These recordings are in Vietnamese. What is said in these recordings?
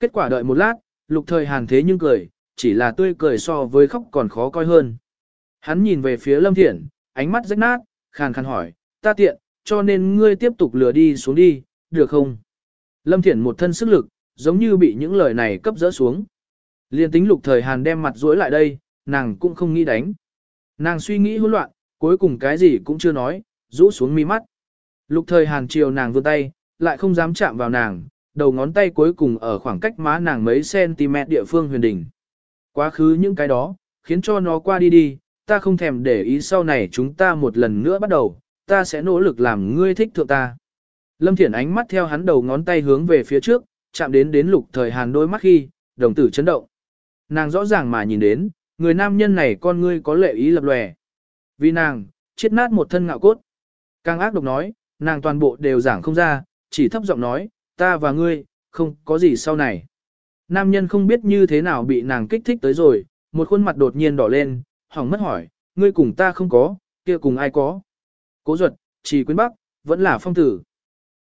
Kết quả đợi một lát, lục thời hàn thế nhưng cười, chỉ là tươi cười so với khóc còn khó coi hơn. Hắn nhìn về phía lâm thiện, ánh mắt rách nát, khàn khàn hỏi, ta tiện, cho nên ngươi tiếp tục lừa đi xuống đi, được không? Lâm thiện một thân sức lực, giống như bị những lời này cấp dỡ xuống. Liên tính lục thời hàn đem mặt dối lại đây, nàng cũng không nghĩ đánh. Nàng suy nghĩ hỗn loạn, cuối cùng cái gì cũng chưa nói, rũ xuống mi mắt. Lục thời hàn chiều nàng vươn tay, lại không dám chạm vào nàng, đầu ngón tay cuối cùng ở khoảng cách má nàng mấy cm địa phương huyền đỉnh. Quá khứ những cái đó, khiến cho nó qua đi đi, ta không thèm để ý sau này chúng ta một lần nữa bắt đầu, ta sẽ nỗ lực làm ngươi thích thượng ta. Lâm Thiển ánh mắt theo hắn đầu ngón tay hướng về phía trước, chạm đến đến lục thời hàn đôi mắt khi, đồng tử chấn động. Nàng rõ ràng mà nhìn đến, người nam nhân này con ngươi có lệ ý lập lòe. Vì nàng, chết nát một thân ngạo cốt. Càng ác độc nói, nàng toàn bộ đều giảng không ra, chỉ thấp giọng nói, ta và ngươi, không có gì sau này. Nam nhân không biết như thế nào bị nàng kích thích tới rồi, một khuôn mặt đột nhiên đỏ lên, hỏng mất hỏi, ngươi cùng ta không có, kia cùng ai có. Cố ruột, chỉ quyến bắc, vẫn là phong tử.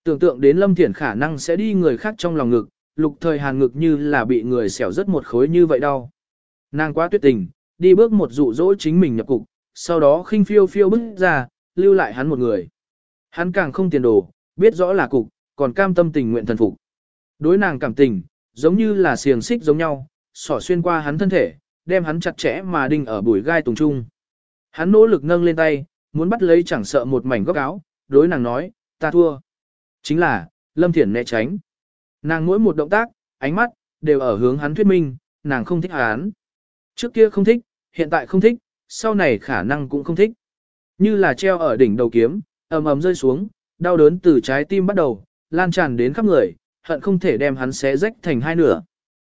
Tưởng tượng đến lâm thiển khả năng sẽ đi người khác trong lòng ngực, lục thời hàn ngực như là bị người xẻo rất một khối như vậy đau. Nàng quá tuyệt tình, đi bước một dụ dỗ chính mình nhập cục, sau đó khinh phiêu phiêu bước ra, lưu lại hắn một người. Hắn càng không tiền đồ, biết rõ là cục, còn cam tâm tình nguyện thần phục. Đối nàng cảm tình, giống như là xiềng xích giống nhau, sỏ xuyên qua hắn thân thể, đem hắn chặt chẽ mà đinh ở bụi gai tùng trung. Hắn nỗ lực nâng lên tay, muốn bắt lấy chẳng sợ một mảnh góc áo, đối nàng nói, ta thua. Chính là, Lâm Thiển né tránh. Nàng mỗi một động tác, ánh mắt, đều ở hướng hắn thuyết minh, nàng không thích hắn. Trước kia không thích, hiện tại không thích, sau này khả năng cũng không thích. Như là treo ở đỉnh đầu kiếm, ầm ầm rơi xuống, đau đớn từ trái tim bắt đầu, lan tràn đến khắp người, hận không thể đem hắn xé rách thành hai nửa.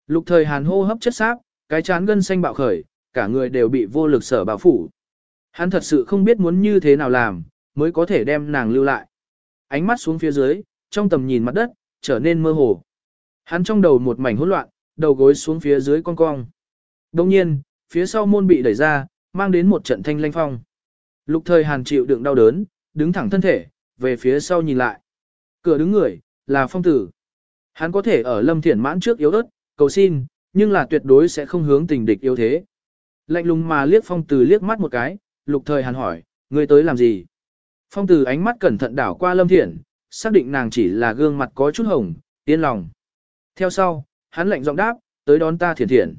Lục thời hàn hô hấp chất xác, cái chán gân xanh bạo khởi, cả người đều bị vô lực sở bao phủ. Hắn thật sự không biết muốn như thế nào làm, mới có thể đem nàng lưu lại. Ánh mắt xuống phía dưới, trong tầm nhìn mặt đất, trở nên mơ hồ. Hắn trong đầu một mảnh hỗn loạn, đầu gối xuống phía dưới cong cong. Đồng nhiên, phía sau môn bị đẩy ra, mang đến một trận thanh lanh phong. Lục thời hàn chịu đựng đau đớn, đứng thẳng thân thể, về phía sau nhìn lại. Cửa đứng người, là phong tử. Hắn có thể ở lâm thiển mãn trước yếu ớt, cầu xin, nhưng là tuyệt đối sẽ không hướng tình địch yếu thế. Lạnh lùng mà liếc phong tử liếc mắt một cái, lục thời hàn hỏi, ngươi tới làm gì? Phong tử ánh mắt cẩn thận đảo qua lâm thiển, xác định nàng chỉ là gương mặt có chút hồng, yên lòng. Theo sau, hắn lạnh giọng đáp, tới đón ta thiển thiển.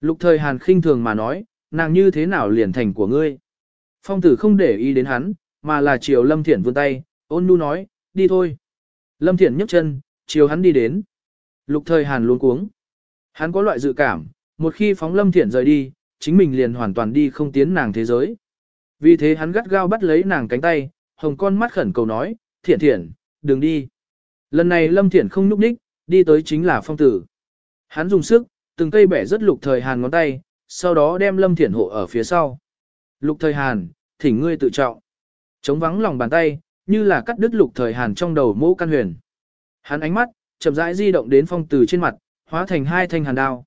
Lục thời hàn khinh thường mà nói, nàng như thế nào liền thành của ngươi. Phong tử không để ý đến hắn, mà là chiều lâm thiển vươn tay, ôn nu nói, đi thôi. Lâm thiển nhấc chân, chiều hắn đi đến. Lục thời hàn luống cuống. Hắn có loại dự cảm, một khi phóng lâm thiển rời đi, chính mình liền hoàn toàn đi không tiến nàng thế giới. Vì thế hắn gắt gao bắt lấy nàng cánh tay, hồng con mắt khẩn cầu nói, thiển thiển, đừng đi. Lần này lâm thiển không núp ních, đi tới chính là phong tử. Hắn dùng sức, từng cây bẻ rất lục thời hàn ngón tay, sau đó đem lâm thiển hộ ở phía sau. Lục thời hàn, thỉnh ngươi tự trọng. Chống vắng lòng bàn tay, như là cắt đứt lục thời hàn trong đầu mũ căn huyền. Hắn ánh mắt, chậm rãi di động đến phong tử trên mặt, hóa thành hai thanh hàn đao.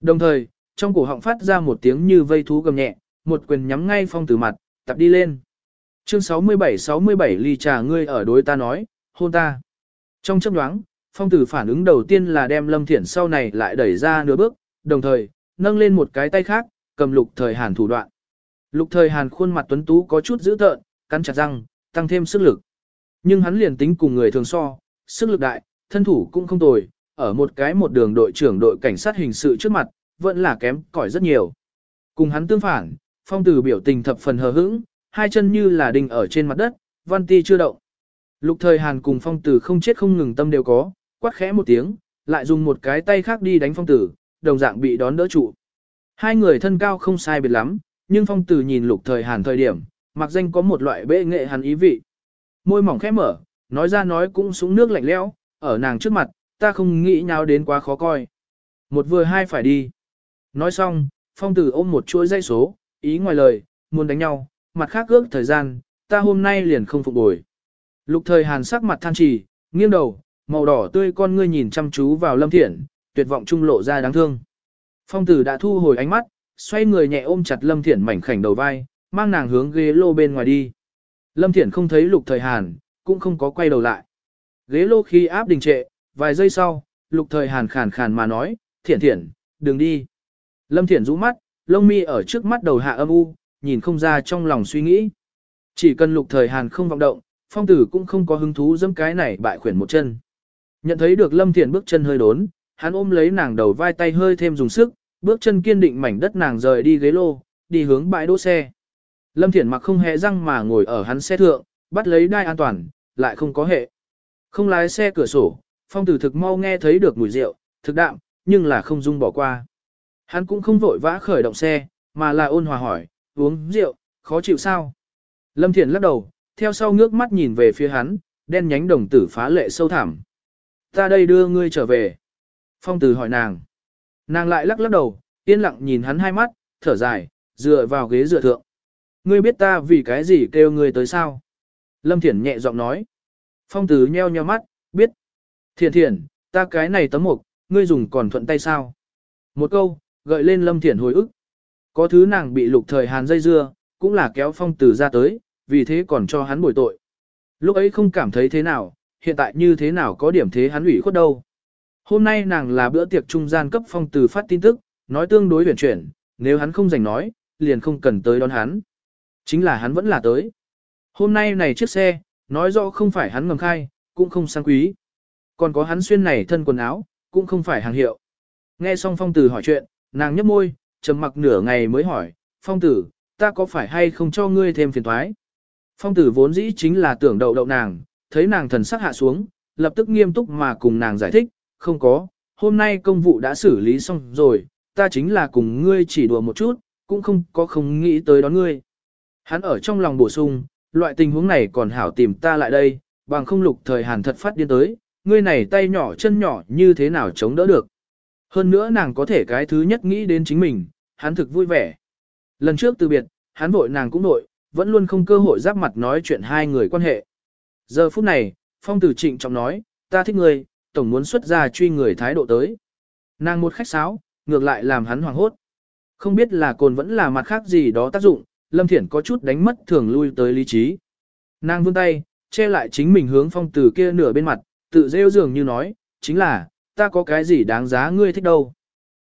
Đồng thời, trong cổ họng phát ra một tiếng như vây thú gầm nhẹ, một quyền nhắm ngay phong tử mặt, tập đi lên. Chương 67-67 ly trà ngươi ở đối ta nói, hôn ta. Trong chấp nhoáng, phong tử phản ứng đầu tiên là đem lâm thiển sau này lại đẩy ra nửa bước, đồng thời, nâng lên một cái tay khác, cầm lục thời hàn thủ đoạn. Lục thời hàn khuôn mặt tuấn tú có chút dữ tợn, cắn chặt răng, tăng thêm sức lực. Nhưng hắn liền tính cùng người thường so, sức lực đại, thân thủ cũng không tồi, ở một cái một đường đội trưởng đội cảnh sát hình sự trước mặt, vẫn là kém cỏi rất nhiều. Cùng hắn tương phản, phong tử biểu tình thập phần hờ hững, hai chân như là đình ở trên mặt đất, văn ti chưa động. Lục thời Hàn cùng phong tử không chết không ngừng tâm đều có, quát khẽ một tiếng, lại dùng một cái tay khác đi đánh phong tử, đồng dạng bị đón đỡ trụ. Hai người thân cao không sai biệt lắm, nhưng phong tử nhìn lục thời Hàn thời điểm, mặc danh có một loại bệ nghệ hắn ý vị. Môi mỏng khẽ mở, nói ra nói cũng súng nước lạnh lẽo, ở nàng trước mặt, ta không nghĩ nhau đến quá khó coi. Một vừa hai phải đi. Nói xong, phong tử ôm một chuỗi dây số, ý ngoài lời, muốn đánh nhau, mặt khác ước thời gian, ta hôm nay liền không phục bồi. Lục thời hàn sắc mặt than trì, nghiêng đầu, màu đỏ tươi con ngươi nhìn chăm chú vào lâm thiện, tuyệt vọng trung lộ ra đáng thương. Phong tử đã thu hồi ánh mắt, xoay người nhẹ ôm chặt lâm thiện mảnh khảnh đầu vai, mang nàng hướng ghế lô bên ngoài đi. Lâm Thiển không thấy lục thời hàn, cũng không có quay đầu lại. Ghế lô khi áp đình trệ, vài giây sau, lục thời hàn khàn khàn mà nói, thiển thiển, đừng đi. Lâm thiển rũ mắt, lông mi ở trước mắt đầu hạ âm u, nhìn không ra trong lòng suy nghĩ. Chỉ cần lục thời hàn không vọng động, phong tử cũng không có hứng thú dẫm cái này bại khuyển một chân. Nhận thấy được lâm thiển bước chân hơi đốn, hắn ôm lấy nàng đầu vai tay hơi thêm dùng sức, bước chân kiên định mảnh đất nàng rời đi ghế lô, đi hướng bãi đỗ xe. Lâm Thiển mặc không hề răng mà ngồi ở hắn xe thượng, bắt lấy đai an toàn, lại không có hệ. Không lái xe cửa sổ, phong tử thực mau nghe thấy được mùi rượu, thực đạm, nhưng là không dung bỏ qua. Hắn cũng không vội vã khởi động xe, mà là ôn hòa hỏi, uống rượu, khó chịu sao? Lâm Thiển lắc đầu, theo sau ngước mắt nhìn về phía hắn, đen nhánh đồng tử phá lệ sâu thẳm. Ta đây đưa ngươi trở về. Phong tử hỏi nàng. Nàng lại lắc lắc đầu, yên lặng nhìn hắn hai mắt, thở dài, dựa vào ghế dựa thượng. Ngươi biết ta vì cái gì kêu ngươi tới sao? Lâm Thiển nhẹ giọng nói. Phong tử nheo nheo mắt, biết. Thiển thiển, ta cái này tấm mục, ngươi dùng còn thuận tay sao? Một câu, gợi lên Lâm Thiển hồi ức. Có thứ nàng bị lục thời hàn dây dưa, cũng là kéo phong tử ra tới, vì thế còn cho hắn bồi tội. Lúc ấy không cảm thấy thế nào, hiện tại như thế nào có điểm thế hắn ủy khuất đâu. Hôm nay nàng là bữa tiệc trung gian cấp phong tử phát tin tức, nói tương đối huyền chuyển, nếu hắn không giành nói, liền không cần tới đón hắn. Chính là hắn vẫn là tới. Hôm nay này chiếc xe, nói rõ không phải hắn ngầm khai, cũng không sang quý. Còn có hắn xuyên này thân quần áo, cũng không phải hàng hiệu. Nghe xong phong tử hỏi chuyện, nàng nhấp môi, trầm mặc nửa ngày mới hỏi, phong tử, ta có phải hay không cho ngươi thêm phiền thoái? Phong tử vốn dĩ chính là tưởng đậu đậu nàng, thấy nàng thần sắc hạ xuống, lập tức nghiêm túc mà cùng nàng giải thích, không có, hôm nay công vụ đã xử lý xong rồi, ta chính là cùng ngươi chỉ đùa một chút, cũng không có không nghĩ tới đón ngươi. Hắn ở trong lòng bổ sung, loại tình huống này còn hảo tìm ta lại đây, bằng không lục thời hàn thật phát điên tới, ngươi này tay nhỏ chân nhỏ như thế nào chống đỡ được. Hơn nữa nàng có thể cái thứ nhất nghĩ đến chính mình, hắn thực vui vẻ. Lần trước từ biệt, hắn vội nàng cũng vội, vẫn luôn không cơ hội giáp mặt nói chuyện hai người quan hệ. Giờ phút này, phong tử trịnh trọng nói, ta thích ngươi, tổng muốn xuất ra truy người thái độ tới. Nàng một khách sáo, ngược lại làm hắn hoảng hốt. Không biết là cồn vẫn là mặt khác gì đó tác dụng, Lâm Thiển có chút đánh mất thường lui tới lý trí. Nàng vươn tay, che lại chính mình hướng phong tử kia nửa bên mặt, tự rêu dường như nói, chính là, ta có cái gì đáng giá ngươi thích đâu.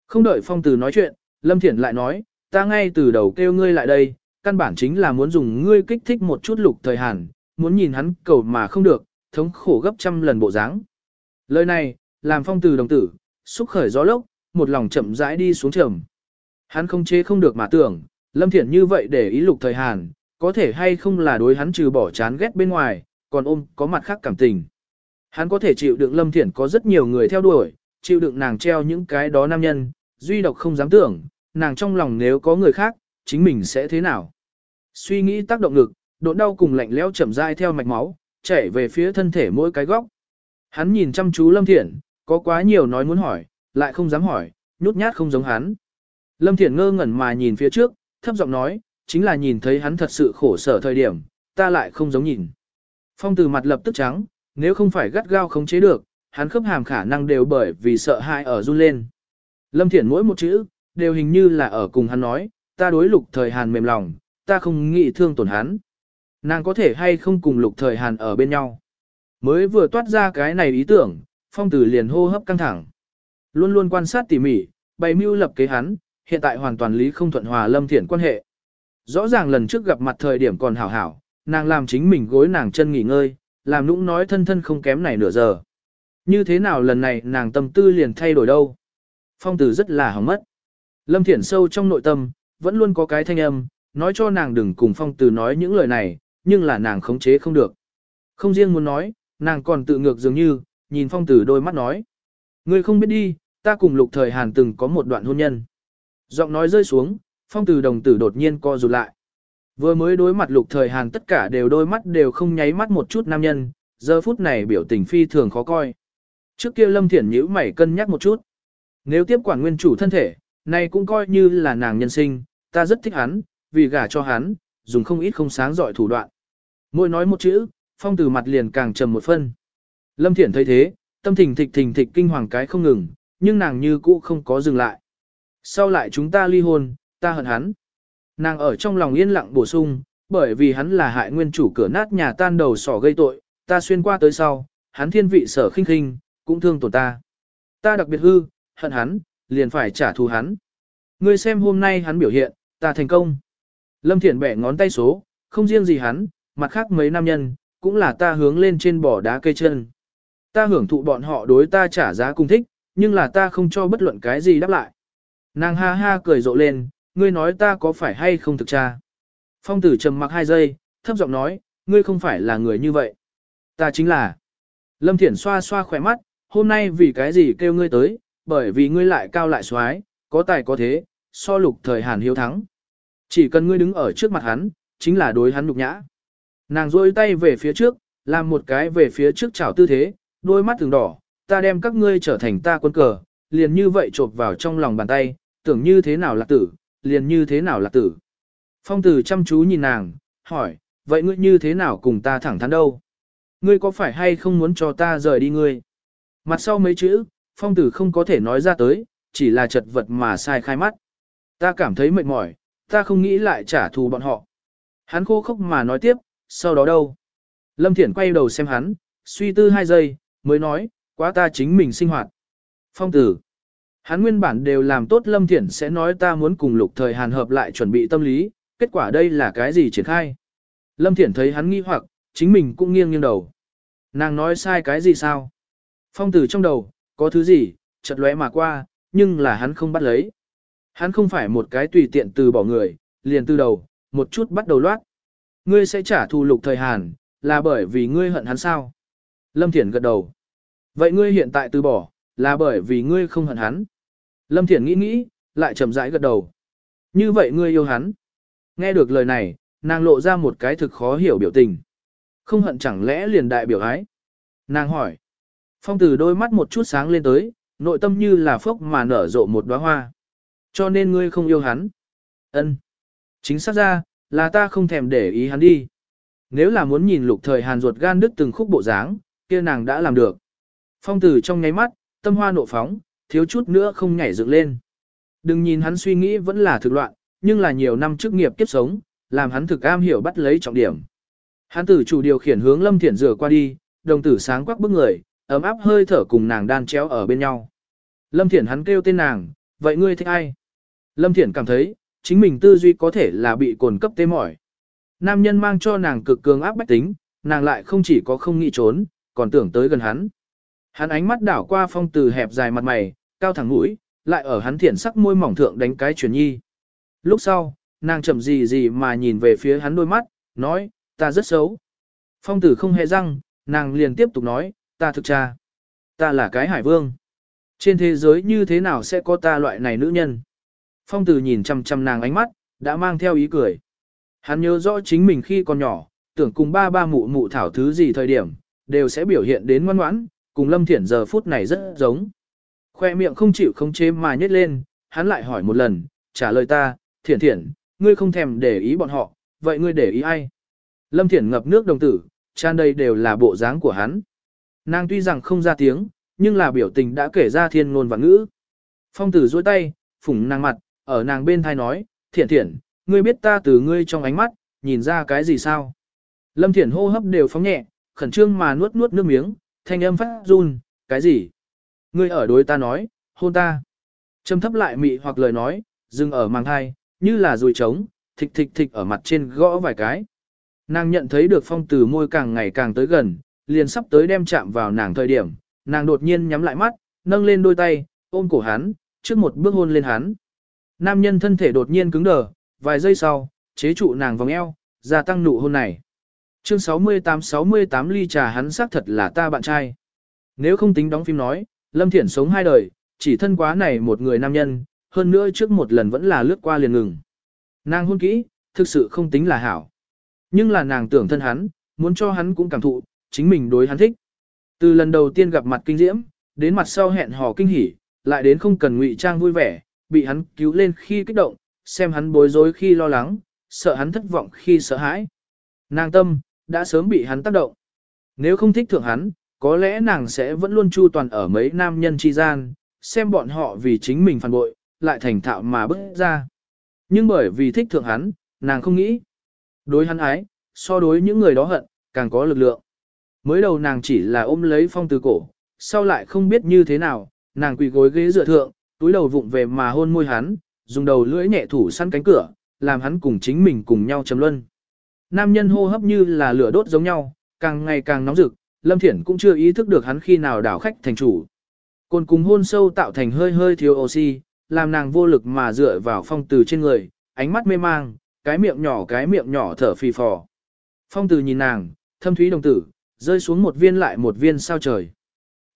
Không đợi phong tử nói chuyện, Lâm Thiển lại nói, ta ngay từ đầu kêu ngươi lại đây, căn bản chính là muốn dùng ngươi kích thích một chút lục thời hàn, muốn nhìn hắn cầu mà không được, thống khổ gấp trăm lần bộ dáng. Lời này, làm phong tử đồng tử, xúc khởi gió lốc, một lòng chậm rãi đi xuống trầm. Hắn không chế không được mà tưởng, Lâm Thiển như vậy để ý lục thời Hàn, có thể hay không là đối hắn trừ bỏ chán ghét bên ngoài, còn ôm có mặt khác cảm tình. Hắn có thể chịu đựng Lâm Thiển có rất nhiều người theo đuổi, chịu đựng nàng treo những cái đó nam nhân, duy độc không dám tưởng, nàng trong lòng nếu có người khác, chính mình sẽ thế nào. Suy nghĩ tác động lực, độ đau cùng lạnh lẽo chậm rãi theo mạch máu, chảy về phía thân thể mỗi cái góc. Hắn nhìn chăm chú Lâm Thiển, có quá nhiều nói muốn hỏi, lại không dám hỏi, nhút nhát không giống hắn. Lâm Thiển ngơ ngẩn mà nhìn phía trước, thấp giọng nói, chính là nhìn thấy hắn thật sự khổ sở thời điểm, ta lại không giống nhìn. Phong từ mặt lập tức trắng, nếu không phải gắt gao khống chế được, hắn khớp hàm khả năng đều bởi vì sợ hãi ở run lên. Lâm Thiển mỗi một chữ, đều hình như là ở cùng hắn nói, ta đối lục thời hàn mềm lòng, ta không nghĩ thương tổn hắn. Nàng có thể hay không cùng lục thời hàn ở bên nhau. Mới vừa toát ra cái này ý tưởng, phong tử liền hô hấp căng thẳng. Luôn luôn quan sát tỉ mỉ, bày mưu lập kế hắn, hiện tại hoàn toàn lý không thuận hòa lâm thiện quan hệ. Rõ ràng lần trước gặp mặt thời điểm còn hảo hảo, nàng làm chính mình gối nàng chân nghỉ ngơi, làm nũng nói thân thân không kém này nửa giờ. Như thế nào lần này nàng tâm tư liền thay đổi đâu? Phong tử rất là hỏng mất. Lâm Thiển sâu trong nội tâm, vẫn luôn có cái thanh âm, nói cho nàng đừng cùng phong tử nói những lời này, nhưng là nàng khống chế không được. Không riêng muốn nói, nàng còn tự ngược dường như, nhìn phong tử đôi mắt nói. Ngươi không biết đi, ta cùng lục thời Hàn từng có một đoạn hôn nhân. Giọng nói rơi xuống, phong từ đồng tử đột nhiên co rụt lại. Vừa mới đối mặt lục thời Hàn tất cả đều đôi mắt đều không nháy mắt một chút nam nhân, giờ phút này biểu tình phi thường khó coi. Trước kia Lâm Thiển nhíu mày cân nhắc một chút. Nếu tiếp quản nguyên chủ thân thể, này cũng coi như là nàng nhân sinh, ta rất thích hắn, vì gả cho hắn, dùng không ít không sáng giỏi thủ đoạn. Mỗi nói một chữ, phong từ mặt liền càng trầm một phân. Lâm Thiển thấy thế, tâm thình thịch thình thịch kinh hoàng cái không ngừng, nhưng nàng như cũ không có dừng lại. Sau lại chúng ta ly hôn, ta hận hắn. Nàng ở trong lòng yên lặng bổ sung, bởi vì hắn là hại nguyên chủ cửa nát nhà tan đầu sỏ gây tội, ta xuyên qua tới sau, hắn thiên vị sở khinh khinh, cũng thương tổn ta. Ta đặc biệt hư, hận hắn, liền phải trả thù hắn. Ngươi xem hôm nay hắn biểu hiện, ta thành công. Lâm Thiển bẻ ngón tay số, không riêng gì hắn, mặt khác mấy nam nhân, cũng là ta hướng lên trên bỏ đá cây chân. Ta hưởng thụ bọn họ đối ta trả giá cung thích, nhưng là ta không cho bất luận cái gì đáp lại. Nàng ha ha cười rộ lên, ngươi nói ta có phải hay không thực tra. Phong tử trầm mặc hai giây, thấp giọng nói, ngươi không phải là người như vậy. Ta chính là. Lâm Thiển xoa xoa khỏe mắt, hôm nay vì cái gì kêu ngươi tới, bởi vì ngươi lại cao lại xoái, có tài có thế, so lục thời hàn hiếu thắng. Chỉ cần ngươi đứng ở trước mặt hắn, chính là đối hắn nhục nhã. Nàng rôi tay về phía trước, làm một cái về phía trước chảo tư thế, đôi mắt từng đỏ, ta đem các ngươi trở thành ta quân cờ, liền như vậy chộp vào trong lòng bàn tay, tưởng như thế nào là tử, liền như thế nào là tử. Phong tử chăm chú nhìn nàng, hỏi, vậy ngươi như thế nào cùng ta thẳng thắn đâu? Ngươi có phải hay không muốn cho ta rời đi ngươi? Mặt sau mấy chữ, phong tử không có thể nói ra tới, chỉ là chật vật mà sai khai mắt. Ta cảm thấy mệt mỏi, ta không nghĩ lại trả thù bọn họ. Hắn khô khốc mà nói tiếp, sau đó đâu? Lâm Thiển quay đầu xem hắn, suy tư hai giây, mới nói, quá ta chính mình sinh hoạt. Phong tử. Hắn nguyên bản đều làm tốt Lâm Thiển sẽ nói ta muốn cùng lục thời hàn hợp lại chuẩn bị tâm lý, kết quả đây là cái gì triển khai. Lâm Thiển thấy hắn nghi hoặc, chính mình cũng nghiêng nghiêng đầu. Nàng nói sai cái gì sao? Phong tử trong đầu, có thứ gì, chợt lóe mà qua, nhưng là hắn không bắt lấy. Hắn không phải một cái tùy tiện từ bỏ người, liền từ đầu, một chút bắt đầu loát. Ngươi sẽ trả thù lục thời Hàn, là bởi vì ngươi hận hắn sao? Lâm Thiển gật đầu. Vậy ngươi hiện tại từ bỏ, là bởi vì ngươi không hận hắn. Lâm Thiển nghĩ nghĩ, lại chậm rãi gật đầu. Như vậy ngươi yêu hắn. Nghe được lời này, nàng lộ ra một cái thực khó hiểu biểu tình. Không hận chẳng lẽ liền đại biểu ái. Nàng hỏi. Phong tử đôi mắt một chút sáng lên tới, nội tâm như là phốc mà nở rộ một đóa hoa. Cho nên ngươi không yêu hắn. Ân. Chính xác ra, là ta không thèm để ý hắn đi. Nếu là muốn nhìn lục thời hàn ruột gan đứt từng khúc bộ dáng, kia nàng đã làm được. Phong tử trong nháy mắt, tâm hoa nộ phóng, thiếu chút nữa không nhảy dựng lên. Đừng nhìn hắn suy nghĩ vẫn là thực loạn, nhưng là nhiều năm chức nghiệp kiếp sống, làm hắn thực am hiểu bắt lấy trọng điểm. Hắn tử chủ điều khiển hướng Lâm Thiển rửa qua đi, đồng tử sáng quắc bức người, ấm áp hơi thở cùng nàng đan chéo ở bên nhau. Lâm Thiển hắn kêu tên nàng, vậy ngươi thích ai? Lâm Thiển cảm thấy, chính mình tư duy có thể là bị cồn cấp tê mỏi. Nam nhân mang cho nàng cực cường áp bách tính, nàng lại không chỉ có không nghĩ trốn, còn tưởng tới gần hắn. Hắn ánh mắt đảo qua phong từ hẹp dài mặt mày, cao thẳng mũi, lại ở hắn thiển sắc môi mỏng thượng đánh cái chuyển nhi. Lúc sau, nàng chậm gì gì mà nhìn về phía hắn đôi mắt, nói, ta rất xấu. Phong tử không hề răng, nàng liền tiếp tục nói, ta thực cha. Ta là cái hải vương. Trên thế giới như thế nào sẽ có ta loại này nữ nhân? Phong tử nhìn chăm chăm nàng ánh mắt, đã mang theo ý cười. Hắn nhớ rõ chính mình khi còn nhỏ, tưởng cùng ba ba mụ mụ thảo thứ gì thời điểm, đều sẽ biểu hiện đến ngoan ngoãn, cùng Lâm Thiển giờ phút này rất giống. Khoe miệng không chịu không chế mà nhét lên, hắn lại hỏi một lần, trả lời ta, Thiển Thiển, ngươi không thèm để ý bọn họ, vậy ngươi để ý ai? Lâm Thiển ngập nước đồng tử, tràn đầy đều là bộ dáng của hắn. Nàng tuy rằng không ra tiếng, nhưng là biểu tình đã kể ra thiên ngôn và ngữ. Phong tử duỗi tay, phủng nàng mặt, ở nàng bên thai nói, thiện thiện, ngươi biết ta từ ngươi trong ánh mắt, nhìn ra cái gì sao? Lâm thiện hô hấp đều phóng nhẹ, khẩn trương mà nuốt nuốt nước miếng, thanh âm phát run, cái gì? Ngươi ở đối ta nói, hôn ta. Trầm thấp lại mị hoặc lời nói, dừng ở màng thai, như là rùi trống, thịch thịch thịch ở mặt trên gõ vài cái. Nàng nhận thấy được phong từ môi càng ngày càng tới gần, liền sắp tới đem chạm vào nàng thời điểm, nàng đột nhiên nhắm lại mắt, nâng lên đôi tay, ôm cổ hắn, trước một bước hôn lên hắn. Nam nhân thân thể đột nhiên cứng đờ, vài giây sau, chế trụ nàng vòng eo, gia tăng nụ hôn này. Chương 68-68 ly trà hắn xác thật là ta bạn trai. Nếu không tính đóng phim nói, Lâm Thiển sống hai đời, chỉ thân quá này một người nam nhân, hơn nữa trước một lần vẫn là lướt qua liền ngừng. Nàng hôn kỹ, thực sự không tính là hảo. Nhưng là nàng tưởng thân hắn, muốn cho hắn cũng cảm thụ, chính mình đối hắn thích. Từ lần đầu tiên gặp mặt kinh diễm, đến mặt sau hẹn hò kinh hỉ, lại đến không cần ngụy trang vui vẻ, bị hắn cứu lên khi kích động, xem hắn bối rối khi lo lắng, sợ hắn thất vọng khi sợ hãi. Nàng tâm, đã sớm bị hắn tác động. Nếu không thích thượng hắn, có lẽ nàng sẽ vẫn luôn chu toàn ở mấy nam nhân chi gian, xem bọn họ vì chính mình phản bội, lại thành thạo mà bước ra. Nhưng bởi vì thích thượng hắn, nàng không nghĩ. Đối hắn ái, so đối những người đó hận, càng có lực lượng. Mới đầu nàng chỉ là ôm lấy phong từ cổ, sau lại không biết như thế nào, nàng quỳ gối ghế dựa thượng, túi đầu vụng về mà hôn môi hắn, dùng đầu lưỡi nhẹ thủ săn cánh cửa, làm hắn cùng chính mình cùng nhau chấm luân. Nam nhân hô hấp như là lửa đốt giống nhau, càng ngày càng nóng rực, Lâm Thiển cũng chưa ý thức được hắn khi nào đảo khách thành chủ. Côn cùng hôn sâu tạo thành hơi hơi thiếu oxy, làm nàng vô lực mà dựa vào phong từ trên người, ánh mắt mê mang, cái miệng nhỏ cái miệng nhỏ thở phì phò. Phong từ nhìn nàng, thâm thúy đồng tử, rơi xuống một viên lại một viên sao trời.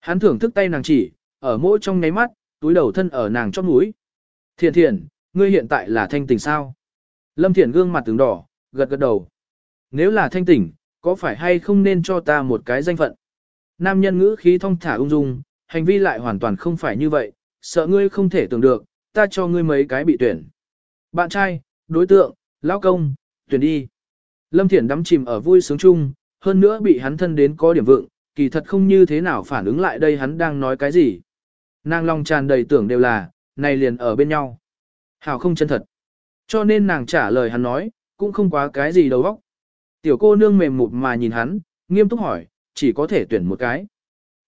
Hắn thưởng thức tay nàng chỉ, ở mỗi trong nháy mắt, túi đầu thân ở nàng chót mũi. Thiện thiện, ngươi hiện tại là thanh tình sao? Lâm Thiện gương mặt tướng đỏ, gật gật đầu. Nếu là thanh tỉnh, có phải hay không nên cho ta một cái danh phận? Nam nhân ngữ khí thong thả ung dung, hành vi lại hoàn toàn không phải như vậy, sợ ngươi không thể tưởng được, ta cho ngươi mấy cái bị tuyển. Bạn trai, đối tượng, lão công, tuyển đi. Lâm Thiển đắm chìm ở vui sướng chung, hơn nữa bị hắn thân đến có điểm vượng, kỳ thật không như thế nào phản ứng lại đây hắn đang nói cái gì. Nàng lòng tràn đầy tưởng đều là, này liền ở bên nhau. Hảo không chân thật. Cho nên nàng trả lời hắn nói, cũng không quá cái gì đầu óc. Tiểu cô nương mềm mụt mà nhìn hắn, nghiêm túc hỏi, chỉ có thể tuyển một cái.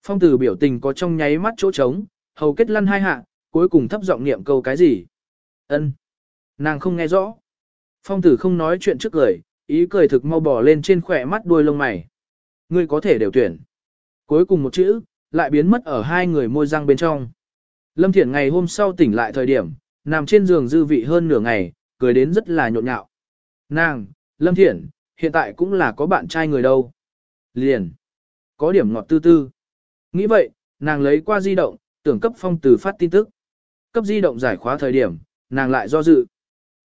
Phong tử biểu tình có trong nháy mắt chỗ trống, hầu kết lăn hai hạ, cuối cùng thấp giọng niệm câu cái gì. ân Nàng không nghe rõ. Phong tử không nói chuyện trước cười, ý cười thực mau bỏ lên trên khỏe mắt đuôi lông mày. Ngươi có thể đều tuyển. Cuối cùng một chữ, lại biến mất ở hai người môi răng bên trong. Lâm Thiển ngày hôm sau tỉnh lại thời điểm, nằm trên giường dư vị hơn nửa ngày, cười đến rất là nhộn nhạo. Nàng, Lâm Thiển, hiện tại cũng là có bạn trai người đâu. Liền. Có điểm ngọt tư tư. Nghĩ vậy, nàng lấy qua di động, tưởng cấp phong từ phát tin tức. Cấp di động giải khóa thời điểm, nàng lại do dự.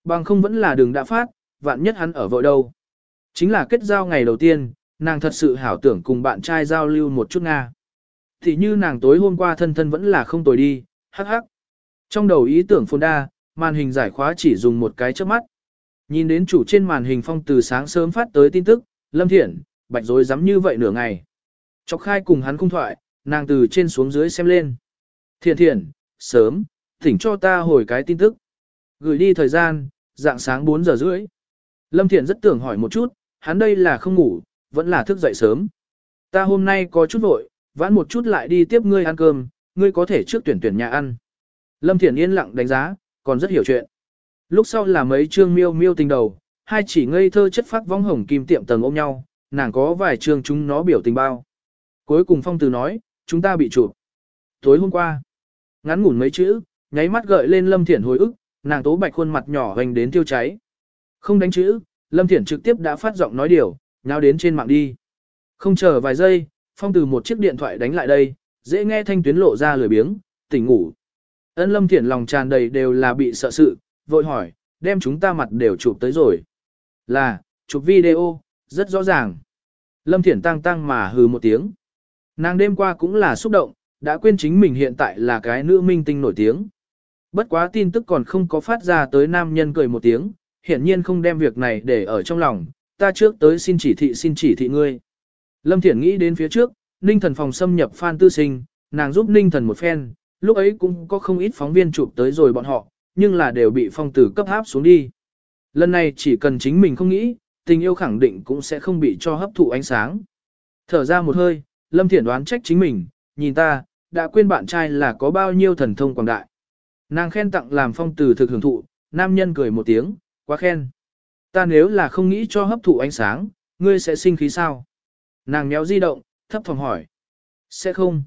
Bằng không vẫn là đường đã phát, vạn nhất hắn ở vội đâu. Chính là kết giao ngày đầu tiên, nàng thật sự hảo tưởng cùng bạn trai giao lưu một chút Nga. Thì như nàng tối hôm qua thân thân vẫn là không tồi đi, hắc hắc. Trong đầu ý tưởng phồn đa, màn hình giải khóa chỉ dùng một cái trước mắt. Nhìn đến chủ trên màn hình phong từ sáng sớm phát tới tin tức, Lâm Thiển, bạch rối dám như vậy nửa ngày. Chọc khai cùng hắn cung thoại, nàng từ trên xuống dưới xem lên. Thiển Thiển sớm, thỉnh cho ta hồi cái tin tức. Gửi đi thời gian, dạng sáng 4 giờ rưỡi. Lâm Thiển rất tưởng hỏi một chút, hắn đây là không ngủ, vẫn là thức dậy sớm. Ta hôm nay có chút vội, vãn một chút lại đi tiếp ngươi ăn cơm, ngươi có thể trước tuyển tuyển nhà ăn. Lâm Thiển yên lặng đánh giá, còn rất hiểu chuyện. Lúc sau là mấy chương miêu miêu tình đầu, hai chỉ ngây thơ chất phát vong hồng kim tiệm tầng ôm nhau, nàng có vài chương chúng nó biểu tình bao. Cuối cùng phong từ nói, chúng ta bị chụp. Tối hôm qua, ngắn ngủn mấy chữ, nháy mắt gợi lên Lâm Thiển hồi ức, nàng tố bạch khuôn mặt nhỏ hoành đến tiêu cháy. Không đánh chữ, Lâm Thiển trực tiếp đã phát giọng nói điều, nháo đến trên mạng đi. Không chờ vài giây, phong từ một chiếc điện thoại đánh lại đây, dễ nghe thanh tuyến lộ ra lười biếng, tỉnh ngủ. Ân Lâm Thiển lòng tràn đầy đều là bị sợ sự, vội hỏi, đem chúng ta mặt đều chụp tới rồi. Là, chụp video, rất rõ ràng. Lâm Thiển tăng tăng mà hừ một tiếng. Nàng đêm qua cũng là xúc động, đã quên chính mình hiện tại là cái nữ minh tinh nổi tiếng. Bất quá tin tức còn không có phát ra tới nam nhân cười một tiếng, hiển nhiên không đem việc này để ở trong lòng, ta trước tới xin chỉ thị xin chỉ thị ngươi. Lâm Thiển nghĩ đến phía trước, Ninh Thần phòng xâm nhập Phan Tư Sinh, nàng giúp Ninh Thần một phen, lúc ấy cũng có không ít phóng viên chụp tới rồi bọn họ, nhưng là đều bị phong tử cấp háp xuống đi. Lần này chỉ cần chính mình không nghĩ, tình yêu khẳng định cũng sẽ không bị cho hấp thụ ánh sáng. Thở ra một hơi, Lâm Thiển đoán trách chính mình, nhìn ta, đã quên bạn trai là có bao nhiêu thần thông quảng đại. Nàng khen tặng làm phong tử thực hưởng thụ, nam nhân cười một tiếng, quá khen. Ta nếu là không nghĩ cho hấp thụ ánh sáng, ngươi sẽ sinh khí sao? Nàng méo di động, thấp phòng hỏi. Sẽ không.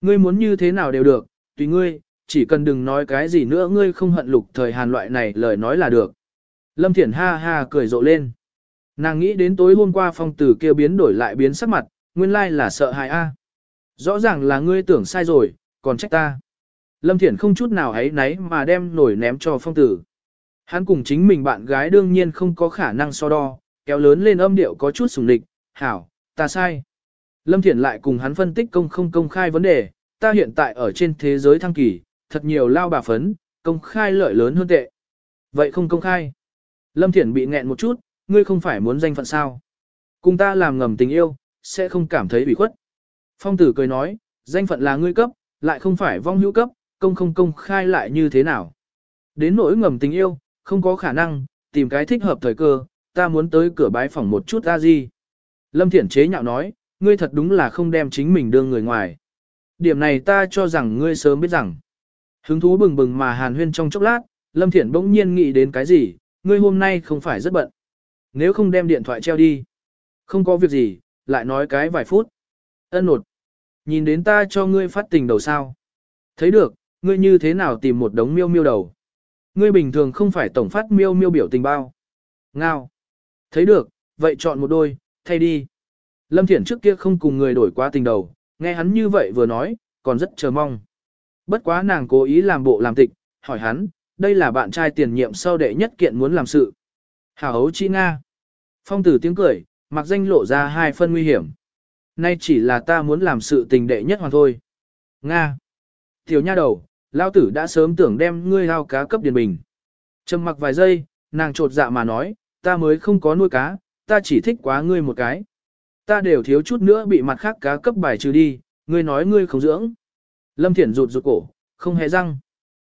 Ngươi muốn như thế nào đều được, tùy ngươi, chỉ cần đừng nói cái gì nữa ngươi không hận lục thời hàn loại này lời nói là được. Lâm Thiển ha ha cười rộ lên. Nàng nghĩ đến tối hôm qua phong tử kêu biến đổi lại biến sắc mặt, nguyên lai là sợ hại a. Rõ ràng là ngươi tưởng sai rồi, còn trách ta. Lâm Thiển không chút nào ấy náy mà đem nổi ném cho phong tử. Hắn cùng chính mình bạn gái đương nhiên không có khả năng so đo, kéo lớn lên âm điệu có chút sùng địch, hảo, ta sai. Lâm Thiển lại cùng hắn phân tích công không công khai vấn đề, ta hiện tại ở trên thế giới thăng kỳ, thật nhiều lao bà phấn, công khai lợi lớn hơn tệ. Vậy không công khai. Lâm Thiển bị nghẹn một chút, ngươi không phải muốn danh phận sao. Cùng ta làm ngầm tình yêu, sẽ không cảm thấy bị khuất. Phong tử cười nói, danh phận là ngươi cấp, lại không phải vong hữu cấp, công không công khai lại như thế nào. Đến nỗi ngầm tình yêu, không có khả năng, tìm cái thích hợp thời cơ, ta muốn tới cửa bái phòng một chút ra gì. Lâm Thiển chế nhạo nói, ngươi thật đúng là không đem chính mình đưa người ngoài. Điểm này ta cho rằng ngươi sớm biết rằng. Hứng thú bừng bừng mà hàn huyên trong chốc lát, Lâm Thiển bỗng nhiên nghĩ đến cái gì, ngươi hôm nay không phải rất bận. Nếu không đem điện thoại treo đi. Không có việc gì, lại nói cái vài phút. Ân nột. Nhìn đến ta cho ngươi phát tình đầu sao. Thấy được, ngươi như thế nào tìm một đống miêu miêu đầu. Ngươi bình thường không phải tổng phát miêu miêu biểu tình bao. Ngao. Thấy được, vậy chọn một đôi, thay đi. Lâm Thiển trước kia không cùng người đổi qua tình đầu, nghe hắn như vậy vừa nói, còn rất chờ mong. Bất quá nàng cố ý làm bộ làm tịch, hỏi hắn, đây là bạn trai tiền nhiệm sau đệ nhất kiện muốn làm sự. Hảo hấu chi Nga. Phong tử tiếng cười, mặc danh lộ ra hai phân nguy hiểm. Nay chỉ là ta muốn làm sự tình đệ nhất hoàn thôi. Nga. Tiểu nha đầu, lao tử đã sớm tưởng đem ngươi lao cá cấp điền bình. Trầm mặc vài giây, nàng trột dạ mà nói, ta mới không có nuôi cá, ta chỉ thích quá ngươi một cái. Ta đều thiếu chút nữa bị mặt khác cá cấp bài trừ đi, ngươi nói ngươi không dưỡng. Lâm Thiển rụt rụt cổ, không hề răng.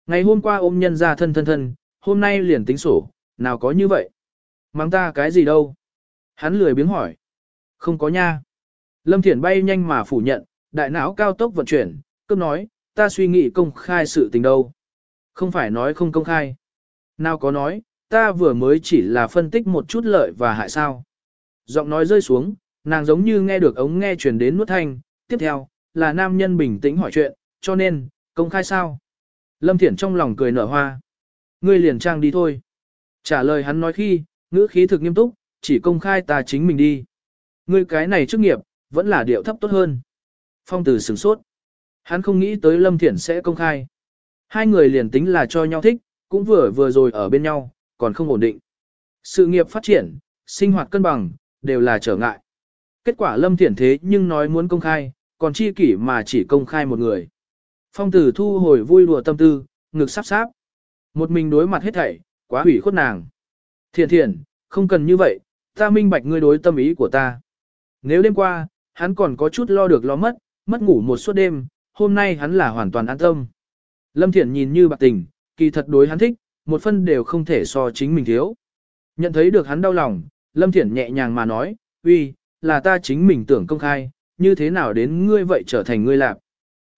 Ngày hôm qua ôm nhân ra thân thân thân, hôm nay liền tính sổ, nào có như vậy. Mang ta cái gì đâu? Hắn lười biếng hỏi. Không có nha. Lâm Thiển bay nhanh mà phủ nhận, đại não cao tốc vận chuyển, cấp nói, ta suy nghĩ công khai sự tình đâu. Không phải nói không công khai. Nào có nói, ta vừa mới chỉ là phân tích một chút lợi và hại sao. Giọng nói rơi xuống, nàng giống như nghe được ống nghe truyền đến nuốt thanh, tiếp theo, là nam nhân bình tĩnh hỏi chuyện, cho nên, công khai sao? Lâm Thiển trong lòng cười nở hoa. Ngươi liền trang đi thôi. Trả lời hắn nói khi, ngữ khí thực nghiêm túc, chỉ công khai ta chính mình đi. Ngươi cái này chức nghiệp, vẫn là điệu thấp tốt hơn. Phong tử sửng sốt. Hắn không nghĩ tới Lâm Thiển sẽ công khai. Hai người liền tính là cho nhau thích, cũng vừa vừa rồi ở bên nhau, còn không ổn định. Sự nghiệp phát triển, sinh hoạt cân bằng, đều là trở ngại. Kết quả Lâm Thiển thế nhưng nói muốn công khai, còn chi kỷ mà chỉ công khai một người. Phong tử thu hồi vui đùa tâm tư, ngực sắp sáp. Một mình đối mặt hết thảy, quá hủy khuất nàng. Thiện thiện, không cần như vậy, ta minh bạch ngươi đối tâm ý của ta. Nếu đêm qua, hắn còn có chút lo được lo mất, mất ngủ một suốt đêm, hôm nay hắn là hoàn toàn an tâm. Lâm Thiện nhìn như bạc tình, kỳ thật đối hắn thích, một phân đều không thể so chính mình thiếu. Nhận thấy được hắn đau lòng, Lâm Thiển nhẹ nhàng mà nói, uy, là ta chính mình tưởng công khai, như thế nào đến ngươi vậy trở thành ngươi lạc.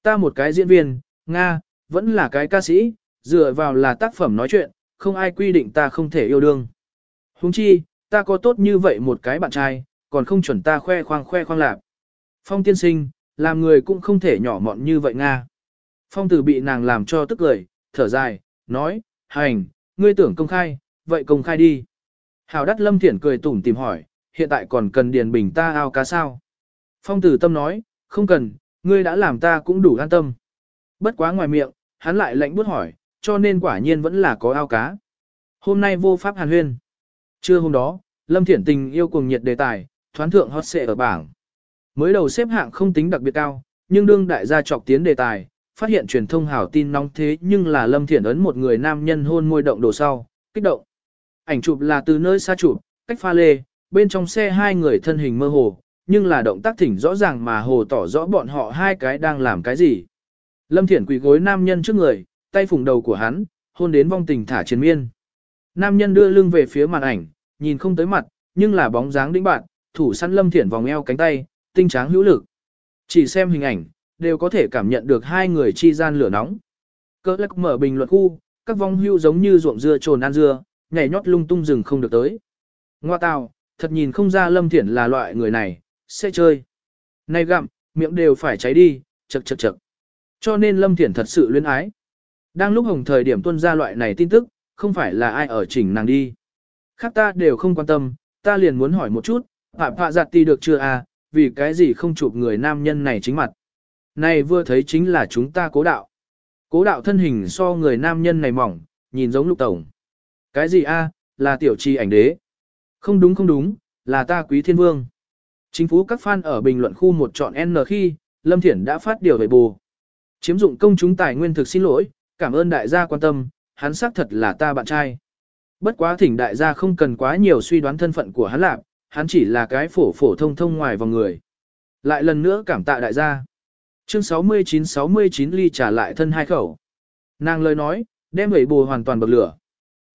Ta một cái diễn viên, Nga, vẫn là cái ca sĩ, dựa vào là tác phẩm nói chuyện, không ai quy định ta không thể yêu đương. Huống chi, ta có tốt như vậy một cái bạn trai, còn không chuẩn ta khoe khoang khoe khoang lạc. Phong tiên sinh, làm người cũng không thể nhỏ mọn như vậy Nga. Phong tử bị nàng làm cho tức cười, thở dài, nói, hành, ngươi tưởng công khai, vậy công khai đi. Hào đắt lâm thiển cười tủm tìm hỏi, hiện tại còn cần điền bình ta ao cá sao? Phong tử tâm nói, không cần, ngươi đã làm ta cũng đủ an tâm. Bất quá ngoài miệng, hắn lại lạnh bút hỏi, cho nên quả nhiên vẫn là có ao cá. Hôm nay vô pháp hàn huyên. Trưa hôm đó, Lâm Thiển Tình yêu cuồng nhiệt đề tài, thoán thượng hot xệ ở bảng. Mới đầu xếp hạng không tính đặc biệt cao, nhưng đương đại gia chọc tiến đề tài, phát hiện truyền thông hảo tin nóng thế nhưng là Lâm Thiển ấn một người nam nhân hôn môi động đồ sau, kích động. Ảnh chụp là từ nơi xa chụp, cách pha lê, bên trong xe hai người thân hình mơ hồ, nhưng là động tác thỉnh rõ ràng mà hồ tỏ rõ bọn họ hai cái đang làm cái gì. Lâm Thiển quỳ gối nam nhân trước người, tay phủng đầu của hắn, hôn đến vong tình thả chiến miên. Nam nhân đưa lưng về phía màn ảnh, nhìn không tới mặt, nhưng là bóng dáng đĩnh bạn, thủ săn Lâm Thiển vòng eo cánh tay, tinh tráng hữu lực. Chỉ xem hình ảnh, đều có thể cảm nhận được hai người chi gian lửa nóng. Cơ lắc mở bình luận khu, các vong hưu giống như ruộng dưa trồn ăn dưa, nhảy nhót lung tung rừng không được tới. Ngoa tào, thật nhìn không ra Lâm Thiển là loại người này, sẽ chơi. Này gặm, miệng đều phải cháy đi, chật chật chật. Cho nên Lâm Thiển thật sự luyến ái. Đang lúc hồng thời điểm tuân ra loại này tin tức, không phải là ai ở chỉnh nàng đi. Khác ta đều không quan tâm, ta liền muốn hỏi một chút, phạm phạ giặt ti được chưa à, vì cái gì không chụp người nam nhân này chính mặt. Này vừa thấy chính là chúng ta cố đạo. Cố đạo thân hình so người nam nhân này mỏng, nhìn giống lục tổng. Cái gì a là tiểu trì ảnh đế. Không đúng không đúng, là ta quý thiên vương. Chính phủ các fan ở bình luận khu một chọn N khi, Lâm Thiển đã phát điều về bù. Chiếm dụng công chúng tài nguyên thực xin lỗi, cảm ơn đại gia quan tâm, hắn xác thật là ta bạn trai. Bất quá thỉnh đại gia không cần quá nhiều suy đoán thân phận của hắn lạc, hắn chỉ là cái phổ phổ thông thông ngoài vòng người. Lại lần nữa cảm tạ đại gia. Chương 69-69 ly trả lại thân hai khẩu. Nàng lời nói, đem vậy bù hoàn toàn bậc lửa.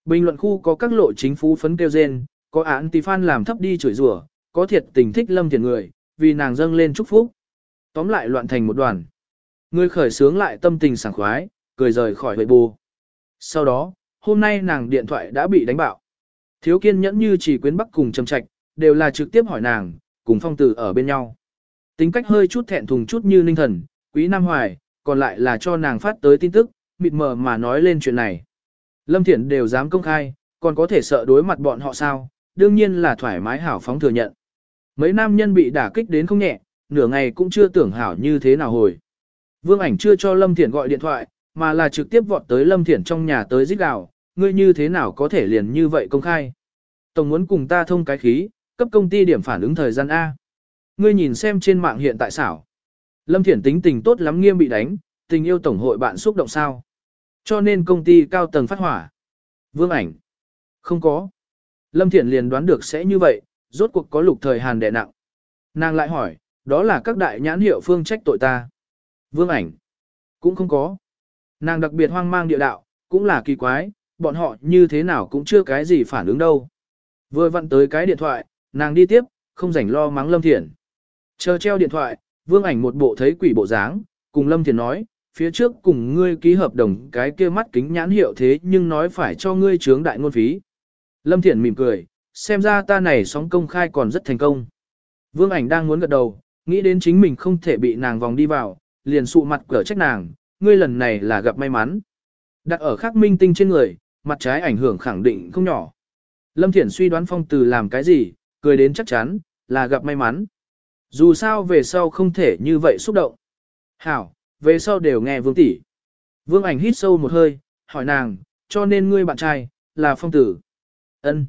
Bình luận khu có các lộ chính phú phấn kêu rên, có án tì fan làm thấp đi chửi rủa, có thiệt tình thích lâm thiện người, vì nàng dâng lên chúc phúc. Tóm lại loạn thành một đoàn. Người khởi sướng lại tâm tình sảng khoái, cười rời khỏi bệ bù. Sau đó, hôm nay nàng điện thoại đã bị đánh bạo. Thiếu kiên nhẫn như chỉ quyến bắc cùng trầm trạch, đều là trực tiếp hỏi nàng, cùng phong tử ở bên nhau. Tính cách hơi chút thẹn thùng chút như ninh thần, quý nam hoài, còn lại là cho nàng phát tới tin tức, mịt mờ mà nói lên chuyện này. Lâm Thiển đều dám công khai, còn có thể sợ đối mặt bọn họ sao, đương nhiên là thoải mái hảo phóng thừa nhận. Mấy nam nhân bị đả kích đến không nhẹ, nửa ngày cũng chưa tưởng hảo như thế nào hồi. Vương ảnh chưa cho Lâm Thiển gọi điện thoại, mà là trực tiếp vọt tới Lâm Thiển trong nhà tới giết gào, ngươi như thế nào có thể liền như vậy công khai. Tổng muốn cùng ta thông cái khí, cấp công ty điểm phản ứng thời gian A. Ngươi nhìn xem trên mạng hiện tại xảo. Lâm Thiển tính tình tốt lắm nghiêm bị đánh, tình yêu tổng hội bạn xúc động sao. Cho nên công ty cao tầng phát hỏa. Vương ảnh. Không có. Lâm Thiển liền đoán được sẽ như vậy, rốt cuộc có lục thời hàn đè nặng. Nàng lại hỏi, đó là các đại nhãn hiệu phương trách tội ta. Vương ảnh. Cũng không có. Nàng đặc biệt hoang mang địa đạo, cũng là kỳ quái, bọn họ như thế nào cũng chưa cái gì phản ứng đâu. Vừa vặn tới cái điện thoại, nàng đi tiếp, không rảnh lo mắng Lâm Thiển. Chờ treo điện thoại, vương ảnh một bộ thấy quỷ bộ dáng, cùng Lâm Thiển nói, phía trước cùng ngươi ký hợp đồng cái kia mắt kính nhãn hiệu thế nhưng nói phải cho ngươi trướng đại ngôn phí. Lâm Thiển mỉm cười, xem ra ta này sóng công khai còn rất thành công. Vương ảnh đang muốn gật đầu, nghĩ đến chính mình không thể bị nàng vòng đi vào, liền sụ mặt cỡ trách nàng, ngươi lần này là gặp may mắn. Đặt ở khắc minh tinh trên người, mặt trái ảnh hưởng khẳng định không nhỏ. Lâm Thiển suy đoán phong từ làm cái gì, cười đến chắc chắn, là gặp may mắn. Dù sao về sau không thể như vậy xúc động. Hảo, về sau đều nghe vương tỷ. Vương ảnh hít sâu một hơi, hỏi nàng, cho nên ngươi bạn trai, là phong tử. ân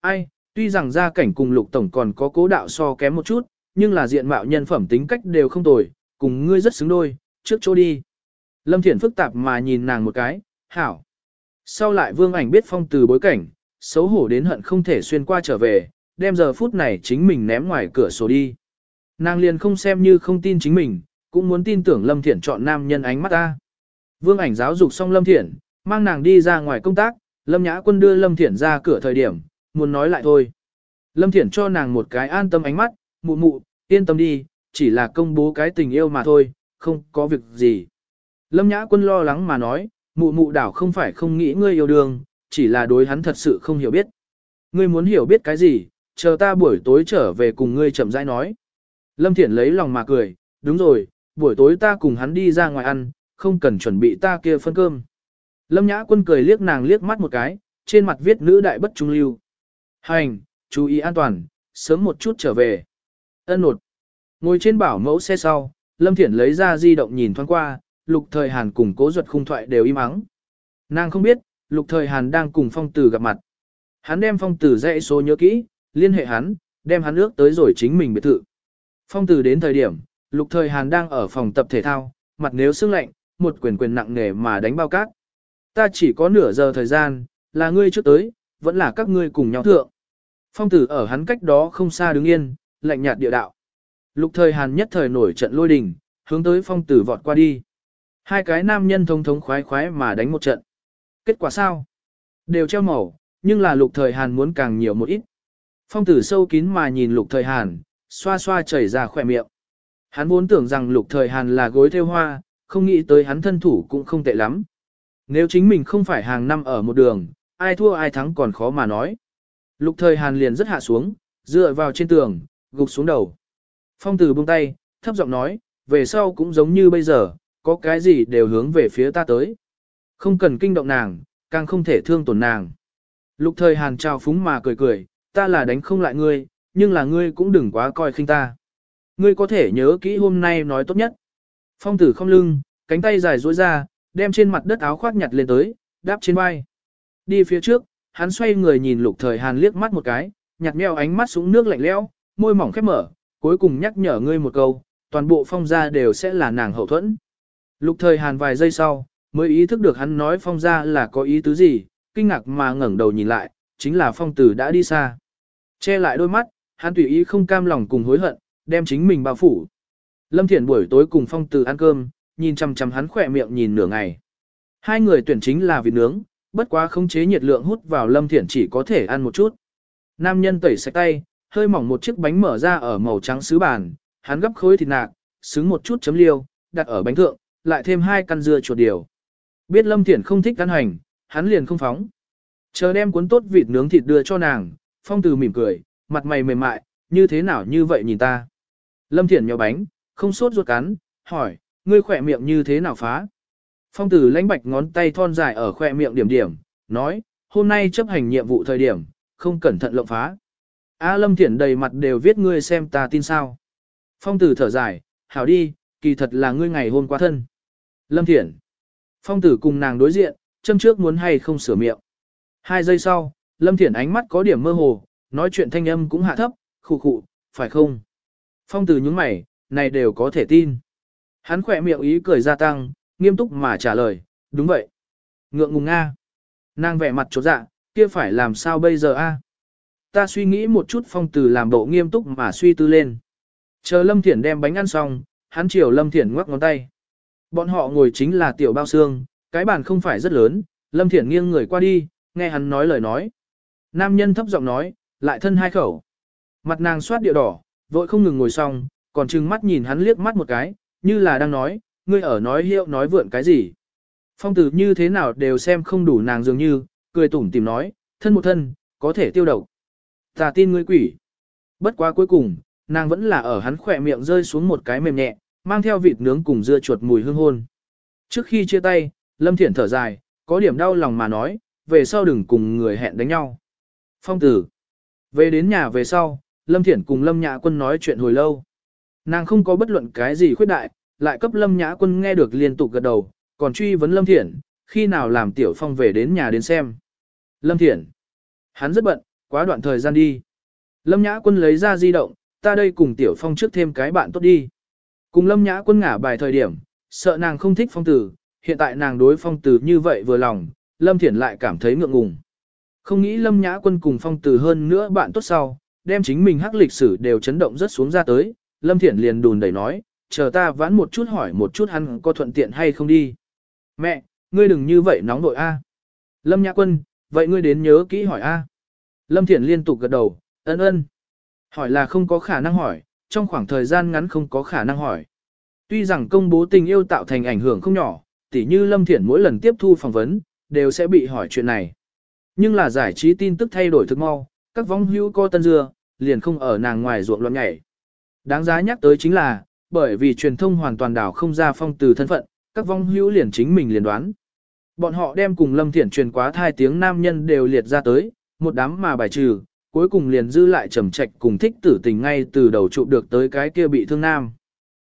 Ai, tuy rằng gia cảnh cùng lục tổng còn có cố đạo so kém một chút, nhưng là diện mạo nhân phẩm tính cách đều không tồi, cùng ngươi rất xứng đôi, trước chỗ đi. Lâm Thiển phức tạp mà nhìn nàng một cái, hảo. Sau lại vương ảnh biết phong từ bối cảnh, xấu hổ đến hận không thể xuyên qua trở về, đem giờ phút này chính mình ném ngoài cửa sổ đi. Nàng liền không xem như không tin chính mình, cũng muốn tin tưởng Lâm Thiển chọn nam nhân ánh mắt ta. Vương ảnh giáo dục xong Lâm Thiển, mang nàng đi ra ngoài công tác, Lâm Nhã Quân đưa Lâm Thiển ra cửa thời điểm, muốn nói lại thôi. Lâm Thiển cho nàng một cái an tâm ánh mắt, mụ mụ, yên tâm đi, chỉ là công bố cái tình yêu mà thôi, không có việc gì. Lâm Nhã Quân lo lắng mà nói, mụ mụ đảo không phải không nghĩ ngươi yêu đương, chỉ là đối hắn thật sự không hiểu biết. Ngươi muốn hiểu biết cái gì, chờ ta buổi tối trở về cùng ngươi chậm rãi nói. Lâm Thiển lấy lòng mà cười, đúng rồi, buổi tối ta cùng hắn đi ra ngoài ăn, không cần chuẩn bị ta kia phân cơm. Lâm Nhã Quân cười liếc nàng liếc mắt một cái, trên mặt viết nữ đại bất trung lưu. Hành, chú ý an toàn, sớm một chút trở về. Ân nột. Ngồi trên bảo mẫu xe sau, Lâm Thiển lấy ra di động nhìn thoáng qua, lục thời Hàn cùng cố ruột khung thoại đều im ắng. Nàng không biết, lục thời Hàn đang cùng phong tử gặp mặt. Hắn đem phong tử dãy số nhớ kỹ, liên hệ hắn, đem hắn ước tới rồi chính mình biệt thự. Phong tử đến thời điểm, lục thời Hàn đang ở phòng tập thể thao, mặt nếu sưng lạnh, một quyền quyền nặng nề mà đánh bao cát. Ta chỉ có nửa giờ thời gian, là ngươi trước tới, vẫn là các ngươi cùng nhau thượng. Phong tử ở hắn cách đó không xa đứng yên, lạnh nhạt địa đạo. Lục thời Hàn nhất thời nổi trận lôi đình, hướng tới phong tử vọt qua đi. Hai cái nam nhân thông thống khoái khoái mà đánh một trận. Kết quả sao? Đều treo màu, nhưng là lục thời Hàn muốn càng nhiều một ít. Phong tử sâu kín mà nhìn lục thời Hàn, xoa xoa chảy ra khỏe miệng. Hắn vốn tưởng rằng lục thời Hàn là gối theo hoa, không nghĩ tới hắn thân thủ cũng không tệ lắm. Nếu chính mình không phải hàng năm ở một đường, ai thua ai thắng còn khó mà nói. Lục thời Hàn liền rất hạ xuống, dựa vào trên tường, gục xuống đầu. Phong tử buông tay, thấp giọng nói, về sau cũng giống như bây giờ, có cái gì đều hướng về phía ta tới. Không cần kinh động nàng, càng không thể thương tổn nàng. Lục thời Hàn trao phúng mà cười cười, ta là đánh không lại ngươi, nhưng là ngươi cũng đừng quá coi khinh ta. Ngươi có thể nhớ kỹ hôm nay nói tốt nhất. Phong tử không lưng, cánh tay dài duỗi ra, đem trên mặt đất áo khoác nhặt lên tới, đáp trên vai. Đi phía trước, hắn xoay người nhìn lục thời hàn liếc mắt một cái, nhặt meo ánh mắt xuống nước lạnh lẽo, môi mỏng khép mở, cuối cùng nhắc nhở ngươi một câu, toàn bộ phong gia đều sẽ là nàng hậu thuẫn. Lục thời hàn vài giây sau, mới ý thức được hắn nói phong gia là có ý tứ gì, kinh ngạc mà ngẩng đầu nhìn lại, chính là phong tử đã đi xa. Che lại đôi mắt, hắn tùy ý không cam lòng cùng hối hận, đem chính mình bao phủ. Lâm Thiển buổi tối cùng phong tử ăn cơm, nhìn chằm chằm hắn khỏe miệng nhìn nửa ngày. Hai người tuyển chính là vịt nướng, bất quá không chế nhiệt lượng hút vào Lâm Thiển chỉ có thể ăn một chút. Nam nhân tẩy sạch tay, hơi mỏng một chiếc bánh mở ra ở màu trắng sứ bàn, hắn gấp khối thịt nạc, xứng một chút chấm liêu, đặt ở bánh thượng, lại thêm hai căn dưa chuột điều. Biết Lâm Thiển không thích ăn hành, hắn liền không phóng. Chờ đem cuốn tốt vịt nướng thịt đưa cho nàng, phong từ mỉm cười, mặt mày mềm mại, như thế nào như vậy nhìn ta. Lâm Thiển nhỏ bánh, không sốt ruột cắn, hỏi, ngươi khỏe miệng như thế nào phá. Phong tử lãnh bạch ngón tay thon dài ở khoe miệng điểm điểm, nói, hôm nay chấp hành nhiệm vụ thời điểm, không cẩn thận lộng phá. A Lâm Thiển đầy mặt đều viết ngươi xem ta tin sao. Phong tử thở dài, hảo đi, kỳ thật là ngươi ngày hôm qua thân. Lâm Thiển. Phong tử cùng nàng đối diện, châm trước muốn hay không sửa miệng. Hai giây sau, Lâm Thiển ánh mắt có điểm mơ hồ, nói chuyện thanh âm cũng hạ thấp, khụ khụ, phải không? Phong tử nhún mày, này đều có thể tin. Hắn khỏe miệng ý cười gia tăng, nghiêm túc mà trả lời, đúng vậy. Ngượng ngùng Nga. Nàng vẻ mặt trột dạ, kia phải làm sao bây giờ a? Ta suy nghĩ một chút phong từ làm bộ nghiêm túc mà suy tư lên. Chờ Lâm Thiển đem bánh ăn xong, hắn chiều Lâm Thiển ngoắc ngón tay. Bọn họ ngồi chính là tiểu bao xương, cái bàn không phải rất lớn, Lâm Thiển nghiêng người qua đi, nghe hắn nói lời nói. Nam nhân thấp giọng nói, lại thân hai khẩu. Mặt nàng soát điệu đỏ, vội không ngừng ngồi xong, còn trừng mắt nhìn hắn liếc mắt một cái, như là đang nói, ngươi ở nói hiệu nói vượn cái gì. Phong tử như thế nào đều xem không đủ nàng dường như, cười tủm tìm nói, thân một thân, có thể tiêu độc. Ta tin ngươi quỷ. Bất quá cuối cùng, nàng vẫn là ở hắn khỏe miệng rơi xuống một cái mềm nhẹ, mang theo vịt nướng cùng dưa chuột mùi hương hôn. Trước khi chia tay, Lâm Thiển thở dài, có điểm đau lòng mà nói, về sau đừng cùng người hẹn đánh nhau. Phong tử. Về đến nhà về sau, Lâm Thiển cùng Lâm Nhã Quân nói chuyện hồi lâu. Nàng không có bất luận cái gì khuyết đại, lại cấp Lâm Nhã Quân nghe được liên tục gật đầu, còn truy vấn Lâm Thiển, khi nào làm Tiểu Phong về đến nhà đến xem. Lâm Thiển. Hắn rất bận, quá đoạn thời gian đi. Lâm Nhã Quân lấy ra di động, ta đây cùng Tiểu Phong trước thêm cái bạn tốt đi. Cùng Lâm Nhã Quân ngả bài thời điểm, sợ nàng không thích Phong Tử, hiện tại nàng đối Phong Tử như vậy vừa lòng, Lâm Thiển lại cảm thấy ngượng ngùng. Không nghĩ Lâm Nhã Quân cùng Phong Tử hơn nữa bạn tốt sau, đem chính mình hắc lịch sử đều chấn động rất xuống ra tới, Lâm Thiển liền đùn đẩy nói, chờ ta vãn một chút hỏi một chút hắn có thuận tiện hay không đi. Mẹ, ngươi đừng như vậy nóng nội a. Lâm Nhã Quân, vậy ngươi đến nhớ kỹ hỏi a. Lâm Thiển liên tục gật đầu, ân ân. Hỏi là không có khả năng hỏi, trong khoảng thời gian ngắn không có khả năng hỏi. Tuy rằng công bố tình yêu tạo thành ảnh hưởng không nhỏ, tỉ như Lâm Thiển mỗi lần tiếp thu phỏng vấn, đều sẽ bị hỏi chuyện này. Nhưng là giải trí tin tức thay đổi thực mau, các vong hữu co tân dưa, liền không ở nàng ngoài ruộng loạn nhảy. Đáng giá nhắc tới chính là, bởi vì truyền thông hoàn toàn đảo không ra phong từ thân phận, các vong hữu liền chính mình liền đoán. Bọn họ đem cùng Lâm Thiển truyền quá thai tiếng nam nhân đều liệt ra tới, một đám mà bài trừ, cuối cùng liền dư lại trầm trạch cùng thích tử tình ngay từ đầu trụ được tới cái kia bị thương nam.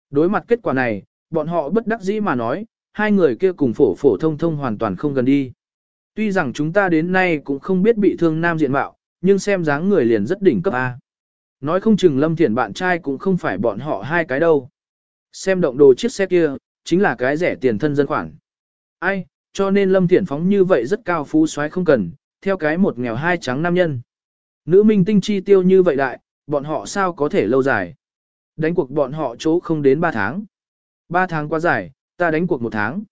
Đối mặt kết quả này, bọn họ bất đắc dĩ mà nói, hai người kia cùng phổ phổ thông thông hoàn toàn không gần đi. Tuy rằng chúng ta đến nay cũng không biết bị thương nam diện mạo, nhưng xem dáng người liền rất đỉnh cấp A. Nói không chừng Lâm Thiển bạn trai cũng không phải bọn họ hai cái đâu. Xem động đồ chiếc xe kia, chính là cái rẻ tiền thân dân khoản. Ai, cho nên Lâm Thiển phóng như vậy rất cao phú soái không cần, theo cái một nghèo hai trắng nam nhân. Nữ minh tinh chi tiêu như vậy đại, bọn họ sao có thể lâu dài. Đánh cuộc bọn họ chỗ không đến 3 tháng. 3 tháng quá dài, ta đánh cuộc một tháng.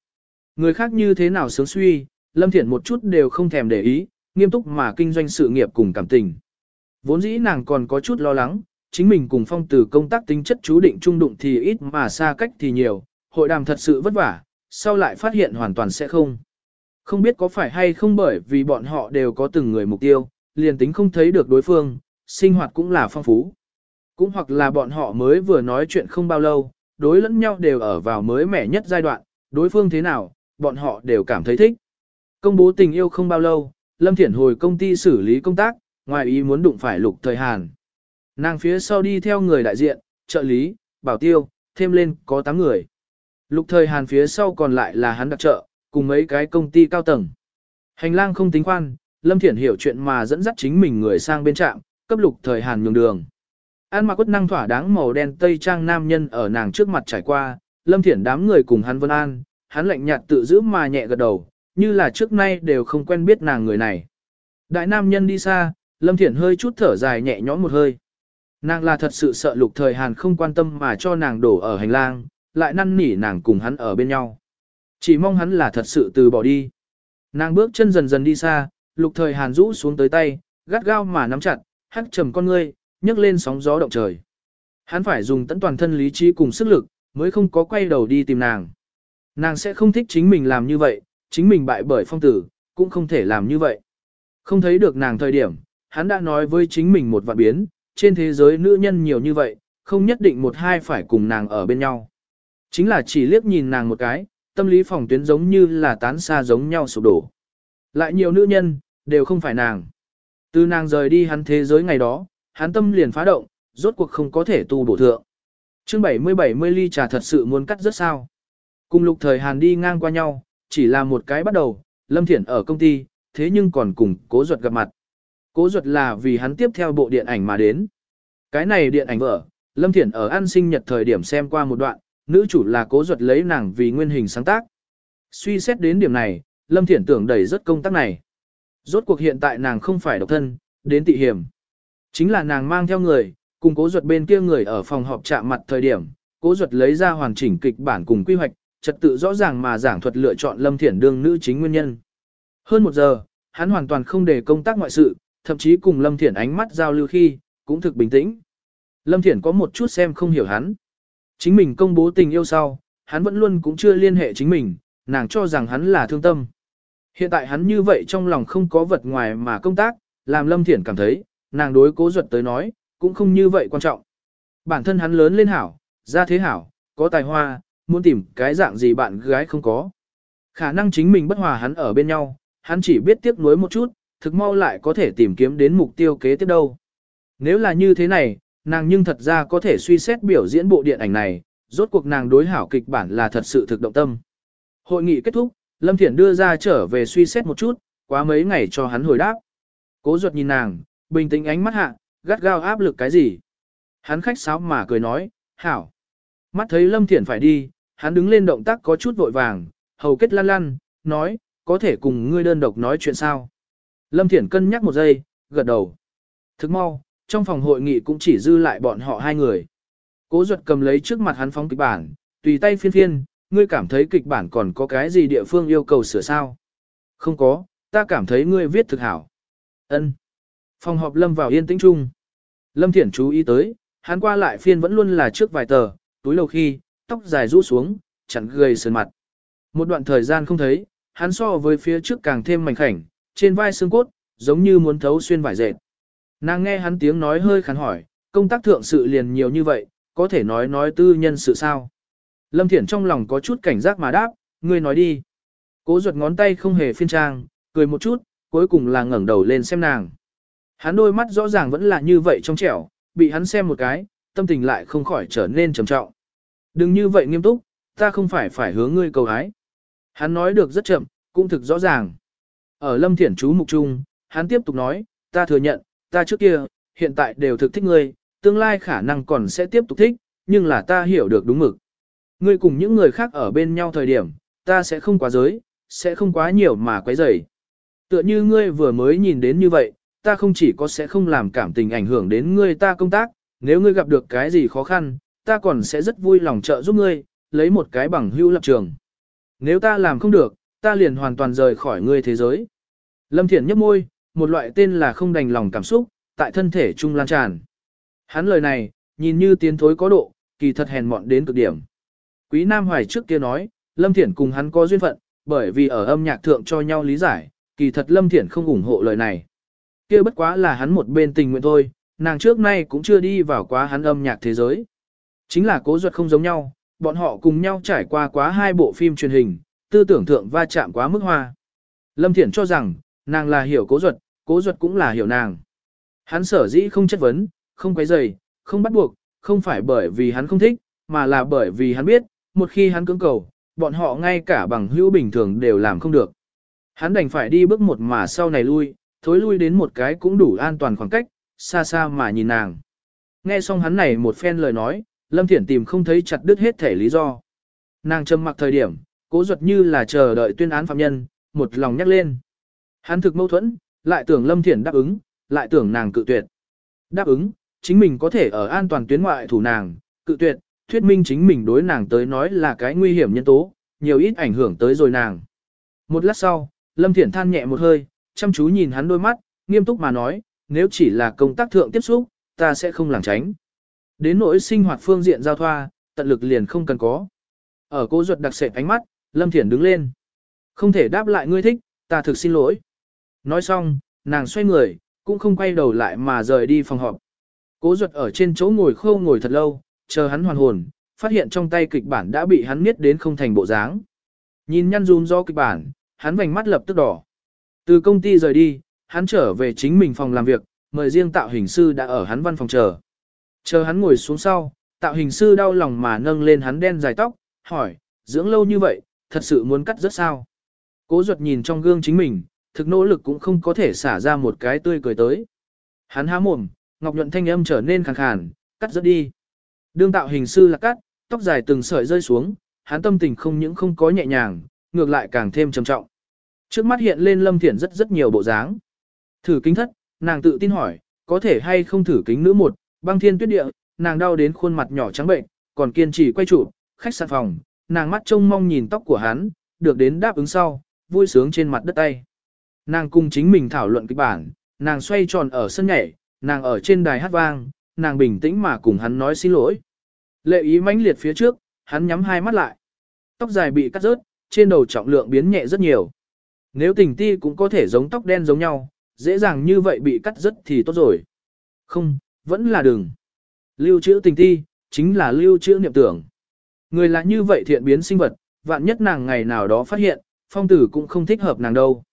Người khác như thế nào sướng suy, Lâm Thiển một chút đều không thèm để ý, nghiêm túc mà kinh doanh sự nghiệp cùng cảm tình. Vốn dĩ nàng còn có chút lo lắng, chính mình cùng phong tử công tác tính chất chú định trung đụng thì ít mà xa cách thì nhiều, hội đàm thật sự vất vả, sau lại phát hiện hoàn toàn sẽ không. Không biết có phải hay không bởi vì bọn họ đều có từng người mục tiêu, liền tính không thấy được đối phương, sinh hoạt cũng là phong phú. Cũng hoặc là bọn họ mới vừa nói chuyện không bao lâu, đối lẫn nhau đều ở vào mới mẻ nhất giai đoạn, đối phương thế nào, bọn họ đều cảm thấy thích. Công bố tình yêu không bao lâu, Lâm Thiển hồi công ty xử lý công tác, ngoài ý muốn đụng phải lục thời Hàn. Nàng phía sau đi theo người đại diện, trợ lý, bảo tiêu, thêm lên có 8 người. Lục thời Hàn phía sau còn lại là hắn đặc trợ, cùng mấy cái công ty cao tầng. Hành lang không tính khoan, Lâm Thiển hiểu chuyện mà dẫn dắt chính mình người sang bên trạm, cấp lục thời Hàn nhường đường. An mặc quất năng thỏa đáng màu đen tây trang nam nhân ở nàng trước mặt trải qua, Lâm Thiển đám người cùng hắn vân an, hắn lạnh nhạt tự giữ mà nhẹ gật đầu, như là trước nay đều không quen biết nàng người này. Đại nam nhân đi xa, Lâm Thiển hơi chút thở dài nhẹ nhõm một hơi. Nàng là thật sự sợ lục thời Hàn không quan tâm mà cho nàng đổ ở hành lang, lại năn nỉ nàng cùng hắn ở bên nhau. Chỉ mong hắn là thật sự từ bỏ đi. Nàng bước chân dần dần đi xa, lục thời Hàn rũ xuống tới tay, gắt gao mà nắm chặt, hắc trầm con ngươi, nhấc lên sóng gió động trời. Hắn phải dùng tận toàn thân lý trí cùng sức lực, mới không có quay đầu đi tìm nàng. Nàng sẽ không thích chính mình làm như vậy, chính mình bại bởi phong tử, cũng không thể làm như vậy. Không thấy được nàng thời điểm, hắn đã nói với chính mình một vạn biến, trên thế giới nữ nhân nhiều như vậy, không nhất định một hai phải cùng nàng ở bên nhau. Chính là chỉ liếc nhìn nàng một cái, tâm lý phòng tuyến giống như là tán xa giống nhau sụp đổ. Lại nhiều nữ nhân, đều không phải nàng. Từ nàng rời đi hắn thế giới ngày đó, hắn tâm liền phá động, rốt cuộc không có thể tu bổ thượng. chương 70-70 ly trà thật sự muốn cắt rất sao. Cùng lục thời Hàn đi ngang qua nhau, chỉ là một cái bắt đầu, Lâm Thiển ở công ty, thế nhưng còn cùng cố ruột gặp mặt. Cố ruột là vì hắn tiếp theo bộ điện ảnh mà đến. Cái này điện ảnh vở, Lâm Thiển ở an sinh nhật thời điểm xem qua một đoạn, nữ chủ là cố ruột lấy nàng vì nguyên hình sáng tác. Suy xét đến điểm này, Lâm Thiển tưởng đẩy rất công tác này. Rốt cuộc hiện tại nàng không phải độc thân, đến tị hiểm. Chính là nàng mang theo người, cùng cố ruột bên kia người ở phòng họp chạm mặt thời điểm, cố ruột lấy ra hoàn chỉnh kịch bản cùng quy hoạch, trật tự rõ ràng mà giảng thuật lựa chọn Lâm Thiển đương nữ chính nguyên nhân. Hơn một giờ, hắn hoàn toàn không để công tác ngoại sự, thậm chí cùng Lâm Thiển ánh mắt giao lưu khi, cũng thực bình tĩnh. Lâm Thiển có một chút xem không hiểu hắn. Chính mình công bố tình yêu sau, hắn vẫn luôn cũng chưa liên hệ chính mình, nàng cho rằng hắn là thương tâm. Hiện tại hắn như vậy trong lòng không có vật ngoài mà công tác, làm Lâm Thiển cảm thấy, nàng đối cố duật tới nói, cũng không như vậy quan trọng. Bản thân hắn lớn lên hảo, ra thế hảo, có tài hoa, muốn tìm cái dạng gì bạn gái không có. Khả năng chính mình bất hòa hắn ở bên nhau, hắn chỉ biết tiếc nuối một chút, thực mau lại có thể tìm kiếm đến mục tiêu kế tiếp đâu. Nếu là như thế này, nàng nhưng thật ra có thể suy xét biểu diễn bộ điện ảnh này, rốt cuộc nàng đối hảo kịch bản là thật sự thực động tâm. Hội nghị kết thúc, Lâm Thiển đưa ra trở về suy xét một chút, quá mấy ngày cho hắn hồi đáp. Cố ruột nhìn nàng, bình tĩnh ánh mắt hạ, gắt gao áp lực cái gì. Hắn khách sáo mà cười nói, hảo. Mắt thấy Lâm Thiển phải đi, hắn đứng lên động tác có chút vội vàng, hầu kết lăn lăn, nói, có thể cùng ngươi đơn độc nói chuyện sao. Lâm Thiển cân nhắc một giây, gật đầu. Thức mau, trong phòng hội nghị cũng chỉ dư lại bọn họ hai người. Cố ruột cầm lấy trước mặt hắn phóng kịch bản, tùy tay phiên phiên, ngươi cảm thấy kịch bản còn có cái gì địa phương yêu cầu sửa sao? Không có, ta cảm thấy ngươi viết thực hảo. Ân. Phòng họp Lâm vào yên tĩnh chung. Lâm Thiển chú ý tới, hắn qua lại phiên vẫn luôn là trước vài tờ, túi lâu khi, tóc dài rũ xuống, chẳng gầy sườn mặt. Một đoạn thời gian không thấy, hắn so với phía trước càng thêm mảnh khảnh, trên vai xương cốt, giống như muốn thấu xuyên vải dệt. Nàng nghe hắn tiếng nói hơi khán hỏi, công tác thượng sự liền nhiều như vậy, có thể nói nói tư nhân sự sao. Lâm Thiển trong lòng có chút cảnh giác mà đáp, ngươi nói đi. Cố ruột ngón tay không hề phiên trang, cười một chút, cuối cùng là ngẩng đầu lên xem nàng. Hắn đôi mắt rõ ràng vẫn là như vậy trong trẻo, bị hắn xem một cái, tâm tình lại không khỏi trở nên trầm trọng. Đừng như vậy nghiêm túc, ta không phải phải hướng ngươi cầu hái. Hắn nói được rất chậm, cũng thực rõ ràng. Ở Lâm Thiển chú mục trung, hắn tiếp tục nói, ta thừa nhận, ta trước kia, hiện tại đều thực thích ngươi, tương lai khả năng còn sẽ tiếp tục thích, nhưng là ta hiểu được đúng mực. Ngươi cùng những người khác ở bên nhau thời điểm, ta sẽ không quá giới, sẽ không quá nhiều mà quấy rầy. Tựa như ngươi vừa mới nhìn đến như vậy, ta không chỉ có sẽ không làm cảm tình ảnh hưởng đến ngươi ta công tác, nếu ngươi gặp được cái gì khó khăn, ta còn sẽ rất vui lòng trợ giúp ngươi, lấy một cái bằng hữu lập trường. Nếu ta làm không được, ta liền hoàn toàn rời khỏi ngươi thế giới. Lâm Thiển nhấp môi, một loại tên là không đành lòng cảm xúc, tại thân thể trung lan tràn. Hắn lời này, nhìn như tiến thối có độ, kỳ thật hèn mọn đến cực điểm. Quý Nam Hoài trước kia nói, Lâm Thiển cùng hắn có duyên phận, bởi vì ở âm nhạc thượng cho nhau lý giải, kỳ thật Lâm Thiển không ủng hộ lời này. kia bất quá là hắn một bên tình nguyện thôi, nàng trước nay cũng chưa đi vào quá hắn âm nhạc thế giới. Chính là cố duật không giống nhau, bọn họ cùng nhau trải qua quá hai bộ phim truyền hình, tư tưởng thượng va chạm quá mức hoa. Lâm Thiển cho rằng, nàng là hiểu cố duật, cố duật cũng là hiểu nàng. Hắn sở dĩ không chất vấn, không quấy rầy, không bắt buộc, không phải bởi vì hắn không thích, mà là bởi vì hắn biết, một khi hắn cưỡng cầu, bọn họ ngay cả bằng hữu bình thường đều làm không được. Hắn đành phải đi bước một mà sau này lui, thối lui đến một cái cũng đủ an toàn khoảng cách, xa xa mà nhìn nàng. Nghe xong hắn này một phen lời nói, Lâm Thiển tìm không thấy chặt đứt hết thể lý do. Nàng trầm mặc thời điểm, cố Duật như là chờ đợi tuyên án phạm nhân, một lòng nhắc lên. Hắn thực mâu thuẫn, lại tưởng Lâm Thiển đáp ứng, lại tưởng nàng cự tuyệt. Đáp ứng, chính mình có thể ở an toàn tuyến ngoại thủ nàng, cự tuyệt, thuyết minh chính mình đối nàng tới nói là cái nguy hiểm nhân tố, nhiều ít ảnh hưởng tới rồi nàng. Một lát sau, Lâm Thiển than nhẹ một hơi, chăm chú nhìn hắn đôi mắt, nghiêm túc mà nói, nếu chỉ là công tác thượng tiếp xúc, ta sẽ không làng tránh. Đến nỗi sinh hoạt phương diện giao thoa, tận lực liền không cần có. Ở cô ruột đặc sệt ánh mắt, Lâm Thiển đứng lên. Không thể đáp lại ngươi thích, ta thực xin lỗi. Nói xong, nàng xoay người, cũng không quay đầu lại mà rời đi phòng họp. Cố ruột ở trên chỗ ngồi khô ngồi thật lâu, chờ hắn hoàn hồn, phát hiện trong tay kịch bản đã bị hắn miết đến không thành bộ dáng. Nhìn nhăn run do kịch bản, hắn vành mắt lập tức đỏ. Từ công ty rời đi, hắn trở về chính mình phòng làm việc, mời riêng tạo hình sư đã ở hắn văn phòng chờ. Chờ hắn ngồi xuống sau, tạo hình sư đau lòng mà nâng lên hắn đen dài tóc, hỏi, dưỡng lâu như vậy, thật sự muốn cắt rất sao? Cố ruột nhìn trong gương chính mình, thực nỗ lực cũng không có thể xả ra một cái tươi cười tới. Hắn há mồm, ngọc nhuận thanh âm trở nên khàn khàn, cắt rất đi. Đương tạo hình sư là cắt, tóc dài từng sợi rơi xuống, hắn tâm tình không những không có nhẹ nhàng, ngược lại càng thêm trầm trọng. Trước mắt hiện lên Lâm Thiển rất rất nhiều bộ dáng. Thử kính thất, nàng tự tin hỏi, có thể hay không thử kính nữ một, băng thiên tuyết địa, nàng đau đến khuôn mặt nhỏ trắng bệnh, còn kiên trì quay trụ, khách sạn phòng, nàng mắt trông mong nhìn tóc của hắn, được đến đáp ứng sau, vui sướng trên mặt đất tay. Nàng cùng chính mình thảo luận kịch bản, nàng xoay tròn ở sân nhảy, nàng ở trên đài hát vang, nàng bình tĩnh mà cùng hắn nói xin lỗi. Lệ ý mãnh liệt phía trước, hắn nhắm hai mắt lại. Tóc dài bị cắt rớt, trên đầu trọng lượng biến nhẹ rất nhiều. Nếu tình ti cũng có thể giống tóc đen giống nhau, dễ dàng như vậy bị cắt rớt thì tốt rồi. Không, vẫn là đừng. Lưu trữ tình ti, chính là lưu trữ niệm tưởng. Người là như vậy thiện biến sinh vật, vạn nhất nàng ngày nào đó phát hiện, phong tử cũng không thích hợp nàng đâu.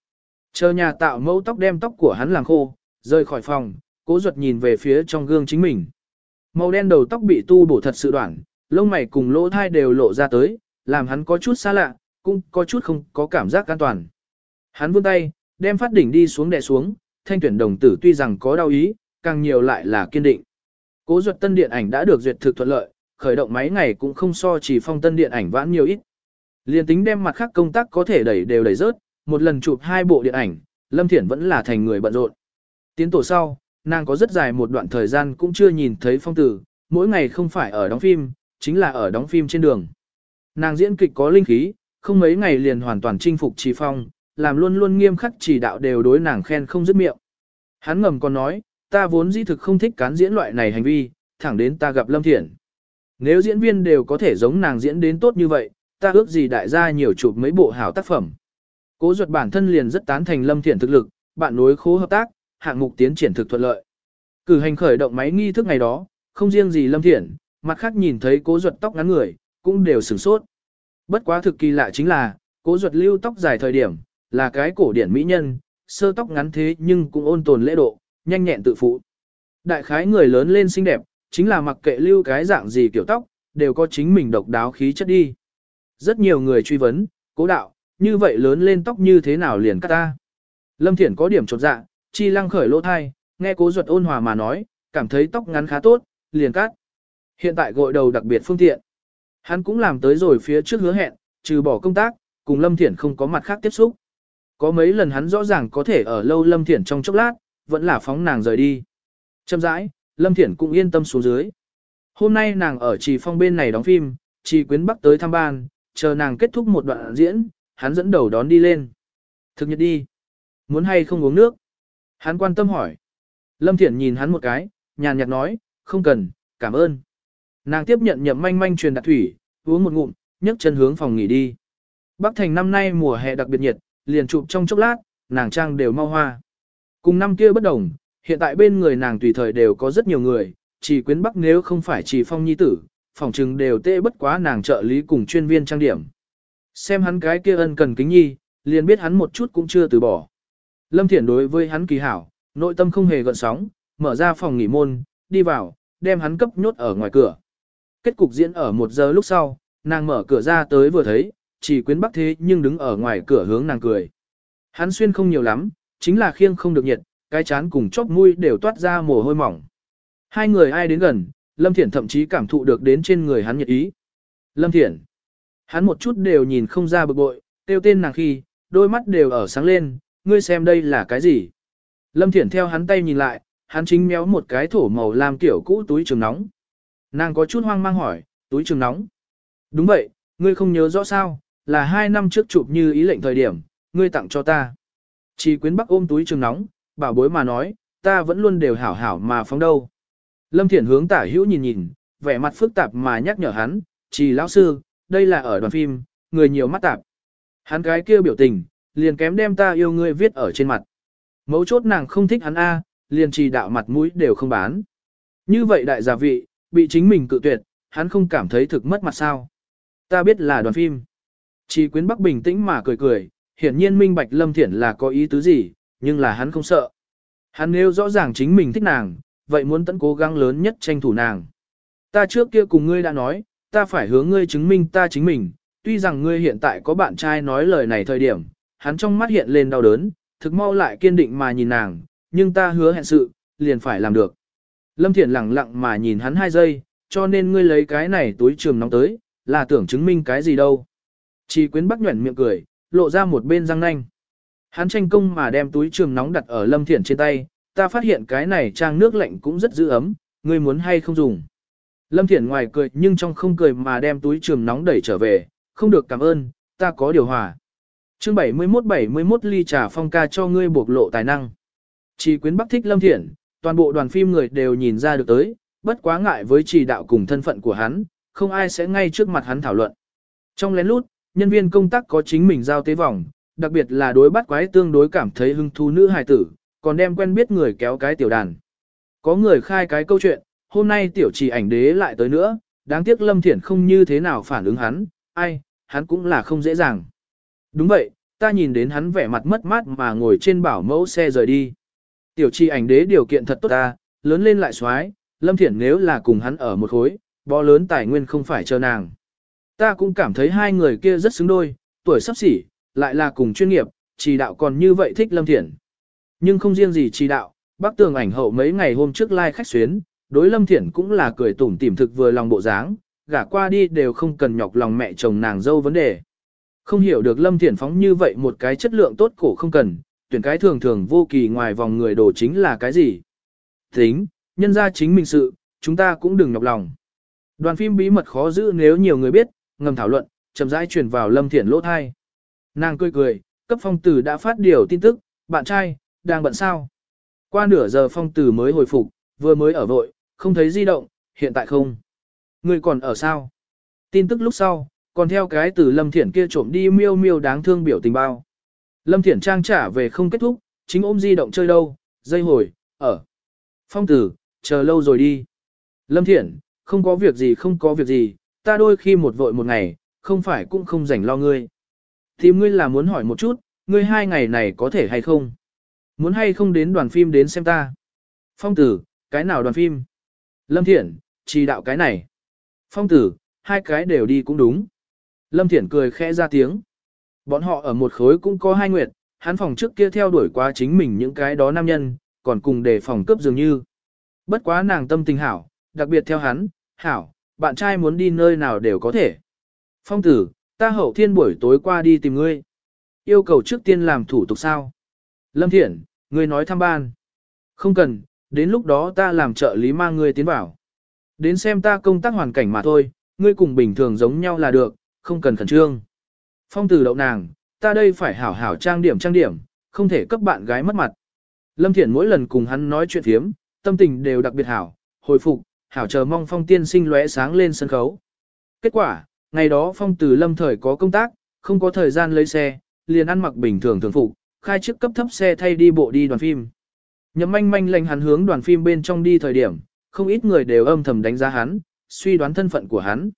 Chờ nhà tạo mẫu tóc đem tóc của hắn làng khô, rời khỏi phòng, cố ruột nhìn về phía trong gương chính mình. Màu đen đầu tóc bị tu bổ thật sự đoạn, lông mày cùng lỗ thai đều lộ ra tới, làm hắn có chút xa lạ, cũng có chút không có cảm giác an toàn. Hắn vươn tay, đem phát đỉnh đi xuống đè xuống, thanh tuyển đồng tử tuy rằng có đau ý, càng nhiều lại là kiên định. Cố ruột tân điện ảnh đã được duyệt thực thuận lợi, khởi động máy ngày cũng không so chỉ phong tân điện ảnh vãn nhiều ít. Liên tính đem mặt khác công tác có thể đẩy đều đẩy rớt, một lần chụp hai bộ điện ảnh, Lâm Thiển vẫn là thành người bận rộn. Tiến tổ sau, nàng có rất dài một đoạn thời gian cũng chưa nhìn thấy phong tử, mỗi ngày không phải ở đóng phim, chính là ở đóng phim trên đường. Nàng diễn kịch có linh khí, không mấy ngày liền hoàn toàn chinh phục trì phong, làm luôn luôn nghiêm khắc chỉ đạo đều đối nàng khen không dứt miệng. Hắn ngầm còn nói, ta vốn dĩ thực không thích cán diễn loại này hành vi, thẳng đến ta gặp Lâm Thiển. Nếu diễn viên đều có thể giống nàng diễn đến tốt như vậy, ta ước gì đại gia nhiều chụp mấy bộ hảo tác phẩm. Cố ruột bản thân liền rất tán thành Lâm Thiển thực lực, bạn nối khố hợp tác, hạng mục tiến triển thực thuận lợi. Cử hành khởi động máy nghi thức ngày đó, không riêng gì Lâm Thiển, mặt khác nhìn thấy cố ruột tóc ngắn người, cũng đều sửng sốt. Bất quá thực kỳ lạ chính là, cố ruột lưu tóc dài thời điểm, là cái cổ điển mỹ nhân, sơ tóc ngắn thế nhưng cũng ôn tồn lễ độ, nhanh nhẹn tự phụ. Đại khái người lớn lên xinh đẹp, chính là mặc kệ lưu cái dạng gì kiểu tóc, đều có chính mình độc đáo khí chất đi. Rất nhiều người truy vấn, cố đạo, như vậy lớn lên tóc như thế nào liền cắt ta. Lâm Thiển có điểm chột dạ, chi lăng khởi lỗ thai, nghe cố ruột ôn hòa mà nói, cảm thấy tóc ngắn khá tốt, liền cắt. Hiện tại gội đầu đặc biệt phương tiện. Hắn cũng làm tới rồi phía trước hứa hẹn, trừ bỏ công tác, cùng Lâm Thiển không có mặt khác tiếp xúc. Có mấy lần hắn rõ ràng có thể ở lâu Lâm Thiển trong chốc lát, vẫn là phóng nàng rời đi. Châm rãi, Lâm Thiển cũng yên tâm xuống dưới. Hôm nay nàng ở Trì Phong bên này đóng phim, Trì Quyến Bắc tới thăm ban, chờ nàng kết thúc một đoạn diễn, hắn dẫn đầu đón đi lên. Thực nhật đi. Muốn hay không uống nước? Hắn quan tâm hỏi. Lâm Thiển nhìn hắn một cái, nhàn nhạt nói, không cần, cảm ơn. Nàng tiếp nhận nhậm manh manh truyền đạt thủy, uống một ngụm, nhấc chân hướng phòng nghỉ đi. Bắc Thành năm nay mùa hè đặc biệt nhiệt, liền chụp trong chốc lát, nàng trang đều mau hoa. Cùng năm kia bất đồng, hiện tại bên người nàng tùy thời đều có rất nhiều người, chỉ quyến Bắc nếu không phải chỉ phong nhi tử, phòng trừng đều tệ bất quá nàng trợ lý cùng chuyên viên trang điểm. Xem hắn cái kia ân cần kính nhi, liền biết hắn một chút cũng chưa từ bỏ. Lâm Thiển đối với hắn kỳ hảo, nội tâm không hề gợn sóng, mở ra phòng nghỉ môn, đi vào, đem hắn cấp nhốt ở ngoài cửa. Kết cục diễn ở một giờ lúc sau, nàng mở cửa ra tới vừa thấy, chỉ quyến bắc thế nhưng đứng ở ngoài cửa hướng nàng cười. Hắn xuyên không nhiều lắm, chính là khiêng không được nhiệt, cái chán cùng chóp mũi đều toát ra mồ hôi mỏng. Hai người ai đến gần, Lâm Thiển thậm chí cảm thụ được đến trên người hắn nhiệt ý. Lâm Thiển. Hắn một chút đều nhìn không ra bực bội, tiêu tên nàng khi, đôi mắt đều ở sáng lên, ngươi xem đây là cái gì. Lâm Thiển theo hắn tay nhìn lại, hắn chính méo một cái thổ màu làm kiểu cũ túi trường nóng. Nàng có chút hoang mang hỏi, túi trường nóng. Đúng vậy, ngươi không nhớ rõ sao, là hai năm trước chụp như ý lệnh thời điểm, ngươi tặng cho ta. Chỉ quyến bắc ôm túi trường nóng, bảo bối mà nói, ta vẫn luôn đều hảo hảo mà phóng đâu. Lâm Thiển hướng tả hữu nhìn nhìn, vẻ mặt phức tạp mà nhắc nhở hắn, chỉ lão sư, đây là ở đoàn phim, người nhiều mắt tạp. Hắn cái kia biểu tình, liền kém đem ta yêu ngươi viết ở trên mặt. Mấu chốt nàng không thích hắn A, liền trì đạo mặt mũi đều không bán. Như vậy đại gia vị, bị chính mình cự tuyệt, hắn không cảm thấy thực mất mặt sao. Ta biết là đoàn phim. Chỉ quyến bắc bình tĩnh mà cười cười, hiển nhiên minh bạch lâm thiển là có ý tứ gì, nhưng là hắn không sợ. Hắn nếu rõ ràng chính mình thích nàng, vậy muốn tận cố gắng lớn nhất tranh thủ nàng. Ta trước kia cùng ngươi đã nói, ta phải hướng ngươi chứng minh ta chính mình, tuy rằng ngươi hiện tại có bạn trai nói lời này thời điểm, hắn trong mắt hiện lên đau đớn, thực mau lại kiên định mà nhìn nàng, nhưng ta hứa hẹn sự, liền phải làm được. Lâm Thiển lặng lặng mà nhìn hắn hai giây, cho nên ngươi lấy cái này túi trường nóng tới, là tưởng chứng minh cái gì đâu. Chỉ quyến bắc nhuẩn miệng cười, lộ ra một bên răng nanh. Hắn tranh công mà đem túi trường nóng đặt ở Lâm Thiển trên tay, ta phát hiện cái này trang nước lạnh cũng rất giữ ấm, ngươi muốn hay không dùng. Lâm Thiển ngoài cười nhưng trong không cười mà đem túi trường nóng đẩy trở về, không được cảm ơn, ta có điều hòa. chương 71-71 ly trà phong ca cho ngươi bộc lộ tài năng. Chỉ quyến bắc thích Lâm Thiển, toàn bộ đoàn phim người đều nhìn ra được tới, bất quá ngại với chỉ đạo cùng thân phận của hắn, không ai sẽ ngay trước mặt hắn thảo luận. Trong lén lút, nhân viên công tác có chính mình giao tế vòng, đặc biệt là đối bắt quái tương đối cảm thấy hứng thú nữ hài tử, còn đem quen biết người kéo cái tiểu đàn. Có người khai cái câu chuyện, hôm nay tiểu trì ảnh đế lại tới nữa, đáng tiếc Lâm Thiển không như thế nào phản ứng hắn, ai, hắn cũng là không dễ dàng. Đúng vậy, ta nhìn đến hắn vẻ mặt mất mát mà ngồi trên bảo mẫu xe rời đi. Tiểu trì ảnh đế điều kiện thật tốt ta, lớn lên lại xoái, Lâm Thiển nếu là cùng hắn ở một khối, bó lớn tài nguyên không phải chờ nàng. Ta cũng cảm thấy hai người kia rất xứng đôi, tuổi sắp xỉ, lại là cùng chuyên nghiệp, chỉ đạo còn như vậy thích Lâm Thiển. Nhưng không riêng gì chỉ đạo, bác tường ảnh hậu mấy ngày hôm trước lai like khách xuyến, đối Lâm Thiển cũng là cười tủm tỉm thực vừa lòng bộ dáng, gả qua đi đều không cần nhọc lòng mẹ chồng nàng dâu vấn đề. Không hiểu được Lâm Thiển phóng như vậy một cái chất lượng tốt cổ không cần, tuyển cái thường thường vô kỳ ngoài vòng người đồ chính là cái gì. Tính, nhân ra chính mình sự, chúng ta cũng đừng nhọc lòng. Đoàn phim bí mật khó giữ nếu nhiều người biết, ngầm thảo luận, chậm rãi truyền vào Lâm Thiển lỗ thai. Nàng cười cười, cấp phong tử đã phát điều tin tức, bạn trai, đang bận sao? Qua nửa giờ phong tử mới hồi phục, vừa mới ở vội, không thấy di động, hiện tại không. Người còn ở sao? Tin tức lúc sau, còn theo cái từ Lâm Thiển kia trộm đi miêu miêu đáng thương biểu tình bao. Lâm Thiển trang trả về không kết thúc, chính ôm di động chơi đâu, dây hồi, ở. Phong tử, chờ lâu rồi đi. Lâm Thiển, không có việc gì không có việc gì, ta đôi khi một vội một ngày, không phải cũng không rảnh lo ngươi. Tìm ngươi là muốn hỏi một chút, ngươi hai ngày này có thể hay không? Muốn hay không đến đoàn phim đến xem ta? Phong tử, cái nào đoàn phim? Lâm Thiển, chỉ đạo cái này. Phong tử, hai cái đều đi cũng đúng. Lâm Thiển cười khẽ ra tiếng. Bọn họ ở một khối cũng có hai nguyệt, hắn phòng trước kia theo đuổi qua chính mình những cái đó nam nhân, còn cùng để phòng cướp dường như. Bất quá nàng tâm tình hảo, đặc biệt theo hắn, hảo, bạn trai muốn đi nơi nào đều có thể. Phong tử, ta hậu thiên buổi tối qua đi tìm ngươi. Yêu cầu trước tiên làm thủ tục sao? Lâm Thiển, ngươi nói thăm ban. Không cần, đến lúc đó ta làm trợ lý mang ngươi tiến vào. Đến xem ta công tác hoàn cảnh mà thôi, ngươi cùng bình thường giống nhau là được, không cần khẩn trương. Phong tử đậu nàng, ta đây phải hảo hảo trang điểm trang điểm, không thể cấp bạn gái mất mặt. Lâm Thiển mỗi lần cùng hắn nói chuyện thiếm, tâm tình đều đặc biệt hảo, hồi phục, hảo chờ mong phong tiên sinh lóe sáng lên sân khấu. Kết quả, ngày đó phong từ lâm thời có công tác, không có thời gian lấy xe, liền ăn mặc bình thường thường phục, khai chiếc cấp thấp xe thay đi bộ đi đoàn phim. Nhậm manh manh lệnh hắn hướng đoàn phim bên trong đi thời điểm, không ít người đều âm thầm đánh giá hắn, suy đoán thân phận của hắn.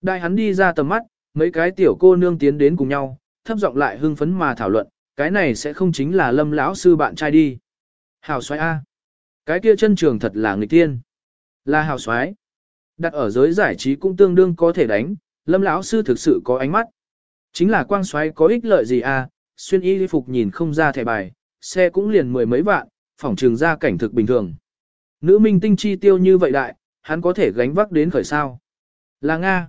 Đại hắn đi ra tầm mắt, mấy cái tiểu cô nương tiến đến cùng nhau, thấp giọng lại hưng phấn mà thảo luận, cái này sẽ không chính là lâm lão sư bạn trai đi. Hào xoay A. Cái kia chân trường thật là người tiên. Là hào xoái. Đặt ở giới giải trí cũng tương đương có thể đánh, lâm lão sư thực sự có ánh mắt. Chính là quang xoáy có ích lợi gì à, xuyên y phục nhìn không ra thẻ bài, xe cũng liền mười mấy vạn, phỏng trường ra cảnh thực bình thường. Nữ minh tinh chi tiêu như vậy đại, hắn có thể gánh vác đến khởi sao. Là Nga.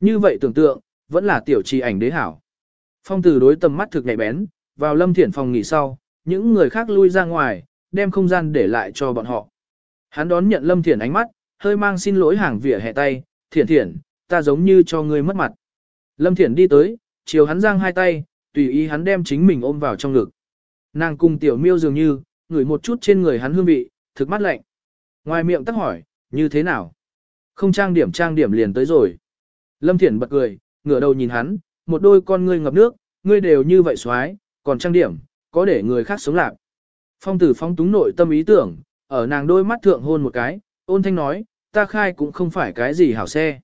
Như vậy tưởng tượng, vẫn là tiểu trì ảnh đế hảo. Phong từ đối tầm mắt thực nhạy bén, vào lâm thiển phòng nghỉ sau, những người khác lui ra ngoài, đem không gian để lại cho bọn họ. Hắn đón nhận Lâm Thiển ánh mắt, hơi mang xin lỗi hàng vỉa hẹ tay, Thiển Thiển, ta giống như cho ngươi mất mặt. Lâm Thiển đi tới, chiều hắn giang hai tay, tùy ý hắn đem chính mình ôm vào trong ngực. Nàng cùng tiểu miêu dường như, ngửi một chút trên người hắn hương vị, thực mắt lạnh. Ngoài miệng tắc hỏi, như thế nào? Không trang điểm trang điểm liền tới rồi. Lâm Thiển bật cười, ngửa đầu nhìn hắn, một đôi con ngươi ngập nước, ngươi đều như vậy xoái, còn trang điểm, có để người khác sống lạc. Phong tử phong túng nội tâm ý tưởng, ở nàng đôi mắt thượng hôn một cái, ôn thanh nói, ta khai cũng không phải cái gì hảo xe.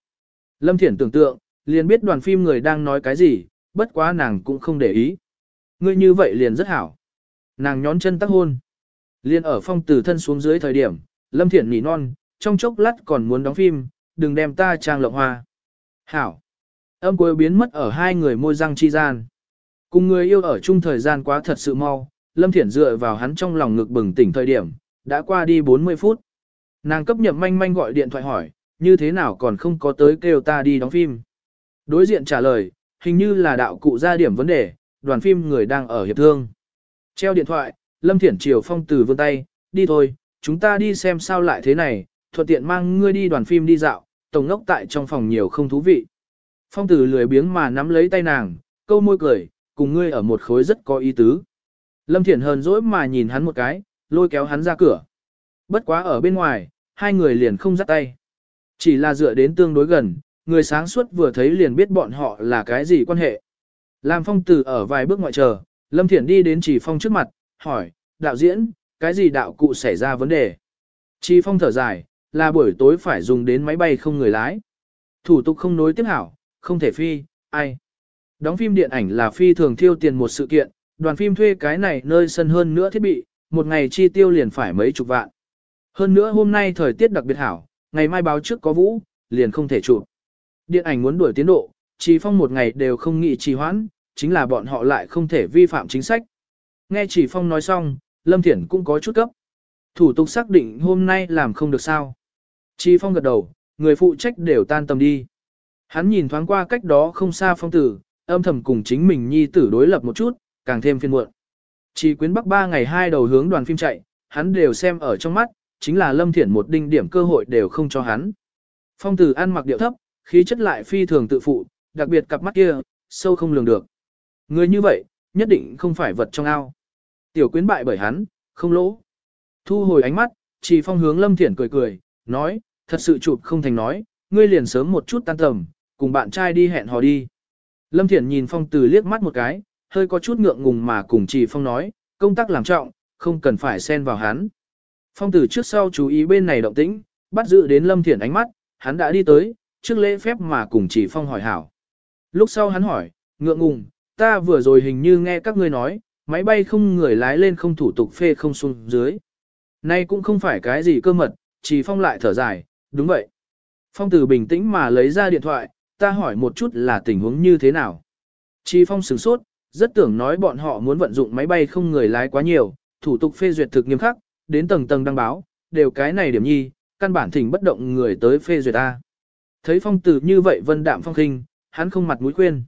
Lâm Thiển tưởng tượng, liền biết đoàn phim người đang nói cái gì, bất quá nàng cũng không để ý. Ngươi như vậy liền rất hảo. Nàng nhón chân tắc hôn. Liên ở phong tử thân xuống dưới thời điểm, Lâm Thiển nỉ non, trong chốc lát còn muốn đóng phim, đừng đem ta trang lộng hoa. Hảo. Âm cuối biến mất ở hai người môi răng chi gian. Cùng người yêu ở chung thời gian quá thật sự mau, Lâm Thiển dựa vào hắn trong lòng ngực bừng tỉnh thời điểm, đã qua đi 40 phút. Nàng cấp nhậm manh manh gọi điện thoại hỏi, như thế nào còn không có tới kêu ta đi đóng phim. Đối diện trả lời, hình như là đạo cụ ra điểm vấn đề, đoàn phim người đang ở hiệp thương. Treo điện thoại, Lâm Thiển triều phong từ vươn tay, đi thôi, chúng ta đi xem sao lại thế này, thuận tiện mang ngươi đi đoàn phim đi dạo, tổng ngốc tại trong phòng nhiều không thú vị. Phong tử lười biếng mà nắm lấy tay nàng, câu môi cười, cùng ngươi ở một khối rất có ý tứ. Lâm Thiển hờn dỗi mà nhìn hắn một cái, lôi kéo hắn ra cửa. Bất quá ở bên ngoài, hai người liền không dắt tay. Chỉ là dựa đến tương đối gần, người sáng suốt vừa thấy liền biết bọn họ là cái gì quan hệ. Làm phong tử ở vài bước ngoại chờ, Lâm Thiển đi đến chỉ phong trước mặt, hỏi, đạo diễn, cái gì đạo cụ xảy ra vấn đề? Chỉ phong thở dài, là buổi tối phải dùng đến máy bay không người lái. Thủ tục không nối tiếp hảo, không thể phi, ai. Đóng phim điện ảnh là phi thường thiêu tiền một sự kiện, đoàn phim thuê cái này nơi sân hơn nữa thiết bị, một ngày chi tiêu liền phải mấy chục vạn. Hơn nữa hôm nay thời tiết đặc biệt hảo, ngày mai báo trước có vũ, liền không thể chụp. Điện ảnh muốn đuổi tiến độ, Chỉ Phong một ngày đều không nghĩ trì hoãn, chính là bọn họ lại không thể vi phạm chính sách. Nghe Chỉ Phong nói xong, Lâm Thiển cũng có chút cấp. Thủ tục xác định hôm nay làm không được sao. Chỉ Phong gật đầu, người phụ trách đều tan tầm đi. Hắn nhìn thoáng qua cách đó không xa phong tử, âm thầm cùng chính mình nhi tử đối lập một chút, càng thêm phiên muộn. Chỉ quyến bắc ba ngày hai đầu hướng đoàn phim chạy, hắn đều xem ở trong mắt, chính là lâm thiển một đinh điểm cơ hội đều không cho hắn. Phong tử ăn mặc điệu thấp, khí chất lại phi thường tự phụ, đặc biệt cặp mắt kia, sâu không lường được. Người như vậy, nhất định không phải vật trong ao. Tiểu quyến bại bởi hắn, không lỗ. Thu hồi ánh mắt, chỉ phong hướng lâm thiển cười cười, nói, thật sự chụp không thành nói, ngươi liền sớm một chút tan tầm, cùng bạn trai đi hẹn hò đi. Lâm Thiển nhìn Phong Từ liếc mắt một cái, hơi có chút ngượng ngùng mà cùng Chỉ Phong nói, công tác làm trọng, không cần phải xen vào hắn. Phong Tử trước sau chú ý bên này động tĩnh, bắt giữ đến Lâm Thiển ánh mắt, hắn đã đi tới, trước lễ phép mà cùng Chỉ Phong hỏi hảo. Lúc sau hắn hỏi, ngượng ngùng, ta vừa rồi hình như nghe các ngươi nói, máy bay không người lái lên không thủ tục phê không xuống dưới. Nay cũng không phải cái gì cơ mật, Chỉ Phong lại thở dài, đúng vậy. Phong Tử bình tĩnh mà lấy ra điện thoại, ta hỏi một chút là tình huống như thế nào. Chỉ Phong sửng sốt, rất tưởng nói bọn họ muốn vận dụng máy bay không người lái quá nhiều, thủ tục phê duyệt thực nghiêm khắc, đến tầng tầng đăng báo, đều cái này điểm nhi, căn bản thỉnh bất động người tới phê duyệt ta. Thấy phong tử như vậy vân đạm phong khinh, hắn không mặt mũi khuyên.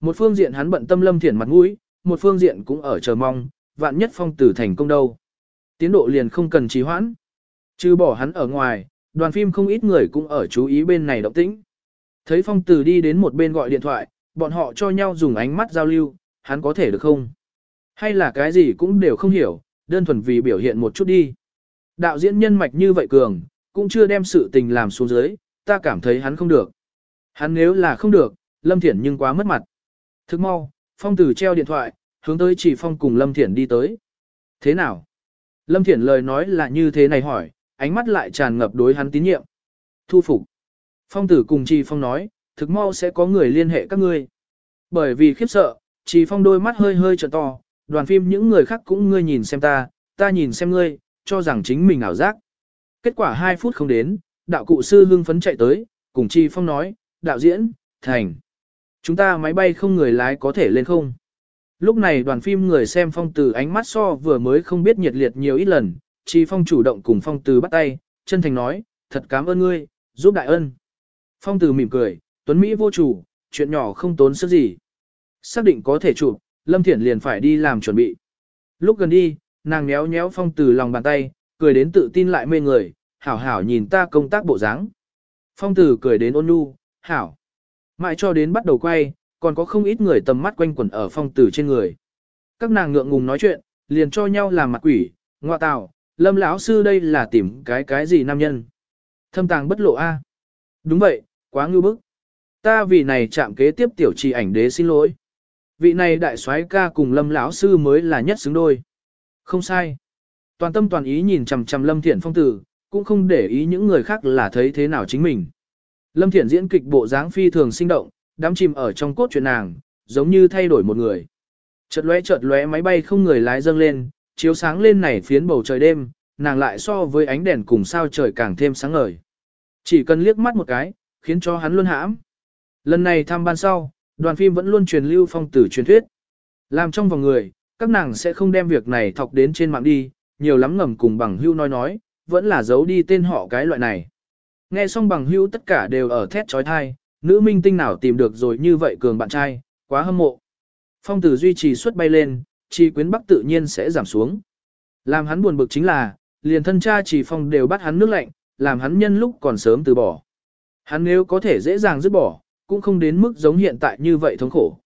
Một phương diện hắn bận tâm lâm thiển mặt mũi, một phương diện cũng ở chờ mong, vạn nhất phong tử thành công đâu. Tiến độ liền không cần trì hoãn. Chứ bỏ hắn ở ngoài, đoàn phim không ít người cũng ở chú ý bên này động tĩnh. Thấy phong tử đi đến một bên gọi điện thoại, bọn họ cho nhau dùng ánh mắt giao lưu, hắn có thể được không? Hay là cái gì cũng đều không hiểu, đơn thuần vì biểu hiện một chút đi. Đạo diễn nhân mạch như vậy cường, cũng chưa đem sự tình làm xuống dưới, ta cảm thấy hắn không được. Hắn nếu là không được, Lâm Thiển nhưng quá mất mặt. Thức mau, phong tử treo điện thoại, hướng tới chỉ phong cùng Lâm Thiển đi tới. Thế nào? Lâm Thiển lời nói là như thế này hỏi, ánh mắt lại tràn ngập đối hắn tín nhiệm. Thu phục. Phong tử cùng Trì Phong nói, thực mau sẽ có người liên hệ các ngươi. Bởi vì khiếp sợ, Trì Phong đôi mắt hơi hơi trợn to, đoàn phim những người khác cũng ngươi nhìn xem ta, ta nhìn xem ngươi, cho rằng chính mình ảo giác. Kết quả 2 phút không đến, đạo cụ sư hưng phấn chạy tới, cùng chi Phong nói, đạo diễn, thành. Chúng ta máy bay không người lái có thể lên không? Lúc này đoàn phim người xem phong từ ánh mắt so vừa mới không biết nhiệt liệt nhiều ít lần, chi Phong chủ động cùng phong từ bắt tay, chân thành nói, thật cảm ơn ngươi, giúp đại ân. Phong từ mỉm cười, Tuấn Mỹ vô chủ, chuyện nhỏ không tốn sức gì. Xác định có thể chụp, Lâm Thiển liền phải đi làm chuẩn bị. Lúc gần đi, nàng nhéo nhéo phong từ lòng bàn tay, cười đến tự tin lại mê người, hảo hảo nhìn ta công tác bộ dáng. Phong tử cười đến ôn nhu, hảo. Mãi cho đến bắt đầu quay, còn có không ít người tầm mắt quanh quẩn ở phong tử trên người. Các nàng ngượng ngùng nói chuyện, liền cho nhau làm mặt quỷ, ngoa tào, lâm lão sư đây là tìm cái cái gì nam nhân. Thâm tàng bất lộ a. Đúng vậy, quá ngưu bức. Ta vì này chạm kế tiếp tiểu trì ảnh đế xin lỗi. Vị này đại soái ca cùng lâm lão sư mới là nhất xứng đôi. Không sai. Toàn tâm toàn ý nhìn chằm chằm lâm thiện phong tử, cũng không để ý những người khác là thấy thế nào chính mình. Lâm thiện diễn kịch bộ dáng phi thường sinh động, đắm chìm ở trong cốt truyện nàng, giống như thay đổi một người. Chợt lóe chợt lóe máy bay không người lái dâng lên, chiếu sáng lên này phiến bầu trời đêm, nàng lại so với ánh đèn cùng sao trời càng thêm sáng ngời. Chỉ cần liếc mắt một cái, khiến cho hắn luôn hãm. Lần này thăm ban sau, đoàn phim vẫn luôn truyền lưu phong tử truyền thuyết. Làm trong vòng người, các nàng sẽ không đem việc này thọc đến trên mạng đi, nhiều lắm ngầm cùng bằng hưu nói nói, vẫn là giấu đi tên họ cái loại này. Nghe xong bằng hưu tất cả đều ở thét trói thai, nữ minh tinh nào tìm được rồi như vậy cường bạn trai, quá hâm mộ. Phong tử duy trì suất bay lên, chi quyến bắc tự nhiên sẽ giảm xuống. Làm hắn buồn bực chính là, liền thân cha chỉ phong đều bắt hắn nước lạnh, làm hắn nhân lúc còn sớm từ bỏ. Hắn nếu có thể dễ dàng dứt bỏ, cũng không đến mức giống hiện tại như vậy thống khổ.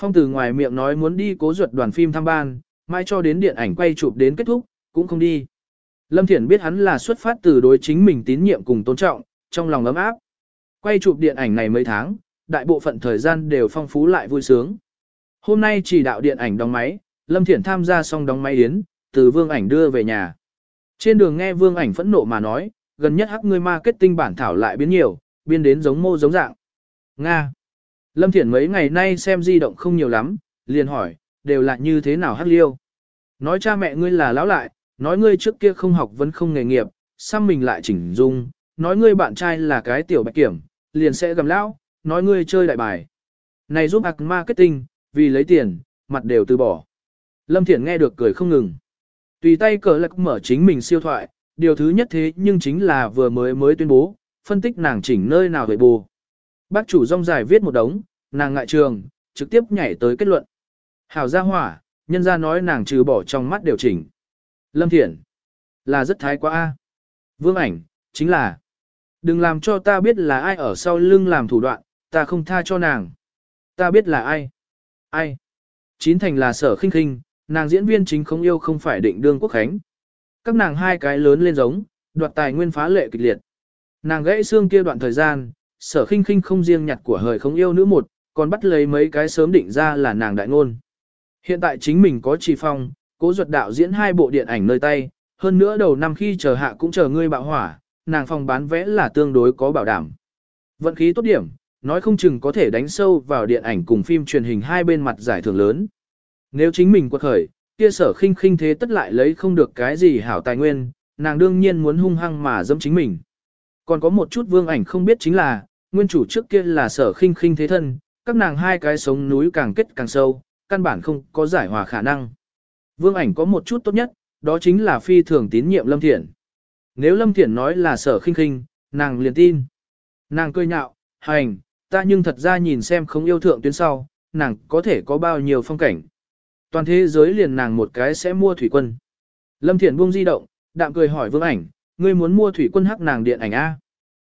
Phong từ ngoài miệng nói muốn đi cố ruột đoàn phim tham ban, mai cho đến điện ảnh quay chụp đến kết thúc, cũng không đi. Lâm Thiển biết hắn là xuất phát từ đối chính mình tín nhiệm cùng tôn trọng, trong lòng ấm áp. Quay chụp điện ảnh này mấy tháng, đại bộ phận thời gian đều phong phú lại vui sướng. Hôm nay chỉ đạo điện ảnh đóng máy, Lâm Thiển tham gia xong đóng máy yến, từ vương ảnh đưa về nhà. Trên đường nghe vương ảnh phẫn nộ mà nói, gần nhất hắc ngươi marketing bản thảo lại biến nhiều, biến đến giống mô giống dạng. Nga. Lâm Thiển mấy ngày nay xem di động không nhiều lắm, liền hỏi, đều là như thế nào hắc liêu. Nói cha mẹ ngươi là lão lại, nói ngươi trước kia không học vẫn không nghề nghiệp, xăm mình lại chỉnh dung, nói ngươi bạn trai là cái tiểu bạch kiểm, liền sẽ gầm lão, nói ngươi chơi đại bài. Này giúp ạc marketing, vì lấy tiền, mặt đều từ bỏ. Lâm Thiển nghe được cười không ngừng. Tùy tay cờ lạc mở chính mình siêu thoại, điều thứ nhất thế nhưng chính là vừa mới mới tuyên bố, phân tích nàng chỉnh nơi nào về bù. Bác chủ rong dài viết một đống, nàng ngại trường, trực tiếp nhảy tới kết luận. Hảo gia hỏa, nhân ra nói nàng trừ bỏ trong mắt điều chỉnh. Lâm Thiển, là rất thái quá a. Vương ảnh, chính là, đừng làm cho ta biết là ai ở sau lưng làm thủ đoạn, ta không tha cho nàng. Ta biết là ai. Ai? Chín thành là sở khinh khinh, nàng diễn viên chính không yêu không phải định đương quốc khánh. Các nàng hai cái lớn lên giống, đoạt tài nguyên phá lệ kịch liệt. Nàng gãy xương kia đoạn thời gian, sở khinh khinh không riêng nhặt của hời không yêu nữ một, còn bắt lấy mấy cái sớm định ra là nàng đại ngôn. Hiện tại chính mình có trì phong, cố ruột đạo diễn hai bộ điện ảnh nơi tay, hơn nữa đầu năm khi chờ hạ cũng chờ ngươi bạo hỏa, nàng phòng bán vẽ là tương đối có bảo đảm. Vận khí tốt điểm, nói không chừng có thể đánh sâu vào điện ảnh cùng phim truyền hình hai bên mặt giải thưởng lớn. Nếu chính mình quật khởi, kia sở khinh khinh thế tất lại lấy không được cái gì hảo tài nguyên, nàng đương nhiên muốn hung hăng mà dâm chính mình. Còn có một chút vương ảnh không biết chính là, nguyên chủ trước kia là sở khinh khinh thế thân, các nàng hai cái sống núi càng kết càng sâu, căn bản không có giải hòa khả năng. Vương ảnh có một chút tốt nhất, đó chính là phi thường tín nhiệm Lâm Thiển. Nếu Lâm Thiển nói là sở khinh khinh, nàng liền tin. Nàng cười nhạo, hành, ta nhưng thật ra nhìn xem không yêu thượng tuyến sau, nàng có thể có bao nhiêu phong cảnh. Toàn thế giới liền nàng một cái sẽ mua thủy quân. Lâm Thiển buông di động, đạm cười hỏi vương ảnh, ngươi muốn mua thủy quân hắc nàng điện ảnh A.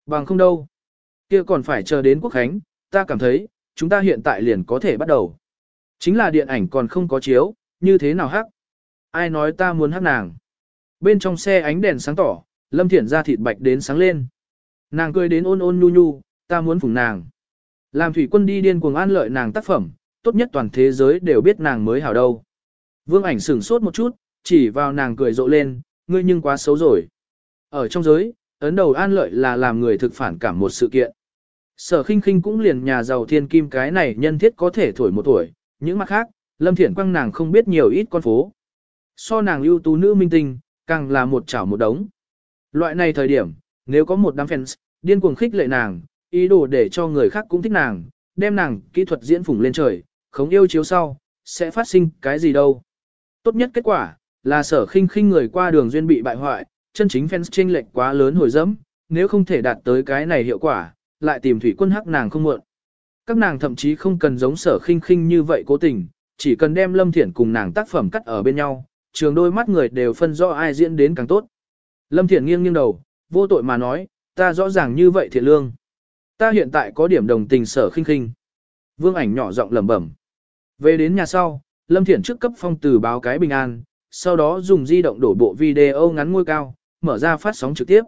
Bằng không đâu kia còn phải chờ đến quốc khánh, ta cảm thấy, chúng ta hiện tại liền có thể bắt đầu. Chính là điện ảnh còn không có chiếu, như thế nào hắc? Ai nói ta muốn hắc nàng? Bên trong xe ánh đèn sáng tỏ, Lâm Thiển ra thịt bạch đến sáng lên. Nàng cười đến ôn ôn nhu nhu, ta muốn phụng nàng. Làm thủy quân đi điên cuồng an lợi nàng tác phẩm, tốt nhất toàn thế giới đều biết nàng mới hảo đâu. Vương ảnh sửng sốt một chút, chỉ vào nàng cười rộ lên, ngươi nhưng quá xấu rồi. Ở trong giới, ấn đầu an lợi là làm người thực phản cảm một sự kiện. Sở khinh khinh cũng liền nhà giàu thiên kim cái này nhân thiết có thể thổi một tuổi, những mặt khác, lâm thiện quăng nàng không biết nhiều ít con phố. So nàng ưu tú nữ minh tinh, càng là một chảo một đống. Loại này thời điểm, nếu có một đám fans, điên cuồng khích lệ nàng, ý đồ để cho người khác cũng thích nàng, đem nàng kỹ thuật diễn phủng lên trời, không yêu chiếu sau, sẽ phát sinh cái gì đâu. Tốt nhất kết quả, là sở khinh khinh người qua đường duyên bị bại hoại, chân chính fans chênh lệch quá lớn hồi dẫm, nếu không thể đạt tới cái này hiệu quả, lại tìm thủy quân hắc nàng không muộn. Các nàng thậm chí không cần giống sở khinh khinh như vậy cố tình, chỉ cần đem Lâm Thiển cùng nàng tác phẩm cắt ở bên nhau, trường đôi mắt người đều phân rõ ai diễn đến càng tốt. Lâm Thiển nghiêng nghiêng đầu, vô tội mà nói, ta rõ ràng như vậy thiện lương. Ta hiện tại có điểm đồng tình sở khinh khinh. Vương ảnh nhỏ giọng lẩm bẩm. Về đến nhà sau, Lâm Thiển trước cấp phong từ báo cái bình an, sau đó dùng di động đổ bộ video ngắn ngôi cao, mở ra phát sóng trực tiếp.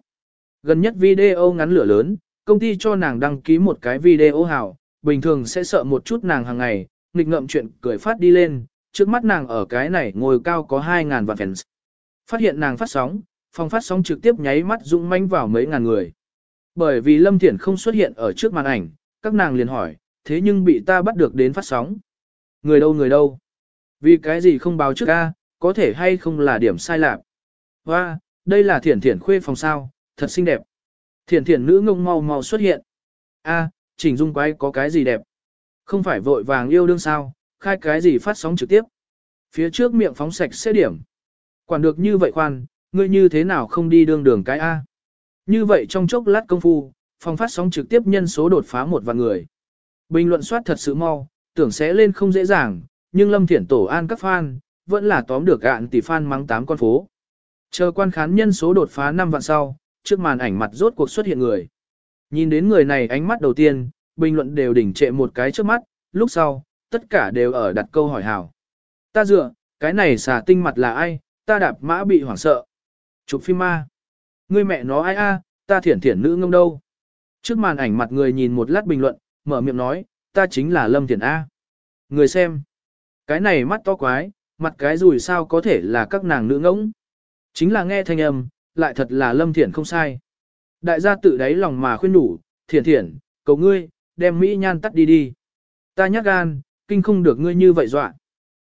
Gần nhất video ngắn lửa lớn, công ty cho nàng đăng ký một cái video hảo, bình thường sẽ sợ một chút nàng hàng ngày, nghịch ngậm chuyện cười phát đi lên, trước mắt nàng ở cái này ngồi cao có 2.000 vạn fans. Phát hiện nàng phát sóng, phòng phát sóng trực tiếp nháy mắt rung manh vào mấy ngàn người. Bởi vì Lâm Thiển không xuất hiện ở trước màn ảnh, các nàng liền hỏi, thế nhưng bị ta bắt được đến phát sóng. Người đâu người đâu? Vì cái gì không báo trước a có thể hay không là điểm sai lạc. Và, đây là thiển thiển khuê phòng sao, thật xinh đẹp. Thiển thiển nữ ngông mau mau xuất hiện. a chỉnh dung quái có cái gì đẹp? Không phải vội vàng yêu đương sao, khai cái gì phát sóng trực tiếp. Phía trước miệng phóng sạch sẽ điểm. Quản được như vậy khoan, ngươi như thế nào không đi đương đường cái A. Như vậy trong chốc lát công phu, phòng phát sóng trực tiếp nhân số đột phá một vạn người. Bình luận soát thật sự mau, tưởng sẽ lên không dễ dàng, nhưng Lâm Thiển tổ an các fan, vẫn là tóm được gạn tỷ fan mắng tám con phố. Chờ quan khán nhân số đột phá 5 vạn sau, trước màn ảnh mặt rốt cuộc xuất hiện người. Nhìn đến người này ánh mắt đầu tiên, bình luận đều đỉnh trệ một cái trước mắt, lúc sau, tất cả đều ở đặt câu hỏi hào. Ta dựa, cái này xà tinh mặt là ai, ta đạp mã bị hoảng sợ. Chụp phim ma. Ngươi mẹ nó ai a, ta thiển thiển nữ ngông đâu. Trước màn ảnh mặt người nhìn một lát bình luận, mở miệng nói, ta chính là Lâm Thiển A. Người xem. Cái này mắt to quái, mặt cái rùi sao có thể là các nàng nữ ngỗng. Chính là nghe thanh âm, lại thật là Lâm Thiển không sai. Đại gia tự đáy lòng mà khuyên đủ, thiển thiển, cầu ngươi, đem Mỹ nhan tắt đi đi. Ta nhắc gan, kinh không được ngươi như vậy dọa.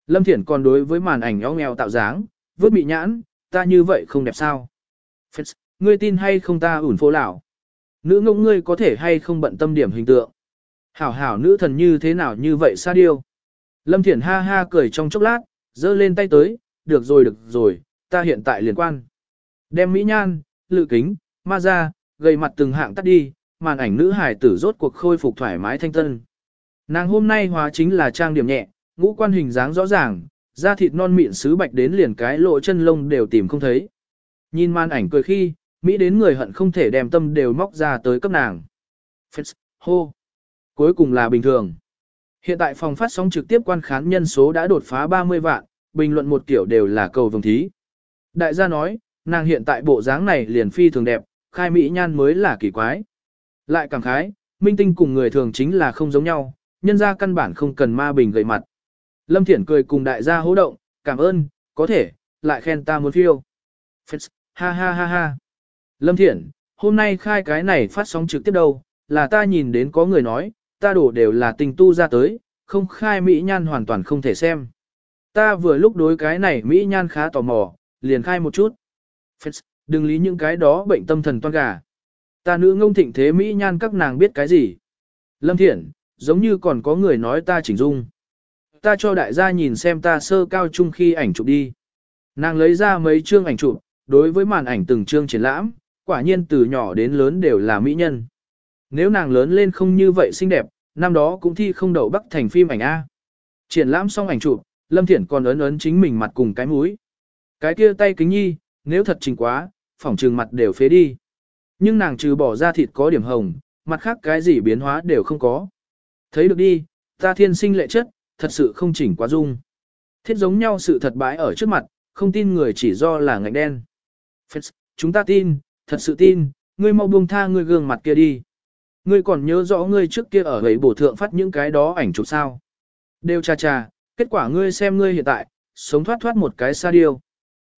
Lâm Thiển còn đối với màn ảnh eo nghèo tạo dáng, vớt bị nhãn, ta như vậy không đẹp sao. Phết, ngươi tin hay không ta ủn phố lão. Nữ ngỗng ngươi có thể hay không bận tâm điểm hình tượng. Hảo hảo nữ thần như thế nào như vậy xa điêu. Lâm Thiển ha ha cười trong chốc lát, giơ lên tay tới, được rồi được rồi, ta hiện tại liền quan. Đem mỹ nhan, lự kính, ma ra, gầy mặt từng hạng tắt đi, màn ảnh nữ hải tử rốt cuộc khôi phục thoải mái thanh tân. Nàng hôm nay hóa chính là trang điểm nhẹ, ngũ quan hình dáng rõ ràng, da thịt non mịn sứ bạch đến liền cái lộ chân lông đều tìm không thấy. Nhìn màn ảnh cười khi, Mỹ đến người hận không thể đem tâm đều móc ra tới cấp nàng. Phết, hô. Cuối cùng là bình thường. Hiện tại phòng phát sóng trực tiếp quan khán nhân số đã đột phá 30 vạn, bình luận một kiểu đều là cầu vồng thí. Đại gia nói, nàng hiện tại bộ dáng này liền phi thường đẹp, khai mỹ nhan mới là kỳ quái. Lại cảm khái, minh tinh cùng người thường chính là không giống nhau, nhân ra căn bản không cần ma bình gậy mặt. Lâm Thiển cười cùng đại gia hỗ động, cảm ơn, có thể, lại khen ta muốn phiêu. Phết, ha ha ha ha. Lâm Thiển, hôm nay khai cái này phát sóng trực tiếp đâu, là ta nhìn đến có người nói, ta đổ đều là tình tu ra tới, không khai Mỹ Nhan hoàn toàn không thể xem. Ta vừa lúc đối cái này Mỹ Nhan khá tò mò, liền khai một chút. Phết, đừng lý những cái đó bệnh tâm thần toan gà. Ta nữ ngông thịnh thế Mỹ Nhan các nàng biết cái gì. Lâm Thiển, giống như còn có người nói ta chỉnh dung. Ta cho đại gia nhìn xem ta sơ cao trung khi ảnh chụp đi. Nàng lấy ra mấy chương ảnh chụp, đối với màn ảnh từng chương triển lãm, quả nhiên từ nhỏ đến lớn đều là mỹ nhân. Nếu nàng lớn lên không như vậy xinh đẹp, năm đó cũng thi không đậu bắc thành phim ảnh A. Triển lãm xong ảnh chụp, Lâm Thiển còn ấn ấn chính mình mặt cùng cái mũi. Cái kia tay kính nhi, nếu thật trình quá, phỏng trừng mặt đều phế đi. Nhưng nàng trừ bỏ ra thịt có điểm hồng, mặt khác cái gì biến hóa đều không có. Thấy được đi, ta thiên sinh lệ chất, thật sự không chỉnh quá dung. Thiết giống nhau sự thật bãi ở trước mặt, không tin người chỉ do là ngạch đen. Phết, chúng ta tin, thật sự tin, ngươi mau buông tha ngươi gương mặt kia đi. Ngươi còn nhớ rõ ngươi trước kia ở ấy bổ thượng phát những cái đó ảnh chụp sao. Đều cha cha, kết quả ngươi xem ngươi hiện tại, sống thoát thoát một cái xa điêu.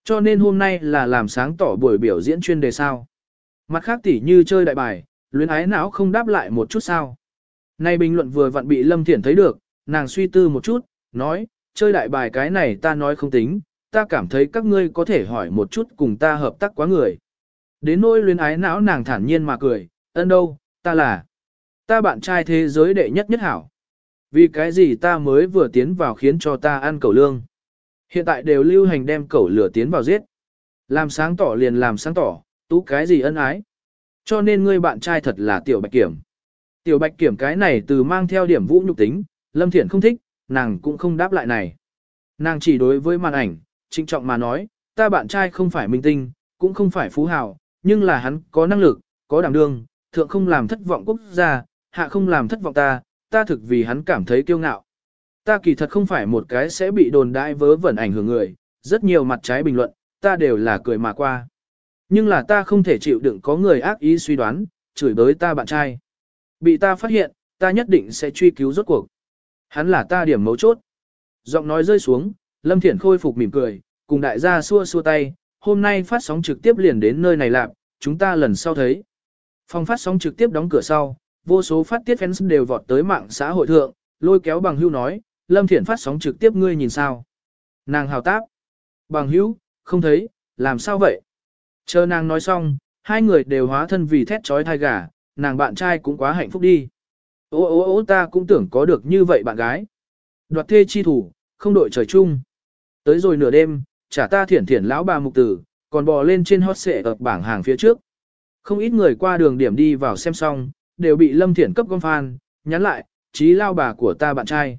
Cho nên hôm nay là làm sáng tỏ buổi biểu diễn chuyên đề sao. Mặt khác tỉ như chơi đại bài, luyến ái não không đáp lại một chút sao. nay bình luận vừa vặn bị Lâm Thiển thấy được, nàng suy tư một chút, nói, chơi đại bài cái này ta nói không tính, ta cảm thấy các ngươi có thể hỏi một chút cùng ta hợp tác quá người. Đến nỗi luyến ái não nàng thản nhiên mà cười, ân đâu, ta là, ta bạn trai thế giới đệ nhất nhất hảo. Vì cái gì ta mới vừa tiến vào khiến cho ta ăn cẩu lương. Hiện tại đều lưu hành đem cẩu lửa tiến vào giết. Làm sáng tỏ liền làm sáng tỏ, tú cái gì ân ái. Cho nên ngươi bạn trai thật là tiểu bạch kiểm. Tiểu bạch kiểm cái này từ mang theo điểm vũ nhục tính, Lâm Thiển không thích, nàng cũng không đáp lại này. Nàng chỉ đối với màn ảnh, trinh trọng mà nói, ta bạn trai không phải minh tinh, cũng không phải phú hào, nhưng là hắn có năng lực, có đảm đương, thượng không làm thất vọng quốc gia, hạ không làm thất vọng ta, ta thực vì hắn cảm thấy kiêu ngạo. Ta kỳ thật không phải một cái sẽ bị đồn đại vớ vẩn ảnh hưởng người, rất nhiều mặt trái bình luận, ta đều là cười mà qua. Nhưng là ta không thể chịu đựng có người ác ý suy đoán, chửi bới ta bạn trai. Bị ta phát hiện, ta nhất định sẽ truy cứu rốt cuộc. Hắn là ta điểm mấu chốt. Giọng nói rơi xuống, Lâm Thiển khôi phục mỉm cười, cùng đại gia xua xua tay, hôm nay phát sóng trực tiếp liền đến nơi này lạc, chúng ta lần sau thấy. Phòng phát sóng trực tiếp đóng cửa sau, vô số phát tiết fans đều vọt tới mạng xã hội thượng, lôi kéo bằng hưu nói, Lâm Thiển phát sóng trực tiếp ngươi nhìn sao. Nàng hào táp. Bằng hữu, không thấy, làm sao vậy? Chờ nàng nói xong, hai người đều hóa thân vì thét trói thai gà, nàng bạn trai cũng quá hạnh phúc đi. Ô ô ô ta cũng tưởng có được như vậy bạn gái. Đoạt thê chi thủ, không đội trời chung. Tới rồi nửa đêm, trả ta thiển thiển lão bà mục tử, còn bò lên trên hot xệ ở bảng hàng phía trước. Không ít người qua đường điểm đi vào xem xong, đều bị Lâm Thiển cấp con fan, nhắn lại, trí lao bà của ta bạn trai.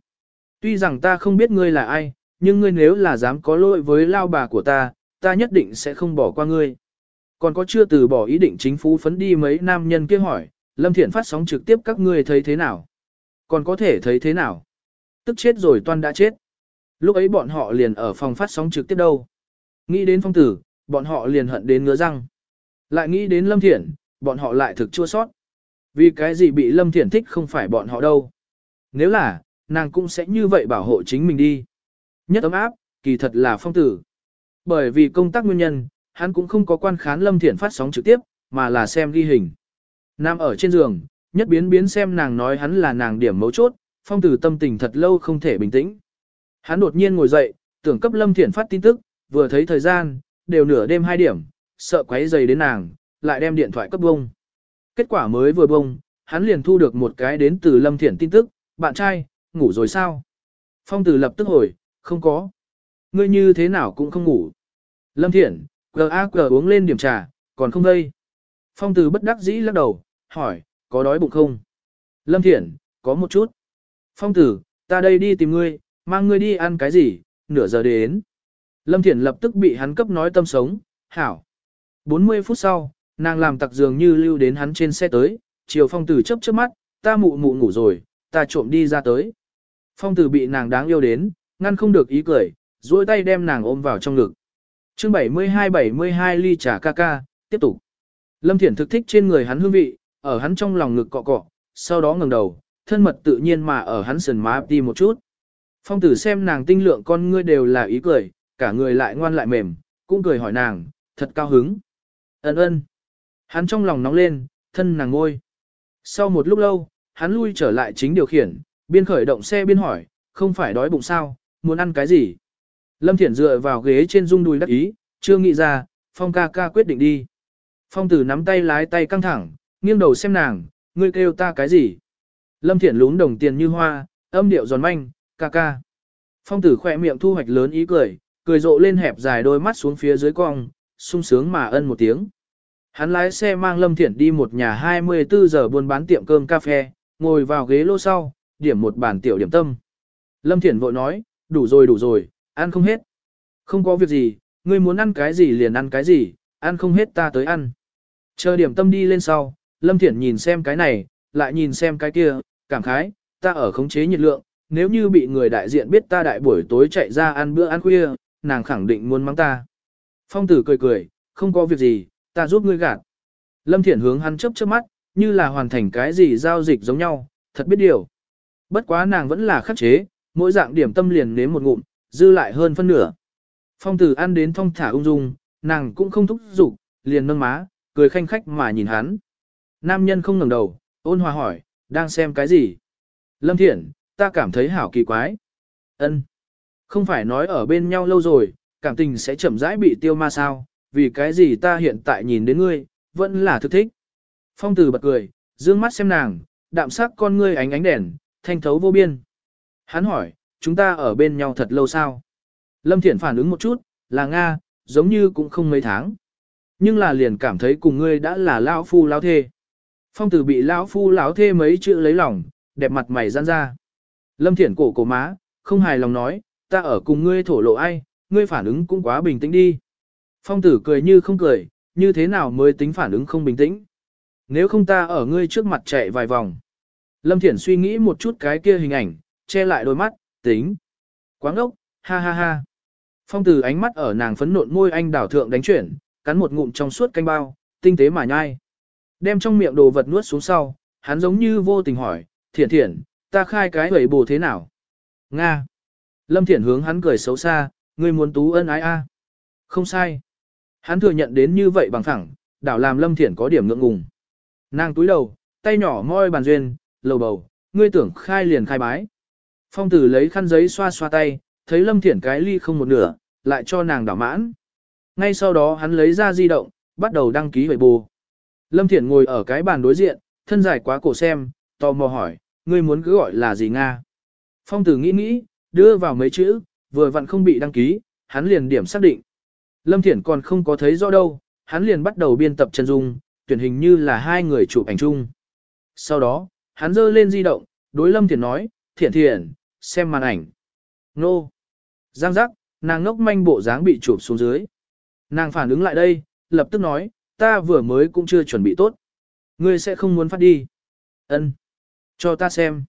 Tuy rằng ta không biết ngươi là ai, nhưng ngươi nếu là dám có lỗi với lao bà của ta, ta nhất định sẽ không bỏ qua ngươi. Còn có chưa từ bỏ ý định chính phủ phấn đi mấy nam nhân kia hỏi, Lâm Thiện phát sóng trực tiếp các ngươi thấy thế nào? Còn có thể thấy thế nào? Tức chết rồi toan đã chết. Lúc ấy bọn họ liền ở phòng phát sóng trực tiếp đâu. Nghĩ đến phong tử, bọn họ liền hận đến ngứa răng. Lại nghĩ đến Lâm Thiện, bọn họ lại thực chua sót. Vì cái gì bị Lâm Thiển thích không phải bọn họ đâu. Nếu là, nàng cũng sẽ như vậy bảo hộ chính mình đi. Nhất ấm áp, kỳ thật là phong tử. Bởi vì công tác nguyên nhân, hắn cũng không có quan khán Lâm Thiển phát sóng trực tiếp, mà là xem ghi hình. Nam ở trên giường, nhất biến biến xem nàng nói hắn là nàng điểm mấu chốt, phong tử tâm tình thật lâu không thể bình tĩnh. Hắn đột nhiên ngồi dậy, tưởng cấp Lâm Thiển phát tin tức, vừa thấy thời gian, đều nửa đêm 2 điểm, sợ quấy dày đến nàng, lại đem điện thoại cấp bông. Kết quả mới vừa bông, hắn liền thu được một cái đến từ Lâm Thiển tin tức, bạn trai, ngủ rồi sao? Phong tử lập tức hồi, không có. Ngươi như thế nào cũng không ngủ. Lâm Thiển, G.A.G. uống lên điểm trà, còn không đây. Phong tử bất đắc dĩ lắc đầu, hỏi, có đói bụng không? Lâm Thiển, có một chút. Phong tử, ta đây đi tìm ngươi, mang ngươi đi ăn cái gì, nửa giờ đến. Lâm Thiển lập tức bị hắn cấp nói tâm sống, hảo. 40 phút sau, nàng làm tặc dường như lưu đến hắn trên xe tới, chiều phong tử chấp trước mắt, ta mụ mụ ngủ rồi, ta trộm đi ra tới. Phong tử bị nàng đáng yêu đến, ngăn không được ý cười, duỗi tay đem nàng ôm vào trong ngực. chương 72-72 ly trà ca ca, tiếp tục. Lâm Thiển thực thích trên người hắn hương vị, ở hắn trong lòng ngực cọ cọ, sau đó ngẩng đầu, thân mật tự nhiên mà ở hắn sườn má đi một chút. Phong tử xem nàng tinh lượng con ngươi đều là ý cười, cả người lại ngoan lại mềm, cũng cười hỏi nàng, thật cao hứng. Ấn ơn. Hắn trong lòng nóng lên, thân nàng ngôi. Sau một lúc lâu, hắn lui trở lại chính điều khiển, biên khởi động xe biên hỏi, không phải đói bụng sao, muốn ăn cái gì? Lâm Thiển dựa vào ghế trên rung đùi đắc ý, chưa nghĩ ra, Phong ca ca quyết định đi. Phong tử nắm tay lái tay căng thẳng, nghiêng đầu xem nàng, ngươi kêu ta cái gì? Lâm Thiển lún đồng tiền như hoa, âm điệu giòn manh, ca ca. Phong tử khỏe miệng thu hoạch lớn ý cười, cười rộ lên hẹp dài đôi mắt xuống phía dưới cong, sung sướng mà ân một tiếng. Hắn lái xe mang Lâm Thiển đi một nhà 24 giờ buôn bán tiệm cơm cà phê, ngồi vào ghế lô sau, điểm một bàn tiểu điểm tâm. Lâm Thiển vội nói, đủ rồi đủ rồi, ăn không hết. Không có việc gì, ngươi muốn ăn cái gì liền ăn cái gì, ăn không hết ta tới ăn. Chờ điểm tâm đi lên sau, Lâm Thiển nhìn xem cái này, lại nhìn xem cái kia, cảm khái, ta ở khống chế nhiệt lượng, nếu như bị người đại diện biết ta đại buổi tối chạy ra ăn bữa ăn khuya, nàng khẳng định muốn mắng ta. Phong tử cười cười, không có việc gì, ta giúp ngươi gạt. Lâm Thiển hướng hắn chấp chớp mắt, như là hoàn thành cái gì giao dịch giống nhau, thật biết điều. Bất quá nàng vẫn là khắc chế, mỗi dạng điểm tâm liền nếm một ngụm, dư lại hơn phân nửa. Phong tử ăn đến thong thả ung dung, nàng cũng không thúc giục, liền nâng má, cười khanh khách mà nhìn hắn. Nam nhân không ngẩng đầu, ôn hòa hỏi, đang xem cái gì? Lâm Thiển, ta cảm thấy hảo kỳ quái. Ân, Không phải nói ở bên nhau lâu rồi, cảm tình sẽ chậm rãi bị tiêu ma sao, vì cái gì ta hiện tại nhìn đến ngươi, vẫn là thực thích. Phong tử bật cười, dương mắt xem nàng, đạm sắc con ngươi ánh ánh đèn, thanh thấu vô biên. Hắn hỏi, chúng ta ở bên nhau thật lâu sao? Lâm Thiển phản ứng một chút, là Nga, giống như cũng không mấy tháng. Nhưng là liền cảm thấy cùng ngươi đã là lão phu lão thê. Phong tử bị lão phu lão thê mấy chữ lấy lòng, đẹp mặt mày giãn ra. Lâm Thiển cổ cổ má, không hài lòng nói, ta ở cùng ngươi thổ lộ ai, ngươi phản ứng cũng quá bình tĩnh đi. Phong tử cười như không cười, như thế nào mới tính phản ứng không bình tĩnh. Nếu không ta ở ngươi trước mặt chạy vài vòng. Lâm Thiển suy nghĩ một chút cái kia hình ảnh, che lại đôi mắt, tính. Quáng ốc, ha ha ha. Phong tử ánh mắt ở nàng phấn nộn môi anh đảo thượng đánh chuyển, cắn một ngụm trong suốt canh bao, tinh tế mà nhai. Đem trong miệng đồ vật nuốt xuống sau, hắn giống như vô tình hỏi, Thiển Thiển, ta khai cái hủy bồ thế nào? Nga. Lâm Thiển hướng hắn cười xấu xa, ngươi muốn tú ân ái a. Không sai. Hắn thừa nhận đến như vậy bằng thẳng, đảo làm lâm Thiển có điểm ngượng ngùng. Nàng túi đầu, tay nhỏ môi bàn duyên, lầu bầu, ngươi tưởng khai liền khai bái. Phong tử lấy khăn giấy xoa xoa tay, thấy lâm Thiển cái ly không một nửa, lại cho nàng đảo mãn. Ngay sau đó hắn lấy ra di động, bắt đầu đăng ký hội bù. Lâm Thiển ngồi ở cái bàn đối diện, thân dài quá cổ xem, tò mò hỏi, ngươi muốn cứ gọi là gì Nga? Phong tử nghĩ nghĩ, đưa vào mấy chữ, vừa vặn không bị đăng ký, hắn liền điểm xác định. Lâm Thiển còn không có thấy rõ đâu, hắn liền bắt đầu biên tập chân dung, tuyển hình như là hai người chụp ảnh chung. Sau đó, hắn giơ lên di động, đối Lâm Thiển nói, Thiển Thiển, xem màn ảnh. Nô. Giang giác, nàng ngốc manh bộ dáng bị chụp xuống dưới. Nàng phản ứng lại đây, lập tức nói, ta vừa mới cũng chưa chuẩn bị tốt. Ngươi sẽ không muốn phát đi. Ân, Cho ta xem.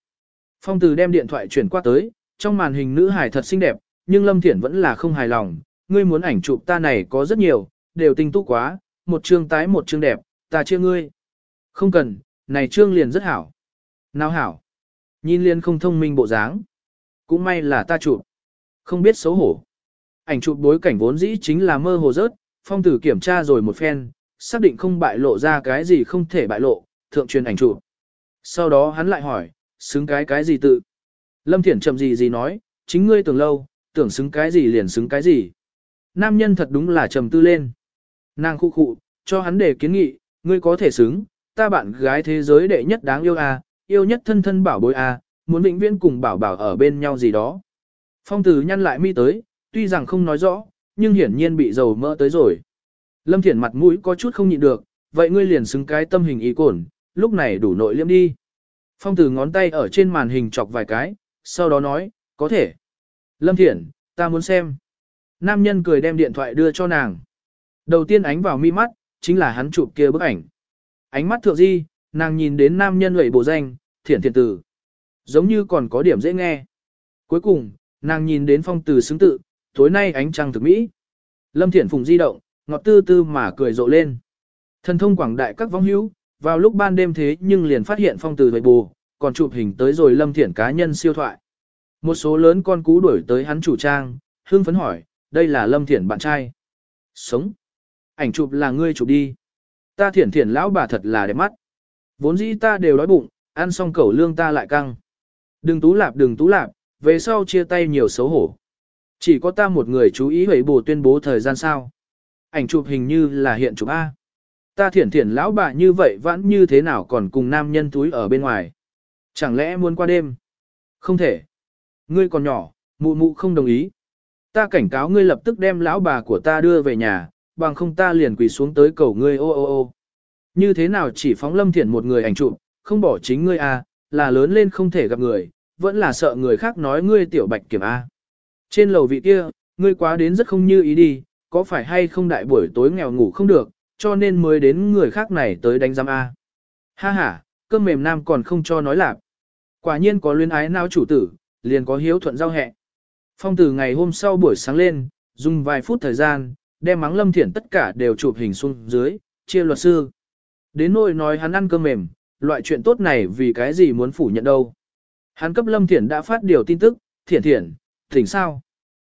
Phong Từ đem điện thoại chuyển qua tới, trong màn hình nữ hải thật xinh đẹp, nhưng Lâm Thiển vẫn là không hài lòng. Ngươi muốn ảnh chụp ta này có rất nhiều, đều tinh tú quá, một chương tái một chương đẹp, ta chia ngươi. Không cần, này chương liền rất hảo. Nào hảo. Nhìn liền không thông minh bộ dáng. Cũng may là ta chụp. Không biết xấu hổ. Ảnh chụp bối cảnh vốn dĩ chính là mơ hồ rớt, phong tử kiểm tra rồi một phen, xác định không bại lộ ra cái gì không thể bại lộ, thượng truyền ảnh chụp. Sau đó hắn lại hỏi, xứng cái cái gì tự? Lâm Thiển chậm gì gì nói, chính ngươi tưởng lâu, tưởng xứng cái gì liền xứng cái gì. Nam nhân thật đúng là trầm tư lên. Nàng khu khụ, cho hắn để kiến nghị, ngươi có thể xứng, ta bạn gái thế giới đệ nhất đáng yêu à, yêu nhất thân thân bảo bối à, muốn vĩnh viễn cùng bảo bảo ở bên nhau gì đó. Phong tử nhăn lại mi tới, tuy rằng không nói rõ, nhưng hiển nhiên bị dầu mỡ tới rồi. Lâm Thiển mặt mũi có chút không nhịn được, vậy ngươi liền xứng cái tâm hình ý cổn, lúc này đủ nội liêm đi. Phong tử ngón tay ở trên màn hình chọc vài cái, sau đó nói, có thể. Lâm Thiển, ta muốn xem. Nam nhân cười đem điện thoại đưa cho nàng. Đầu tiên ánh vào mi mắt, chính là hắn chụp kia bức ảnh. Ánh mắt thượng di, nàng nhìn đến nam nhân lẩy bộ danh, thiển thiện tử. Giống như còn có điểm dễ nghe. Cuối cùng, nàng nhìn đến phong từ xứng tự, tối nay ánh trăng thực mỹ. Lâm Thiển Phùng di động, ngọt tư tư mà cười rộ lên. Thần thông quảng đại các vong hữu, vào lúc ban đêm thế nhưng liền phát hiện phong từ vậy bù, còn chụp hình tới rồi Lâm Thiển cá nhân siêu thoại. Một số lớn con cú đuổi tới hắn chủ trang, hương phấn hỏi, đây là Lâm Thiển bạn trai. Sống. Ảnh chụp là ngươi chụp đi. Ta thiển thiển lão bà thật là đẹp mắt. Vốn dĩ ta đều đói bụng, ăn xong cẩu lương ta lại căng. Đừng tú lạp đừng tú lạp, về sau chia tay nhiều xấu hổ. Chỉ có ta một người chú ý hủy bổ tuyên bố thời gian sao. Ảnh chụp hình như là hiện chụp A. Ta thiển thiển lão bà như vậy vẫn như thế nào còn cùng nam nhân túi ở bên ngoài. Chẳng lẽ muốn qua đêm? Không thể. Ngươi còn nhỏ, mụ mụ không đồng ý. Ta cảnh cáo ngươi lập tức đem lão bà của ta đưa về nhà, bằng không ta liền quỳ xuống tới cầu ngươi ô ô ô. Như thế nào chỉ phóng lâm thiển một người ảnh chụp, không bỏ chính ngươi a, là lớn lên không thể gặp người, vẫn là sợ người khác nói ngươi tiểu bạch kiểm a. Trên lầu vị kia, ngươi quá đến rất không như ý đi, có phải hay không đại buổi tối nghèo ngủ không được, cho nên mới đến người khác này tới đánh giam A. Ha ha, cơm mềm nam còn không cho nói lạc. Quả nhiên có luyến ái não chủ tử, liền có hiếu thuận giao hẹ. Phong từ ngày hôm sau buổi sáng lên, dùng vài phút thời gian, đem mắng lâm thiển tất cả đều chụp hình xuống dưới, chia luật sư. Đến nỗi nói hắn ăn cơm mềm, loại chuyện tốt này vì cái gì muốn phủ nhận đâu. Hắn cấp lâm thiển đã phát điều tin tức, thiển thiển, Tỉnh sao?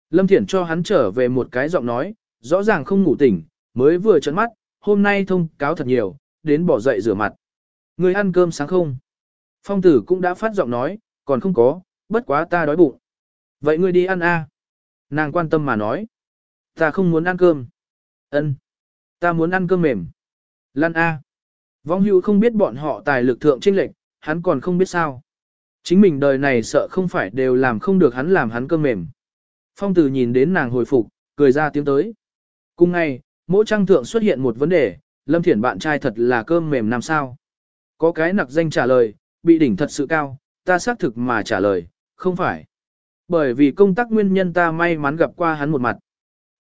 Lâm Thiển cho hắn trở về một cái giọng nói, rõ ràng không ngủ tỉnh, mới vừa chấn mắt, hôm nay thông cáo thật nhiều, đến bỏ dậy rửa mặt. Người ăn cơm sáng không? Phong tử cũng đã phát giọng nói, còn không có, bất quá ta đói bụng. Vậy ngươi đi ăn a? Nàng quan tâm mà nói. Ta không muốn ăn cơm. Ân, Ta muốn ăn cơm mềm. Lan a. Vong hữu không biết bọn họ tài lực thượng trinh lệch, hắn còn không biết sao. Chính mình đời này sợ không phải đều làm không được hắn làm hắn cơm mềm. Phong tử nhìn đến nàng hồi phục, cười ra tiếng tới. Cùng ngày, mỗi trang thượng xuất hiện một vấn đề, Lâm Thiển bạn trai thật là cơm mềm làm sao. Có cái nặc danh trả lời, bị đỉnh thật sự cao, ta xác thực mà trả lời, không phải. Bởi vì công tác nguyên nhân ta may mắn gặp qua hắn một mặt.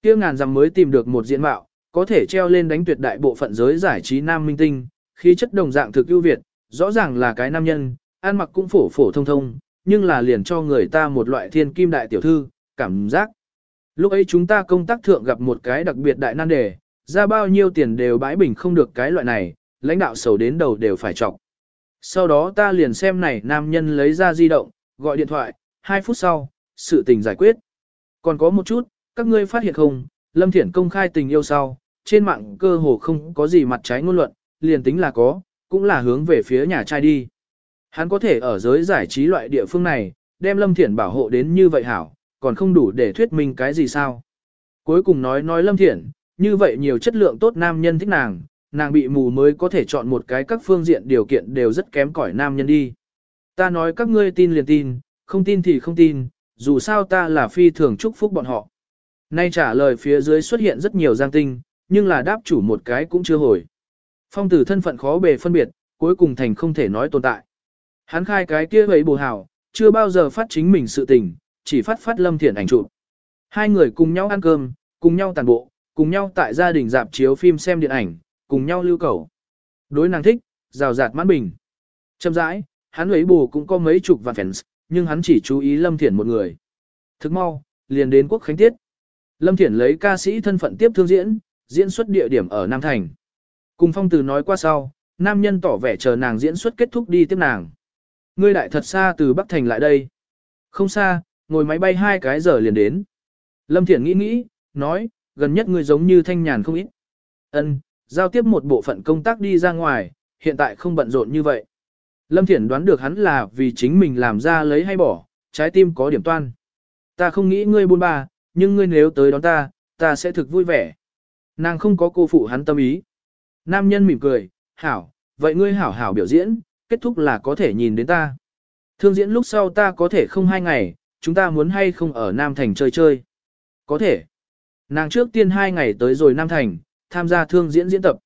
kia ngàn dặm mới tìm được một diện mạo, có thể treo lên đánh tuyệt đại bộ phận giới giải trí nam minh tinh, Khí chất đồng dạng thực ưu việt, rõ ràng là cái nam nhân, ăn mặc cũng phổ phổ thông thông, nhưng là liền cho người ta một loại thiên kim đại tiểu thư, cảm giác. Lúc ấy chúng ta công tác thượng gặp một cái đặc biệt đại nan đề, ra bao nhiêu tiền đều bãi bình không được cái loại này, lãnh đạo sầu đến đầu đều phải trọc. Sau đó ta liền xem này nam nhân lấy ra di động, gọi điện thoại, 2 phút sau, sự tình giải quyết. Còn có một chút, các ngươi phát hiện không, Lâm Thiển công khai tình yêu sau, trên mạng cơ hồ không có gì mặt trái ngôn luận, liền tính là có, cũng là hướng về phía nhà trai đi. Hắn có thể ở giới giải trí loại địa phương này, đem Lâm Thiển bảo hộ đến như vậy hảo, còn không đủ để thuyết minh cái gì sao. Cuối cùng nói nói Lâm Thiển, như vậy nhiều chất lượng tốt nam nhân thích nàng, nàng bị mù mới có thể chọn một cái các phương diện điều kiện đều rất kém cỏi nam nhân đi. Ta nói các ngươi tin liền tin, không tin thì không tin, dù sao ta là phi thường chúc phúc bọn họ. Nay trả lời phía dưới xuất hiện rất nhiều giang tinh, nhưng là đáp chủ một cái cũng chưa hồi. Phong tử thân phận khó bề phân biệt, cuối cùng thành không thể nói tồn tại. Hắn khai cái kia ấy bù hào, chưa bao giờ phát chính mình sự tình, chỉ phát phát lâm thiện ảnh chụp. Hai người cùng nhau ăn cơm, cùng nhau tàn bộ, cùng nhau tại gia đình dạp chiếu phim xem điện ảnh, cùng nhau lưu cầu. Đối nàng thích, rào rạt mãn bình. Châm rãi, hắn ấy bù cũng có mấy chục vạn fans, nhưng hắn chỉ chú ý Lâm Thiển một người. Thức mau, liền đến quốc khánh tiết. Lâm Thiển lấy ca sĩ thân phận tiếp thương diễn, diễn xuất địa điểm ở Nam Thành. Cùng phong từ nói qua sau, nam nhân tỏ vẻ chờ nàng diễn xuất kết thúc đi tiếp nàng. Ngươi đại thật xa từ Bắc Thành lại đây. Không xa, ngồi máy bay hai cái giờ liền đến. Lâm Thiển nghĩ nghĩ, nói, gần nhất ngươi giống như thanh nhàn không ít. Ân, giao tiếp một bộ phận công tác đi ra ngoài, hiện tại không bận rộn như vậy. Lâm Thiển đoán được hắn là vì chính mình làm ra lấy hay bỏ, trái tim có điểm toan. Ta không nghĩ ngươi buôn ba, nhưng ngươi nếu tới đón ta, ta sẽ thực vui vẻ. Nàng không có cô phụ hắn tâm ý. Nam nhân mỉm cười, hảo, vậy ngươi hảo hảo biểu diễn, kết thúc là có thể nhìn đến ta. Thương diễn lúc sau ta có thể không hai ngày, chúng ta muốn hay không ở Nam Thành chơi chơi. Có thể. Nàng trước tiên hai ngày tới rồi Nam Thành, tham gia thương diễn diễn tập.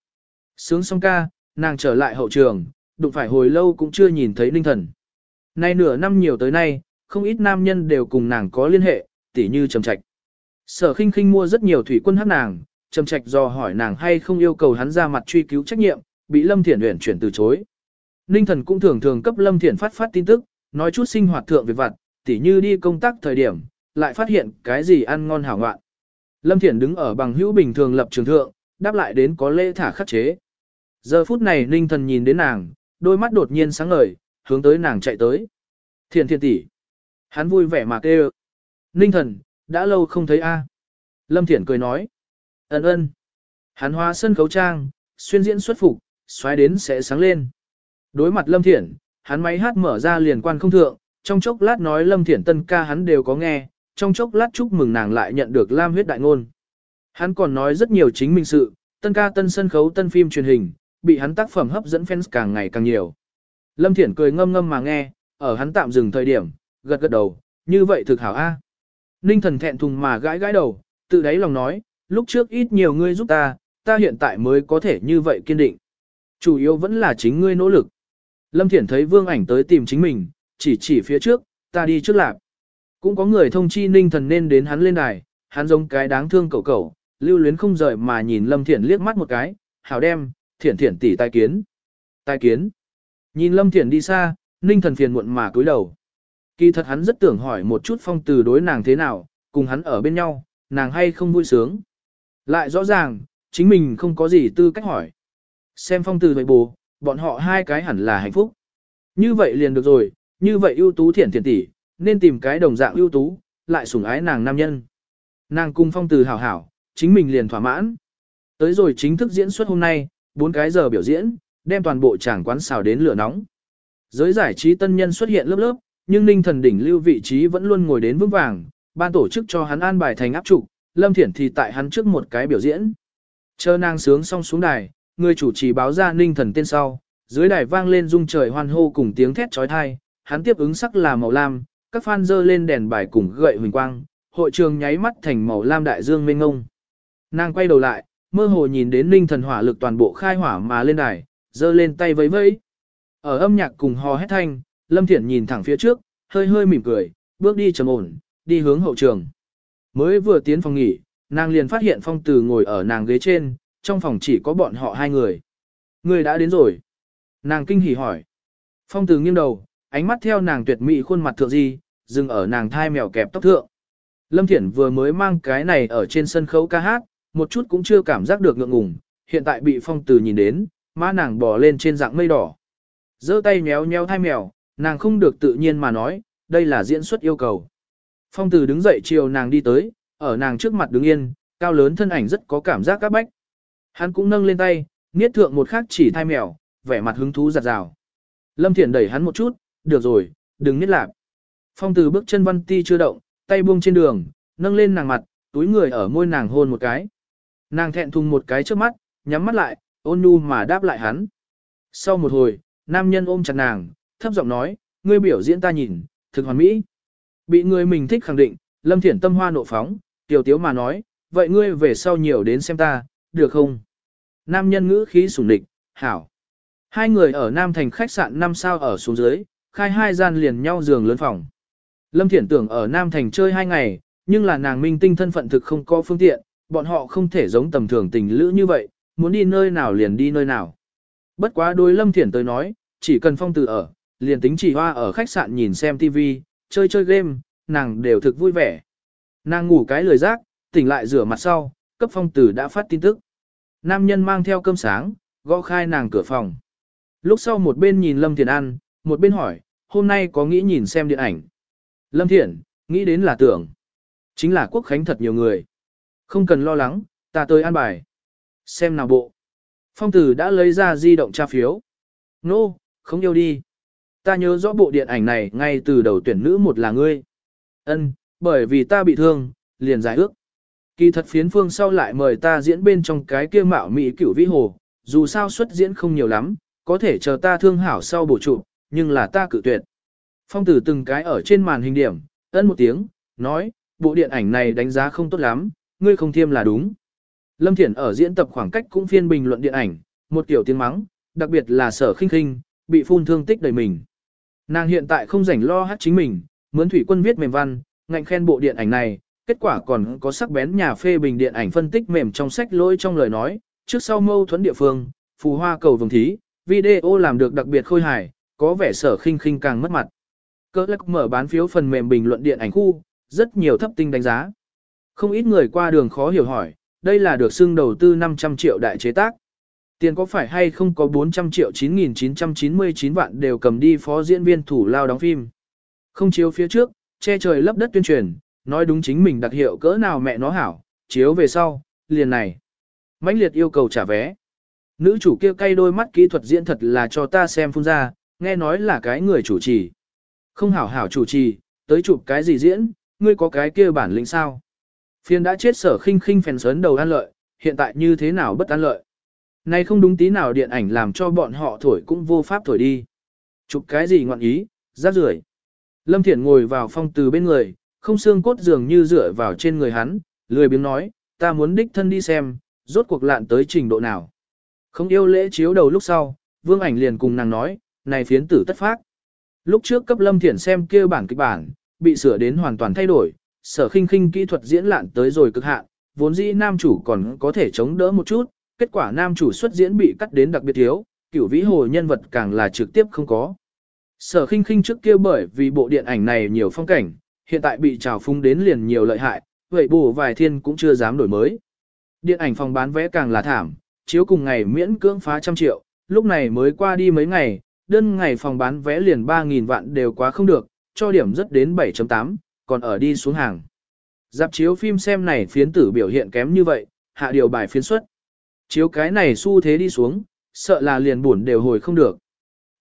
Sướng xong ca, nàng trở lại hậu trường, đụng phải hồi lâu cũng chưa nhìn thấy ninh thần. Nay nửa năm nhiều tới nay, không ít nam nhân đều cùng nàng có liên hệ, tỉ như trầm trạch. Sở khinh khinh mua rất nhiều thủy quân hát nàng, trầm trạch do hỏi nàng hay không yêu cầu hắn ra mặt truy cứu trách nhiệm, bị Lâm Thiển uyển chuyển từ chối. Ninh thần cũng thường thường cấp Lâm Thiển phát phát tin tức, nói chút sinh hoạt thượng việc vặt, tỉ như đi công tác thời điểm, lại phát hiện cái gì ăn ngon hảo ngoạn. Lâm Thiển đứng ở bằng hữu bình thường lập trường thượng, đáp lại đến có lễ thả khắc chế. Giờ phút này Ninh thần nhìn đến nàng, đôi mắt đột nhiên sáng ngời, hướng tới nàng chạy tới. Thiện thiển tỷ. Hắn vui vẻ mà kêu. Ninh thần, đã lâu không thấy a. Lâm Thiển cười nói. Ân ơn. Hắn hóa sân khấu trang, xuyên diễn xuất phục, xoáy đến sẽ sáng lên. Đối mặt Lâm Thiển, hắn máy hát mở ra liền quan không thượng, trong chốc lát nói Lâm Thiển tân ca hắn đều có nghe, trong chốc lát chúc mừng nàng lại nhận được Lam huyết đại ngôn. Hắn còn nói rất nhiều chính mình sự, tân ca tân sân khấu tân phim truyền hình, bị hắn tác phẩm hấp dẫn fans càng ngày càng nhiều. Lâm Thiển cười ngâm ngâm mà nghe, ở hắn tạm dừng thời điểm, gật gật đầu, như vậy thực hảo a. Ninh thần thẹn thùng mà gãi gãi đầu, tự đáy lòng nói, lúc trước ít nhiều ngươi giúp ta, ta hiện tại mới có thể như vậy kiên định. Chủ yếu vẫn là chính ngươi nỗ lực. Lâm Thiển thấy vương ảnh tới tìm chính mình, chỉ chỉ phía trước, ta đi trước lạc. Cũng có người thông chi ninh thần nên đến hắn lên đài, hắn giống cái đáng thương cậu cậu, lưu luyến không rời mà nhìn Lâm Thiển liếc mắt một cái, hảo đem, Thiển Thiển tỷ tai kiến. Tai kiến. Nhìn Lâm Thiển đi xa, ninh thần phiền muộn mà cúi đầu. Kỳ thật hắn rất tưởng hỏi một chút phong từ đối nàng thế nào, cùng hắn ở bên nhau, nàng hay không vui sướng. Lại rõ ràng, chính mình không có gì tư cách hỏi. Xem phong từ vậy bù, bọn họ hai cái hẳn là hạnh phúc. Như vậy liền được rồi, như vậy ưu tú thiển thiển tỷ, nên tìm cái đồng dạng ưu tú, lại sủng ái nàng nam nhân. Nàng cung phong từ hảo hảo, chính mình liền thỏa mãn. Tới rồi chính thức diễn xuất hôm nay, 4 cái giờ biểu diễn, đem toàn bộ tràng quán xào đến lửa nóng. Giới giải trí tân nhân xuất hiện lớp lớp, nhưng ninh thần đỉnh lưu vị trí vẫn luôn ngồi đến vững vàng, ban tổ chức cho hắn an bài thành áp trụ, lâm thiển thì tại hắn trước một cái biểu diễn. Chờ nàng sướng xong xuống đài, người chủ trì báo ra ninh thần tên sau, dưới đài vang lên rung trời hoan hô cùng tiếng thét trói thai, hắn tiếp ứng sắc là màu lam, các fan dơ lên đèn bài cùng gậy huỳnh quang, hội trường nháy mắt thành màu lam đại dương mênh ngông. Nàng quay đầu lại, mơ hồ nhìn đến ninh thần hỏa lực toàn bộ khai hỏa mà lên đài, dơ lên tay vẫy vẫy. Ở âm nhạc cùng hò hét thanh, Lâm Thiển nhìn thẳng phía trước, hơi hơi mỉm cười, bước đi trầm ổn, đi hướng hậu trường. Mới vừa tiến phòng nghỉ, nàng liền phát hiện phong từ ngồi ở nàng ghế trên, trong phòng chỉ có bọn họ hai người. Người đã đến rồi. Nàng kinh hỉ hỏi. Phong từ nghiêng đầu, ánh mắt theo nàng tuyệt mỹ khuôn mặt thượng di, dừng ở nàng thai mèo kẹp tóc thượng. Lâm Thiển vừa mới mang cái này ở trên sân khấu ca hát, một chút cũng chưa cảm giác được ngượng ngùng, hiện tại bị phong từ nhìn đến, má nàng bò lên trên dạng mây đỏ. giơ tay nhéo nhéo thai mèo, nàng không được tự nhiên mà nói, đây là diễn xuất yêu cầu. Phong tử đứng dậy chiều nàng đi tới, ở nàng trước mặt đứng yên, cao lớn thân ảnh rất có cảm giác các bách. Hắn cũng nâng lên tay, niết thượng một khắc chỉ thai mèo, vẻ mặt hứng thú giặt rào. Lâm Thiển đẩy hắn một chút, được rồi, đừng niết lạp. Phong tử bước chân văn ti chưa động, tay buông trên đường, nâng lên nàng mặt, túi người ở môi nàng hôn một cái. Nàng thẹn thùng một cái trước mắt, nhắm mắt lại, ôn nhu mà đáp lại hắn. Sau một hồi, nam nhân ôm chặt nàng, thấp giọng nói, ngươi biểu diễn ta nhìn, thực hoàn mỹ. Bị người mình thích khẳng định, Lâm Thiển tâm hoa nộ phóng, tiểu tiếu mà nói, vậy ngươi về sau nhiều đến xem ta, được không? Nam nhân ngữ khí sủng địch, hảo. Hai người ở Nam Thành khách sạn 5 sao ở xuống dưới, khai hai gian liền nhau giường lớn phòng. Lâm Thiển tưởng ở Nam Thành chơi hai ngày, nhưng là nàng minh tinh thân phận thực không có phương tiện, bọn họ không thể giống tầm thường tình lữ như vậy, muốn đi nơi nào liền đi nơi nào. Bất quá đối Lâm Thiển tới nói, chỉ cần phong tử ở, liền tính chỉ hoa ở khách sạn nhìn xem TV, chơi chơi game, nàng đều thực vui vẻ. Nàng ngủ cái lười rác, tỉnh lại rửa mặt sau, cấp phong tử đã phát tin tức. Nam nhân mang theo cơm sáng, gõ khai nàng cửa phòng. Lúc sau một bên nhìn Lâm Thiển ăn, một bên hỏi, hôm nay có nghĩ nhìn xem điện ảnh. Lâm Thiển, nghĩ đến là tưởng. Chính là quốc khánh thật nhiều người. Không cần lo lắng, ta tới ăn bài. Xem nào bộ. Phong tử đã lấy ra di động tra phiếu. Nô, no, không yêu đi. Ta nhớ rõ bộ điện ảnh này ngay từ đầu tuyển nữ một là ngươi. Ân, bởi vì ta bị thương, liền giải ước. Kỳ thật phiến phương sau lại mời ta diễn bên trong cái kia mạo mỹ cửu vĩ hồ, dù sao xuất diễn không nhiều lắm, có thể chờ ta thương hảo sau bổ trụ, nhưng là ta cự tuyệt. Phong tử từng cái ở trên màn hình điểm, ân một tiếng, nói, bộ điện ảnh này đánh giá không tốt lắm, ngươi không thiêm là đúng. Lâm Thiển ở diễn tập khoảng cách cũng phiên bình luận điện ảnh, một kiểu tiếng mắng, đặc biệt là sở khinh khinh, bị phun thương tích đầy mình. Nàng hiện tại không rảnh lo hát chính mình, mướn thủy quân viết mềm văn, ngạnh khen bộ điện ảnh này, kết quả còn có sắc bén nhà phê bình điện ảnh phân tích mềm trong sách lỗi trong lời nói, trước sau mâu thuẫn địa phương, phù hoa cầu vồng thí, video làm được đặc biệt khôi hài, có vẻ sở khinh khinh càng mất mặt. Cơ lắc mở bán phiếu phần mềm bình luận điện ảnh khu, rất nhiều thấp tinh đánh giá. Không ít người qua đường khó hiểu hỏi, đây là được xưng đầu tư 500 triệu đại chế tác. Tiền có phải hay không có 400 triệu 9.999 vạn đều cầm đi phó diễn viên thủ lao đóng phim. Không chiếu phía trước, che trời lấp đất tuyên truyền, nói đúng chính mình đặc hiệu cỡ nào mẹ nó hảo, chiếu về sau, liền này. mãnh liệt yêu cầu trả vé. Nữ chủ kia cay đôi mắt kỹ thuật diễn thật là cho ta xem phun ra, nghe nói là cái người chủ trì. Không hảo hảo chủ trì, tới chụp cái gì diễn, ngươi có cái kia bản lĩnh sao? Phiên đã chết sở khinh khinh phèn sớn đầu an lợi, hiện tại như thế nào bất an lợi? Nay không đúng tí nào điện ảnh làm cho bọn họ thổi cũng vô pháp thổi đi. Chụp cái gì ngọn ý, rác rưởi. Lâm Thiển ngồi vào phong từ bên người, không xương cốt dường như dựa vào trên người hắn, lười biếng nói, ta muốn đích thân đi xem, rốt cuộc lạn tới trình độ nào. Không yêu lễ chiếu đầu lúc sau, vương ảnh liền cùng nàng nói, này phiến tử tất phát. Lúc trước cấp Lâm Thiển xem kia bản kịch bản, bị sửa đến hoàn toàn thay đổi, sở khinh khinh kỹ thuật diễn lạn tới rồi cực hạn, vốn dĩ nam chủ còn có thể chống đỡ một chút, kết quả nam chủ xuất diễn bị cắt đến đặc biệt thiếu, cửu vĩ hồ nhân vật càng là trực tiếp không có. Sở khinh khinh trước kia bởi vì bộ điện ảnh này nhiều phong cảnh, hiện tại bị trào phúng đến liền nhiều lợi hại, vậy bù vài thiên cũng chưa dám đổi mới. Điện ảnh phòng bán vé càng là thảm, chiếu cùng ngày miễn cưỡng phá trăm triệu, lúc này mới qua đi mấy ngày, đơn ngày phòng bán vé liền 3.000 vạn đều quá không được, cho điểm rất đến 7.8, còn ở đi xuống hàng. Dạp chiếu phim xem này phiến tử biểu hiện kém như vậy, hạ điều bài phiến xuất. Chiếu cái này xu thế đi xuống, sợ là liền buồn đều hồi không được.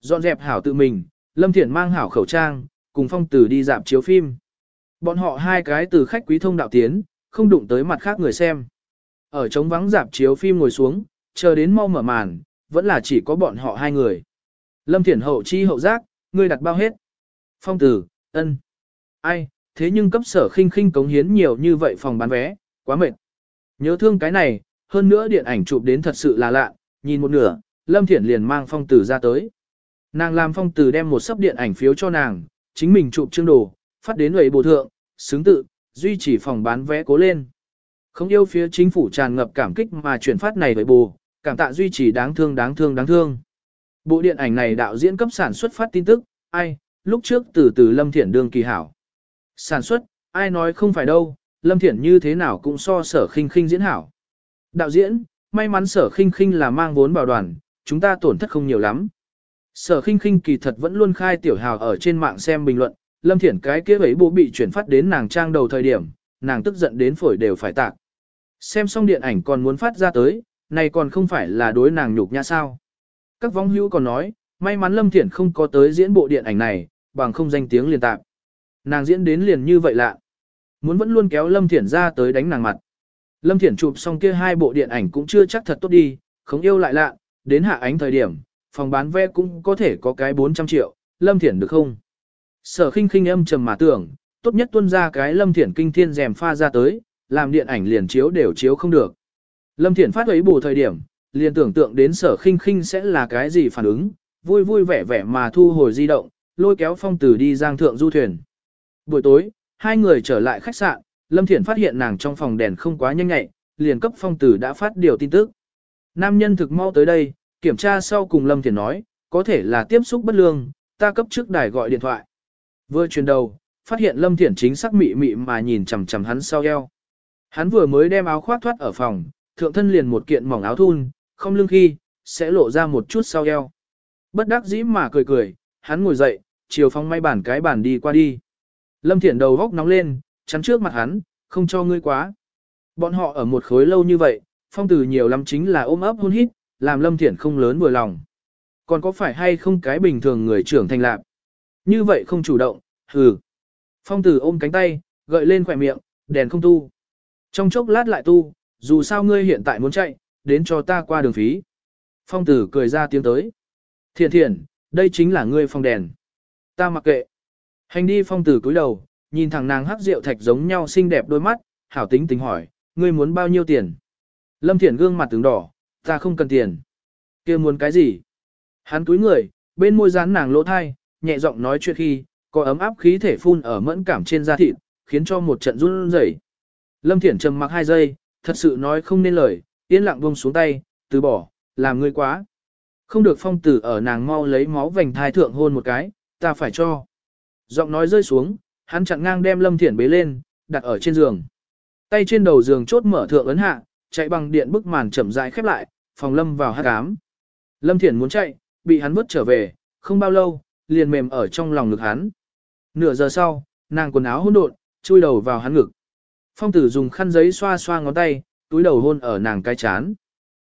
Dọn dẹp hảo tự mình, Lâm Thiển mang hảo khẩu trang, cùng phong tử đi dạp chiếu phim. Bọn họ hai cái từ khách quý thông đạo tiến, không đụng tới mặt khác người xem. Ở trống vắng dạp chiếu phim ngồi xuống, chờ đến mau mở màn, vẫn là chỉ có bọn họ hai người. Lâm Thiển hậu chi hậu giác, ngươi đặt bao hết. Phong tử, ân. Ai, thế nhưng cấp sở khinh khinh cống hiến nhiều như vậy phòng bán vé, quá mệt. Nhớ thương cái này, hơn nữa điện ảnh chụp đến thật sự là lạ, nhìn một nửa, Lâm Thiển liền mang phong tử ra tới. Nàng làm phong tử đem một sấp điện ảnh phiếu cho nàng, chính mình chụp chương đồ, phát đến ủy bộ thượng, xứng tự, duy trì phòng bán vé cố lên. Không yêu phía chính phủ tràn ngập cảm kích mà chuyển phát này với bù, cảm tạ duy trì đáng thương đáng thương đáng thương. Bộ điện ảnh này đạo diễn cấp sản xuất phát tin tức, ai, lúc trước từ từ Lâm Thiển đương kỳ hảo. Sản xuất, ai nói không phải đâu, Lâm Thiển như thế nào cũng so sở khinh khinh diễn hảo. Đạo diễn, may mắn sở khinh khinh là mang vốn bảo đoàn, chúng ta tổn thất không nhiều lắm. Sở khinh khinh kỳ thật vẫn luôn khai tiểu hào ở trên mạng xem bình luận, Lâm Thiển cái kia ấy bộ bị chuyển phát đến nàng trang đầu thời điểm, nàng tức giận đến phổi đều phải tạc. Xem xong điện ảnh còn muốn phát ra tới, này còn không phải là đối nàng nhục nhã sao. Các vong hữu còn nói, may mắn Lâm Thiển không có tới diễn bộ điện ảnh này, bằng không danh tiếng liền tạp. Nàng diễn đến liền như vậy lạ. Muốn vẫn luôn kéo Lâm Thiển ra tới đánh nàng mặt. Lâm Thiển chụp xong kia hai bộ điện ảnh cũng chưa chắc thật tốt đi, không yêu lại lạ, đến hạ ánh thời điểm, phòng bán vé cũng có thể có cái 400 triệu, Lâm Thiển được không? Sở khinh khinh âm trầm mà tưởng, tốt nhất tuân ra cái Lâm Thiển kinh thiên rèm pha ra tới, làm điện ảnh liền chiếu đều chiếu không được. Lâm Thiển phát ấy bù thời điểm, liền tưởng tượng đến sở khinh khinh sẽ là cái gì phản ứng, vui vui vẻ vẻ mà thu hồi di động, lôi kéo phong tử đi giang thượng du thuyền. Buổi tối, hai người trở lại khách sạn, Lâm Thiển phát hiện nàng trong phòng đèn không quá nhanh nhạy, liền cấp phong tử đã phát điều tin tức. Nam nhân thực mau tới đây, kiểm tra sau cùng Lâm Thiển nói, có thể là tiếp xúc bất lương, ta cấp trước đài gọi điện thoại. Vừa chuyển đầu, phát hiện Lâm Thiển chính xác mị mị mà nhìn chằm chằm hắn sau eo. Hắn vừa mới đem áo khoác thoát ở phòng, thượng thân liền một kiện mỏng áo thun, không lưng khi, sẽ lộ ra một chút sau eo. Bất đắc dĩ mà cười cười, hắn ngồi dậy, chiều phong may bản cái bàn đi qua đi. Lâm Thiển đầu góc nóng lên, chắn trước mặt hắn, không cho ngươi quá. Bọn họ ở một khối lâu như vậy, phong tử nhiều lắm chính là ôm ấp hôn hít, làm Lâm Thiển không lớn vừa lòng. Còn có phải hay không cái bình thường người trưởng thành lạc? Như vậy không chủ động, hừ. Phong tử ôm cánh tay, gợi lên khỏe miệng, đèn không tu. Trong chốc lát lại tu, dù sao ngươi hiện tại muốn chạy, đến cho ta qua đường phí. Phong tử cười ra tiếng tới. Thiện thiện, đây chính là ngươi phong đèn. Ta mặc kệ. Hành đi phong tử cúi đầu, nhìn thẳng nàng hắc rượu thạch giống nhau xinh đẹp đôi mắt, hảo tính tính hỏi, ngươi muốn bao nhiêu tiền? Lâm Thiển gương mặt tướng đỏ, ta không cần tiền. kia muốn cái gì? Hắn túi người, bên môi dán nàng lỗ thai, nhẹ giọng nói chuyện khi, có ấm áp khí thể phun ở mẫn cảm trên da thịt, khiến cho một trận run rẩy. Lâm Thiển trầm mặc hai giây, thật sự nói không nên lời, yên lặng buông xuống tay, từ bỏ, làm ngươi quá. Không được phong tử ở nàng mau lấy máu vành thai thượng hôn một cái, ta phải cho. Giọng nói rơi xuống, hắn chặn ngang đem Lâm Thiển bế lên, đặt ở trên giường. Tay trên đầu giường chốt mở thượng ấn hạ, chạy bằng điện bức màn chậm rãi khép lại, phòng Lâm vào hát cám. Lâm Thiển muốn chạy, bị hắn vứt trở về, không bao lâu, liền mềm ở trong lòng ngực hắn. Nửa giờ sau, nàng quần áo hỗn độn, chui đầu vào hắn ngực. Phong tử dùng khăn giấy xoa xoa ngón tay, túi đầu hôn ở nàng cái chán.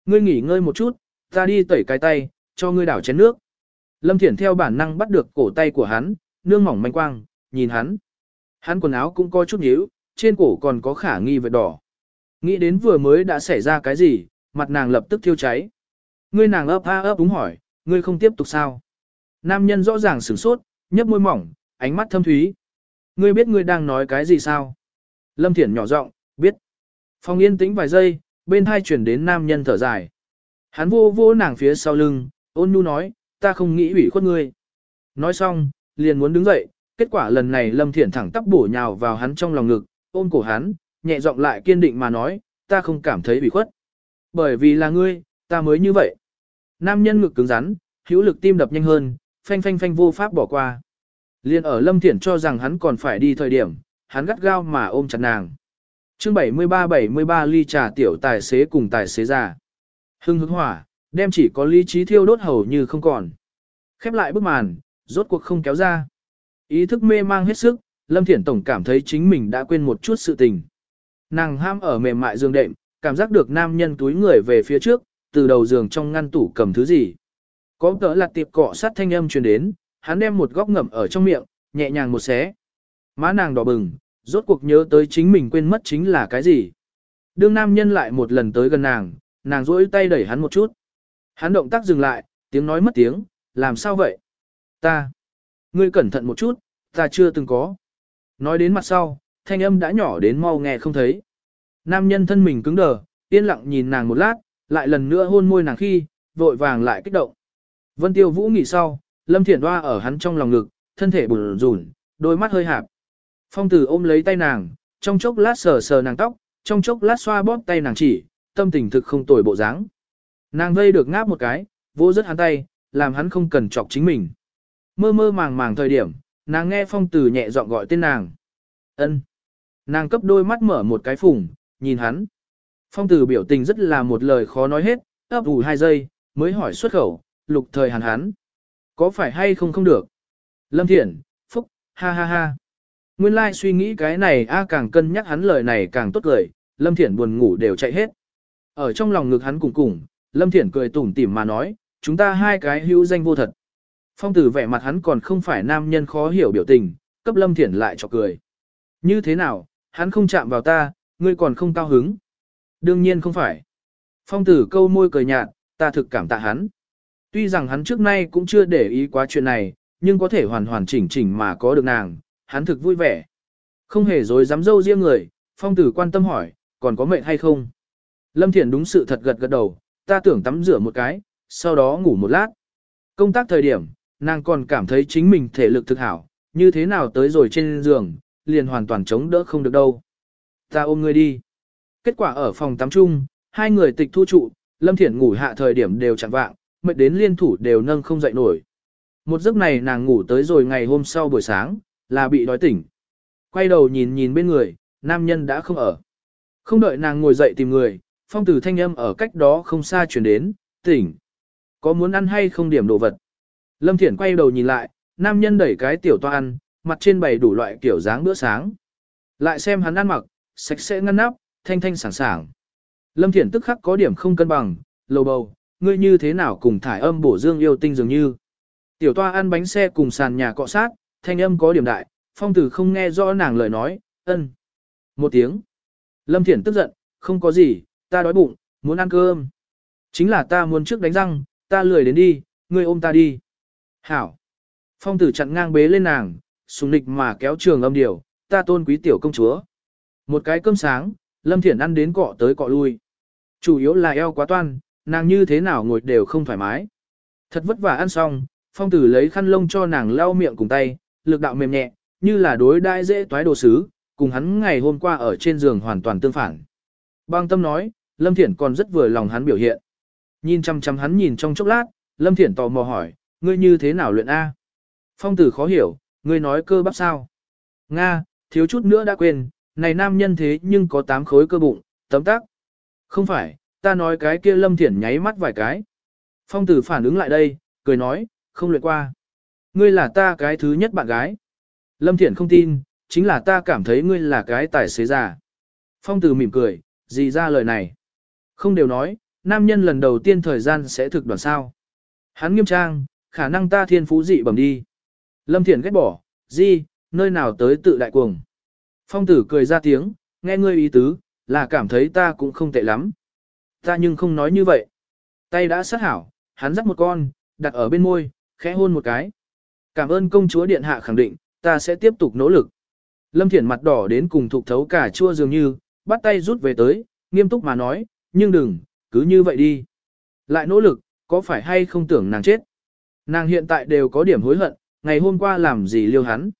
Ngươi nghỉ ngơi một chút, ta đi tẩy cái tay, cho ngươi đảo chén nước. Lâm Thiển theo bản năng bắt được cổ tay của hắn, nương mỏng manh quang, nhìn hắn. Hắn quần áo cũng có chút nhíu, trên cổ còn có khả nghi vệt đỏ. Nghĩ đến vừa mới đã xảy ra cái gì, mặt nàng lập tức thiêu cháy. Ngươi nàng ấp a ấp đúng hỏi, ngươi không tiếp tục sao? Nam nhân rõ ràng sửng sốt, nhấp môi mỏng, ánh mắt thâm thúy. Ngươi biết ngươi đang nói cái gì sao? Lâm Thiển nhỏ giọng, biết. Phong yên tĩnh vài giây, bên hai chuyển đến nam nhân thở dài. Hắn vô vô nàng phía sau lưng, ôn nhu nói, ta không nghĩ ủy khuất ngươi. Nói xong, liền muốn đứng dậy, kết quả lần này Lâm Thiển thẳng tắp bổ nhào vào hắn trong lòng ngực, ôm cổ hắn, nhẹ giọng lại kiên định mà nói, ta không cảm thấy bị khuất. Bởi vì là ngươi, ta mới như vậy. Nam nhân ngực cứng rắn, hữu lực tim đập nhanh hơn, phanh phanh phanh vô pháp bỏ qua. Liên ở Lâm Thiển cho rằng hắn còn phải đi thời điểm, hắn gắt gao mà ôm chặt nàng. chương 73-73 ly trà tiểu tài xế cùng tài xế già. Hưng hứng hỏa, đem chỉ có lý trí thiêu đốt hầu như không còn. Khép lại bức màn, rốt cuộc không kéo ra. Ý thức mê mang hết sức, Lâm Thiển Tổng cảm thấy chính mình đã quên một chút sự tình. Nàng ham ở mềm mại giường đệm, cảm giác được nam nhân túi người về phía trước, từ đầu giường trong ngăn tủ cầm thứ gì. Có cỡ lặt tiệp cọ sát thanh âm truyền đến, hắn đem một góc ngậm ở trong miệng, nhẹ nhàng một xé. Má nàng đỏ bừng, rốt cuộc nhớ tới chính mình quên mất chính là cái gì. Đương nam nhân lại một lần tới gần nàng, nàng rỗi tay đẩy hắn một chút. Hắn động tác dừng lại, tiếng nói mất tiếng, làm sao vậy? Ta. Ngươi cẩn thận một chút, ta chưa từng có. Nói đến mặt sau, thanh âm đã nhỏ đến mau nghe không thấy. Nam nhân thân mình cứng đờ, yên lặng nhìn nàng một lát, lại lần nữa hôn môi nàng khi, vội vàng lại kích động. Vân Tiêu Vũ nghỉ sau, Lâm Thiển Hoa ở hắn trong lòng ngực, thân thể bùn rùn, đôi mắt hơi hạp. Phong tử ôm lấy tay nàng, trong chốc lát sờ sờ nàng tóc, trong chốc lát xoa bóp tay nàng chỉ, tâm tình thực không tồi bộ dáng. Nàng vây được ngáp một cái, vô rất hắn tay, làm hắn không cần chọc chính mình. Mơ mơ màng màng thời điểm, nàng nghe phong tử nhẹ giọng gọi tên nàng. ân Nàng cấp đôi mắt mở một cái phủng, nhìn hắn. Phong tử biểu tình rất là một lời khó nói hết, ấp ủ hai giây, mới hỏi xuất khẩu, lục thời hàn hắn. Có phải hay không không được? Lâm Thiển, phúc, ha ha ha. Nguyên lai suy nghĩ cái này a càng cân nhắc hắn lời này càng tốt lời, Lâm Thiển buồn ngủ đều chạy hết. Ở trong lòng ngực hắn cùng cùng, Lâm Thiển cười tủm tỉm mà nói, chúng ta hai cái hữu danh vô thật. Phong tử vẻ mặt hắn còn không phải nam nhân khó hiểu biểu tình, cấp Lâm Thiển lại cho cười. Như thế nào, hắn không chạm vào ta, ngươi còn không cao hứng. Đương nhiên không phải. Phong tử câu môi cười nhạt, ta thực cảm tạ hắn. Tuy rằng hắn trước nay cũng chưa để ý quá chuyện này, nhưng có thể hoàn hoàn chỉnh chỉnh mà có được nàng, hắn thực vui vẻ. Không hề dối dám dâu riêng người, phong tử quan tâm hỏi, còn có mệnh hay không? Lâm Thiển đúng sự thật gật gật đầu, ta tưởng tắm rửa một cái, sau đó ngủ một lát. Công tác thời điểm, nàng còn cảm thấy chính mình thể lực thực hảo, như thế nào tới rồi trên giường, liền hoàn toàn chống đỡ không được đâu. Ta ôm ngươi đi. Kết quả ở phòng tắm chung, hai người tịch thu trụ, Lâm Thiển ngủ hạ thời điểm đều chẳng vạng, mệt đến liên thủ đều nâng không dậy nổi. Một giấc này nàng ngủ tới rồi ngày hôm sau buổi sáng, là bị đói tỉnh. Quay đầu nhìn nhìn bên người, nam nhân đã không ở. Không đợi nàng ngồi dậy tìm người, phong tử thanh âm ở cách đó không xa chuyển đến, tỉnh. Có muốn ăn hay không điểm đồ vật? Lâm Thiển quay đầu nhìn lại, nam nhân đẩy cái tiểu toa ăn, mặt trên bày đủ loại kiểu dáng bữa sáng. Lại xem hắn ăn mặc, sạch sẽ ngăn nắp, thanh thanh sảng sảng. Lâm Thiển tức khắc có điểm không cân bằng, lầu bầu, ngươi như thế nào cùng thải âm bổ dương yêu tinh dường như. Tiểu toa ăn bánh xe cùng sàn nhà cọ sát, thanh âm có điểm đại, phong tử không nghe rõ nàng lời nói, ân. Một tiếng. Lâm Thiển tức giận, không có gì, ta đói bụng, muốn ăn cơm. Chính là ta muốn trước đánh răng, ta lười đến đi, ngươi ôm ta đi. Hảo. Phong tử chặn ngang bế lên nàng, sùng nịch mà kéo trường âm điều, ta tôn quý tiểu công chúa. Một cái cơm sáng, Lâm Thiển ăn đến cọ tới cọ lui. Chủ yếu là eo quá toan, nàng như thế nào ngồi đều không thoải mái. Thật vất vả ăn xong, phong tử lấy khăn lông cho nàng lau miệng cùng tay, lực đạo mềm nhẹ, như là đối đai dễ toái đồ sứ, cùng hắn ngày hôm qua ở trên giường hoàn toàn tương phản. Bang tâm nói, Lâm Thiển còn rất vừa lòng hắn biểu hiện. Nhìn chăm chăm hắn nhìn trong chốc lát, Lâm Thiển tò mò hỏi, ngươi như thế nào luyện A? Phong tử khó hiểu, ngươi nói cơ bắp sao? Nga, thiếu chút nữa đã quên, này nam nhân thế nhưng có tám khối cơ bụng, tấm tắc. Không phải, ta nói cái kia Lâm Thiển nháy mắt vài cái. Phong tử phản ứng lại đây, cười nói, không luyện qua. Ngươi là ta cái thứ nhất bạn gái. Lâm Thiển không tin, chính là ta cảm thấy ngươi là cái tài xế già. Phong tử mỉm cười, gì ra lời này. Không đều nói, nam nhân lần đầu tiên thời gian sẽ thực đoạn sao. Hắn nghiêm trang, khả năng ta thiên phú dị bẩm đi. Lâm Thiển ghét bỏ, gì, nơi nào tới tự đại cuồng. Phong tử cười ra tiếng, nghe ngươi ý tứ, là cảm thấy ta cũng không tệ lắm. Ta nhưng không nói như vậy. Tay đã sát hảo, hắn dắt một con, đặt ở bên môi, khẽ hôn một cái. Cảm ơn công chúa điện hạ khẳng định, ta sẽ tiếp tục nỗ lực. Lâm Thiển mặt đỏ đến cùng thục thấu cả chua dường như, bắt tay rút về tới, nghiêm túc mà nói, nhưng đừng, cứ như vậy đi. Lại nỗ lực, có phải hay không tưởng nàng chết? Nàng hiện tại đều có điểm hối hận, ngày hôm qua làm gì liêu hắn.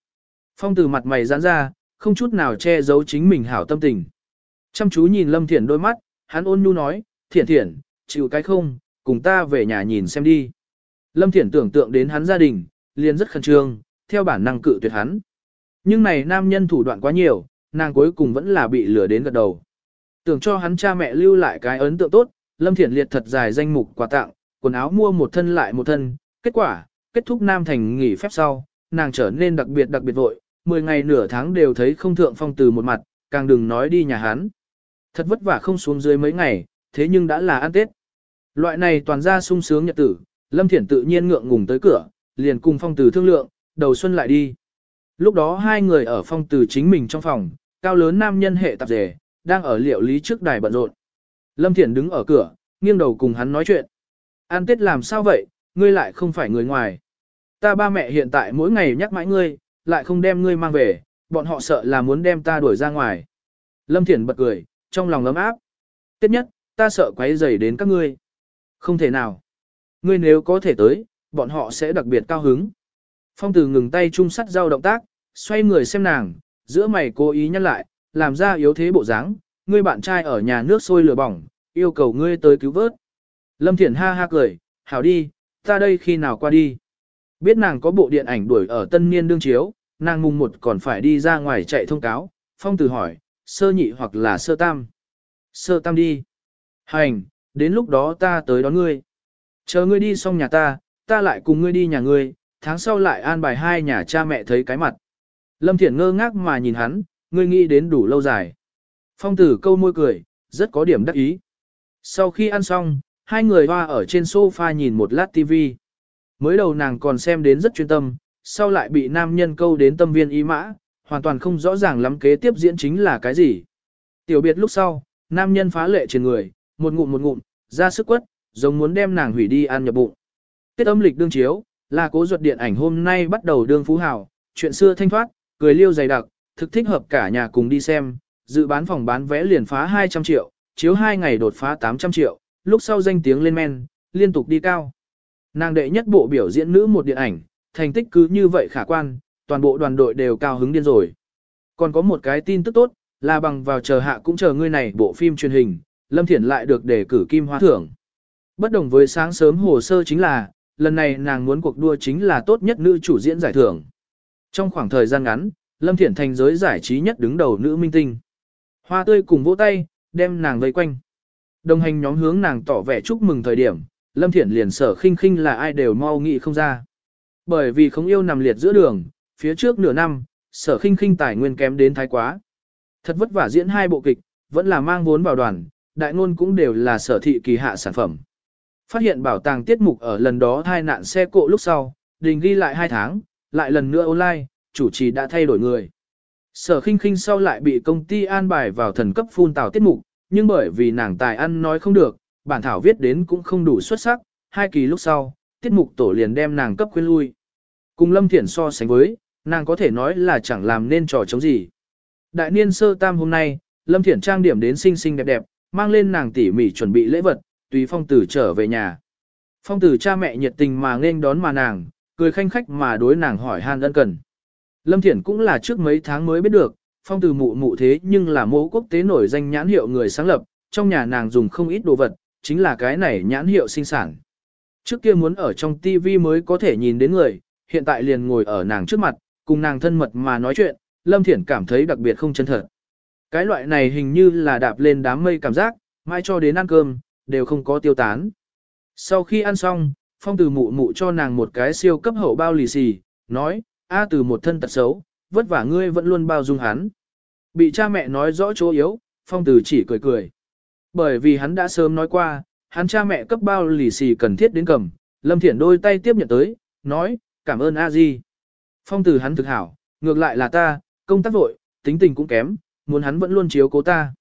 Phong từ mặt mày giãn ra, không chút nào che giấu chính mình hảo tâm tình. Chăm chú nhìn Lâm Thiển đôi mắt, hắn ôn nhu nói, Thiển Thiển, chịu cái không, cùng ta về nhà nhìn xem đi. Lâm Thiển tưởng tượng đến hắn gia đình, liền rất khẩn trương, theo bản năng cự tuyệt hắn. Nhưng này nam nhân thủ đoạn quá nhiều, nàng cuối cùng vẫn là bị lừa đến gật đầu. Tưởng cho hắn cha mẹ lưu lại cái ấn tượng tốt, Lâm Thiển liệt thật dài danh mục quà tặng, quần áo mua một thân lại một thân, kết quả, kết thúc Nam Thành nghỉ phép sau, nàng trở nên đặc biệt đặc biệt vội, 10 ngày nửa tháng đều thấy không thượng phong từ một mặt, càng đừng nói đi nhà hắn. Thật vất vả không xuống dưới mấy ngày, thế nhưng đã là ăn Tết. Loại này toàn ra sung sướng nhật tử, Lâm Thiển tự nhiên ngượng ngùng tới cửa, liền cùng phong từ thương lượng, đầu xuân lại đi. Lúc đó hai người ở phong từ chính mình trong phòng, cao lớn nam nhân hệ tạp rể, đang ở liệu lý trước đài bận rộn. Lâm Thiển đứng ở cửa, nghiêng đầu cùng hắn nói chuyện. An Tết làm sao vậy, ngươi lại không phải người ngoài. Ta ba mẹ hiện tại mỗi ngày nhắc mãi ngươi, lại không đem ngươi mang về, bọn họ sợ là muốn đem ta đuổi ra ngoài. Lâm Thiển bật cười, trong lòng ấm áp. Tiếp nhất, ta sợ quấy rầy đến các ngươi. Không thể nào. Ngươi nếu có thể tới, bọn họ sẽ đặc biệt cao hứng. Phong tử ngừng tay chung sắt dao động tác, xoay người xem nàng, giữa mày cố ý nhăn lại, làm ra yếu thế bộ dáng. ngươi bạn trai ở nhà nước sôi lửa bỏng, yêu cầu ngươi tới cứu vớt. Lâm Thiển ha ha cười, hảo đi, ta đây khi nào qua đi. Biết nàng có bộ điện ảnh đuổi ở tân niên đương chiếu, nàng mùng một còn phải đi ra ngoài chạy thông cáo, phong tử hỏi, sơ nhị hoặc là sơ tam. Sơ tam đi. Hành, đến lúc đó ta tới đón ngươi. Chờ ngươi đi xong nhà ta, ta lại cùng ngươi đi nhà ngươi, tháng sau lại an bài hai nhà cha mẹ thấy cái mặt. Lâm Thiển ngơ ngác mà nhìn hắn, ngươi nghĩ đến đủ lâu dài. Phong tử câu môi cười, rất có điểm đắc ý. Sau khi ăn xong, hai người hoa ở trên sofa nhìn một lát TV. Mới đầu nàng còn xem đến rất chuyên tâm, sau lại bị nam nhân câu đến tâm viên ý mã, hoàn toàn không rõ ràng lắm kế tiếp diễn chính là cái gì. Tiểu biệt lúc sau, nam nhân phá lệ trên người, một ngụm một ngụm, ra sức quất, giống muốn đem nàng hủy đi ăn nhập bụng. Tiết âm lịch đương chiếu, là cố ruột điện ảnh hôm nay bắt đầu đương phú hào, chuyện xưa thanh thoát, cười liêu dày đặc, thực thích hợp cả nhà cùng đi xem, dự bán phòng bán vé liền phá 200 triệu, chiếu 2 ngày đột phá 800 triệu, lúc sau danh tiếng lên men, liên tục đi cao. Nàng đệ nhất bộ biểu diễn nữ một điện ảnh, thành tích cứ như vậy khả quan, toàn bộ đoàn đội đều cao hứng điên rồi. Còn có một cái tin tức tốt, là bằng vào chờ hạ cũng chờ ngươi này bộ phim truyền hình, Lâm Thiển lại được đề cử kim hoa thưởng. Bất đồng với sáng sớm hồ sơ chính là, lần này nàng muốn cuộc đua chính là tốt nhất nữ chủ diễn giải thưởng. Trong khoảng thời gian ngắn, Lâm Thiển thành giới giải trí nhất đứng đầu nữ minh tinh. Hoa tươi cùng vỗ tay, đem nàng vây quanh. Đồng hành nhóm hướng nàng tỏ vẻ chúc mừng thời điểm, Lâm Thiển liền sở khinh khinh là ai đều mau nghĩ không ra. Bởi vì không yêu nằm liệt giữa đường, phía trước nửa năm, sở khinh khinh tài nguyên kém đến thái quá. Thật vất vả diễn hai bộ kịch, vẫn là mang vốn vào đoàn, đại ngôn cũng đều là sở thị kỳ hạ sản phẩm. Phát hiện bảo tàng tiết mục ở lần đó hai nạn xe cộ lúc sau, đình ghi lại hai tháng, lại lần nữa online, chủ trì đã thay đổi người. Sở khinh khinh sau lại bị công ty an bài vào thần cấp phun tào tiết mục, nhưng bởi vì nàng tài ăn nói không được, bản thảo viết đến cũng không đủ xuất sắc, hai kỳ lúc sau, tiết mục tổ liền đem nàng cấp khuyên lui. Cùng Lâm Thiển so sánh với, nàng có thể nói là chẳng làm nên trò chống gì. Đại niên sơ tam hôm nay, Lâm Thiển trang điểm đến xinh xinh đẹp đẹp, mang lên nàng tỉ mỉ chuẩn bị lễ vật, tùy phong tử trở về nhà. Phong tử cha mẹ nhiệt tình mà nghênh đón mà nàng, cười khanh khách mà đối nàng hỏi han ân cần. Lâm Thiển cũng là trước mấy tháng mới biết được, phong từ mụ mụ thế nhưng là mẫu quốc tế nổi danh nhãn hiệu người sáng lập, trong nhà nàng dùng không ít đồ vật, chính là cái này nhãn hiệu sinh sản. Trước kia muốn ở trong TV mới có thể nhìn đến người, hiện tại liền ngồi ở nàng trước mặt, cùng nàng thân mật mà nói chuyện, Lâm Thiển cảm thấy đặc biệt không chân thật. Cái loại này hình như là đạp lên đám mây cảm giác, mai cho đến ăn cơm, đều không có tiêu tán. Sau khi ăn xong, Phong từ mụ mụ cho nàng một cái siêu cấp hậu bao lì xì, nói, A từ một thân tật xấu, vất vả ngươi vẫn luôn bao dung hắn. Bị cha mẹ nói rõ chỗ yếu, Phong tử chỉ cười cười. Bởi vì hắn đã sớm nói qua, hắn cha mẹ cấp bao lì xì cần thiết đến cầm, Lâm Thiển đôi tay tiếp nhận tới, nói, cảm ơn A Di. Phong tử hắn thực hảo, ngược lại là ta, công tác vội, tính tình cũng kém, muốn hắn vẫn luôn chiếu cố ta.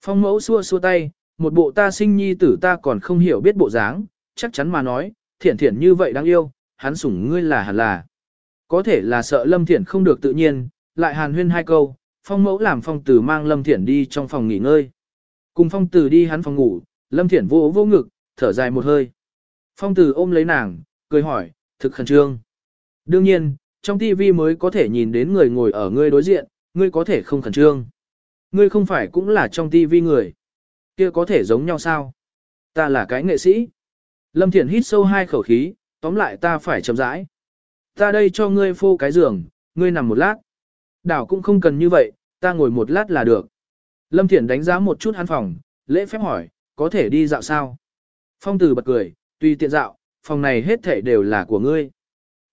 Phong mẫu xua xua tay, một bộ ta sinh nhi tử ta còn không hiểu biết bộ dáng, chắc chắn mà nói, thiển thiển như vậy đáng yêu, hắn sủng ngươi là hẳn là. Có thể là sợ lâm thiển không được tự nhiên, lại hàn huyên hai câu, phong mẫu làm phong tử mang lâm thiển đi trong phòng nghỉ ngơi. Cùng phong tử đi hắn phòng ngủ, lâm thiển vô vô ngực, thở dài một hơi. Phong tử ôm lấy nàng, cười hỏi, thực khẩn trương. Đương nhiên, trong TV mới có thể nhìn đến người ngồi ở ngươi đối diện, ngươi có thể không khẩn trương. Ngươi không phải cũng là trong TV người. kia có thể giống nhau sao? Ta là cái nghệ sĩ. Lâm Thiển hít sâu hai khẩu khí, tóm lại ta phải chậm rãi. Ta đây cho ngươi phô cái giường, ngươi nằm một lát. Đảo cũng không cần như vậy, ta ngồi một lát là được. Lâm Thiển đánh giá một chút hắn phòng, lễ phép hỏi, có thể đi dạo sao? Phong Từ bật cười, tùy tiện dạo, phòng này hết thể đều là của ngươi.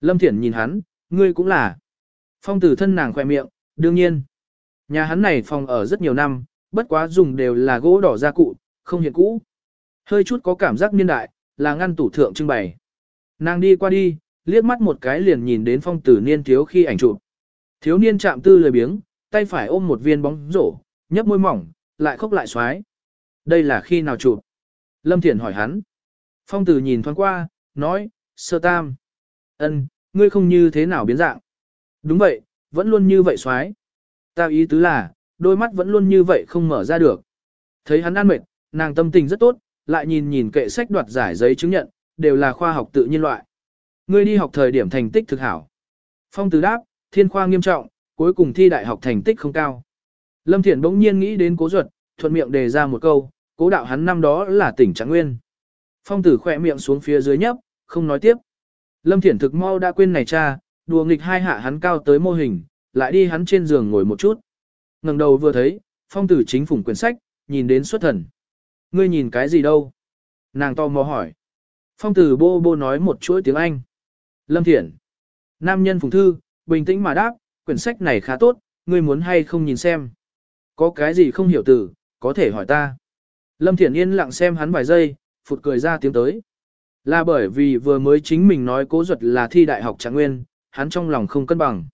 Lâm Thiển nhìn hắn, ngươi cũng là. Phong Từ thân nàng khoe miệng, đương nhiên. Nhà hắn này phòng ở rất nhiều năm, bất quá dùng đều là gỗ đỏ gia cụ, không hiện cũ. Hơi chút có cảm giác niên đại, là ngăn tủ thượng trưng bày. Nàng đi qua đi, liếc mắt một cái liền nhìn đến phong tử niên thiếu khi ảnh chụp. Thiếu niên chạm tư lười biếng, tay phải ôm một viên bóng rổ, nhấp môi mỏng, lại khóc lại xoái. Đây là khi nào chụp? Lâm Thiển hỏi hắn. Phong tử nhìn thoáng qua, nói, sơ tam. ân, ngươi không như thế nào biến dạng. Đúng vậy, vẫn luôn như vậy xoái. Ta ý tứ là, đôi mắt vẫn luôn như vậy không mở ra được. Thấy hắn ăn mệt, nàng tâm tình rất tốt, lại nhìn nhìn kệ sách đoạt giải giấy chứng nhận, đều là khoa học tự nhiên loại. Ngươi đi học thời điểm thành tích thực hảo. Phong Từ đáp, thiên khoa nghiêm trọng, cuối cùng thi đại học thành tích không cao. Lâm Thiển bỗng nhiên nghĩ đến cố ruột, thuận miệng đề ra một câu, cố đạo hắn năm đó là tỉnh Trạng Nguyên. Phong tử khỏe miệng xuống phía dưới nhấp, không nói tiếp. Lâm Thiển thực mau đã quên này cha, đùa nghịch hai hạ hắn cao tới mô hình, lại đi hắn trên giường ngồi một chút. ngẩng đầu vừa thấy, phong tử chính phủng quyển sách, nhìn đến xuất thần. Ngươi nhìn cái gì đâu? Nàng to mò hỏi. Phong tử bô bô nói một chuỗi tiếng Anh. Lâm Thiển. Nam nhân phùng thư, bình tĩnh mà đáp, quyển sách này khá tốt, ngươi muốn hay không nhìn xem. Có cái gì không hiểu từ, có thể hỏi ta. Lâm Thiển yên lặng xem hắn vài giây, phụt cười ra tiếng tới. Là bởi vì vừa mới chính mình nói cố duật là thi đại học trạng nguyên, hắn trong lòng không cân bằng.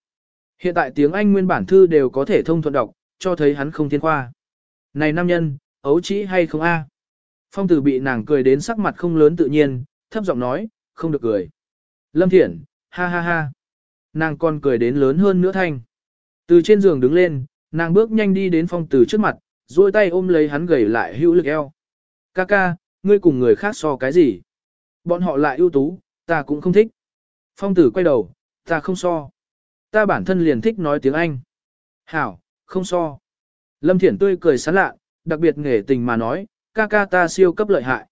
Hiện tại tiếng Anh nguyên bản thư đều có thể thông thuận đọc, cho thấy hắn không thiên khoa. Này nam nhân, ấu trĩ hay không a? Phong tử bị nàng cười đến sắc mặt không lớn tự nhiên, thấp giọng nói, không được cười. Lâm Thiển, ha ha ha. Nàng còn cười đến lớn hơn nữa thanh. Từ trên giường đứng lên, nàng bước nhanh đi đến phong tử trước mặt, duỗi tay ôm lấy hắn gầy lại hữu lực eo. Ca ca, ngươi cùng người khác so cái gì? Bọn họ lại ưu tú, ta cũng không thích. Phong tử quay đầu, ta không so. Ta bản thân liền thích nói tiếng Anh. Hảo, không so. Lâm Thiển tươi cười sán lạ, đặc biệt nghề tình mà nói, ca ca ta siêu cấp lợi hại.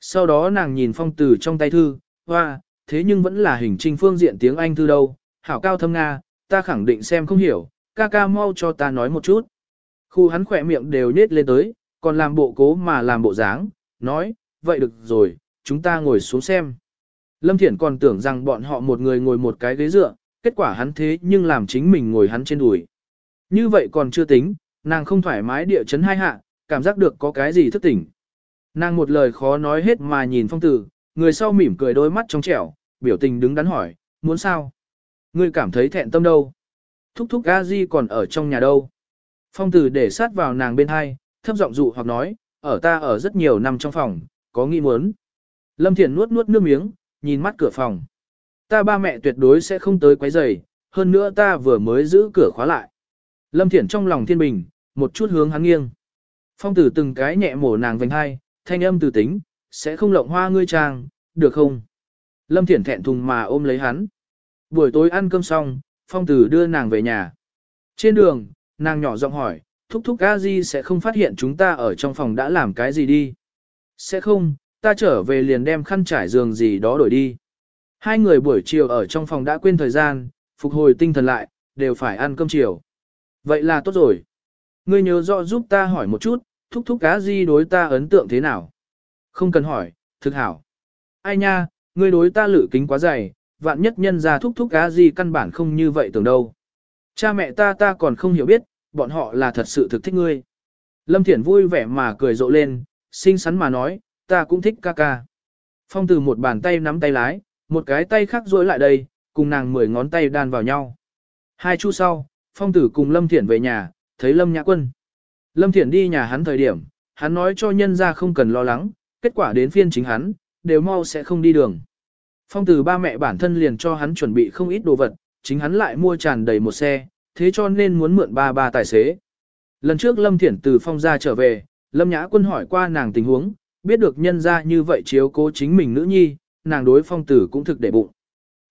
Sau đó nàng nhìn phong tử trong tay thư, hoa, thế nhưng vẫn là hình trinh phương diện tiếng Anh thư đâu. Hảo cao thâm Nga, ta khẳng định xem không hiểu, ca ca mau cho ta nói một chút. Khu hắn khỏe miệng đều nết lên tới, còn làm bộ cố mà làm bộ dáng, nói, vậy được rồi, chúng ta ngồi xuống xem. Lâm Thiển còn tưởng rằng bọn họ một người ngồi một cái ghế dựa, kết quả hắn thế nhưng làm chính mình ngồi hắn trên đùi. Như vậy còn chưa tính, nàng không thoải mái địa chấn hai hạ, cảm giác được có cái gì thức tỉnh. Nàng một lời khó nói hết mà nhìn phong tử, người sau mỉm cười đôi mắt trong trẻo, biểu tình đứng đắn hỏi, muốn sao? Ngươi cảm thấy thẹn tâm đâu? Thúc thúc a di còn ở trong nhà đâu? Phong tử để sát vào nàng bên hai, thấp giọng dụ hoặc nói, ở ta ở rất nhiều năm trong phòng, có nghi muốn. Lâm Thiện nuốt nuốt nước miếng, nhìn mắt cửa phòng. Ta ba mẹ tuyệt đối sẽ không tới quấy rầy, hơn nữa ta vừa mới giữ cửa khóa lại. Lâm Thiển trong lòng thiên bình, một chút hướng hắn nghiêng. Phong tử từng cái nhẹ mổ nàng vành hai, thanh âm từ tính, sẽ không lộng hoa ngươi trang, được không? Lâm Thiển thẹn thùng mà ôm lấy hắn. Buổi tối ăn cơm xong, Phong tử đưa nàng về nhà. Trên đường, nàng nhỏ giọng hỏi, thúc thúc a di sẽ không phát hiện chúng ta ở trong phòng đã làm cái gì đi. Sẽ không, ta trở về liền đem khăn trải giường gì đó đổi đi. Hai người buổi chiều ở trong phòng đã quên thời gian, phục hồi tinh thần lại, đều phải ăn cơm chiều. Vậy là tốt rồi. Ngươi nhớ rõ giúp ta hỏi một chút, thúc thúc cá di đối ta ấn tượng thế nào? Không cần hỏi, thực hảo. Ai nha, ngươi đối ta lử kính quá dày, vạn nhất nhân ra thúc thúc cá gì căn bản không như vậy tưởng đâu. Cha mẹ ta ta còn không hiểu biết, bọn họ là thật sự thực thích ngươi. Lâm Thiển vui vẻ mà cười rộ lên, xinh xắn mà nói, ta cũng thích ca ca. Phong từ một bàn tay nắm tay lái, một cái tay khác duỗi lại đây, cùng nàng mười ngón tay đan vào nhau. Hai chu sau, phong tử cùng Lâm Thiển về nhà, thấy Lâm Nhã Quân. Lâm Thiển đi nhà hắn thời điểm, hắn nói cho nhân ra không cần lo lắng, kết quả đến phiên chính hắn, đều mau sẽ không đi đường. Phong tử ba mẹ bản thân liền cho hắn chuẩn bị không ít đồ vật, chính hắn lại mua tràn đầy một xe, thế cho nên muốn mượn ba ba tài xế. Lần trước Lâm Thiển từ phong ra trở về, Lâm Nhã Quân hỏi qua nàng tình huống, biết được nhân ra như vậy chiếu cố chính mình nữ nhi, nàng đối phong tử cũng thực để bụng.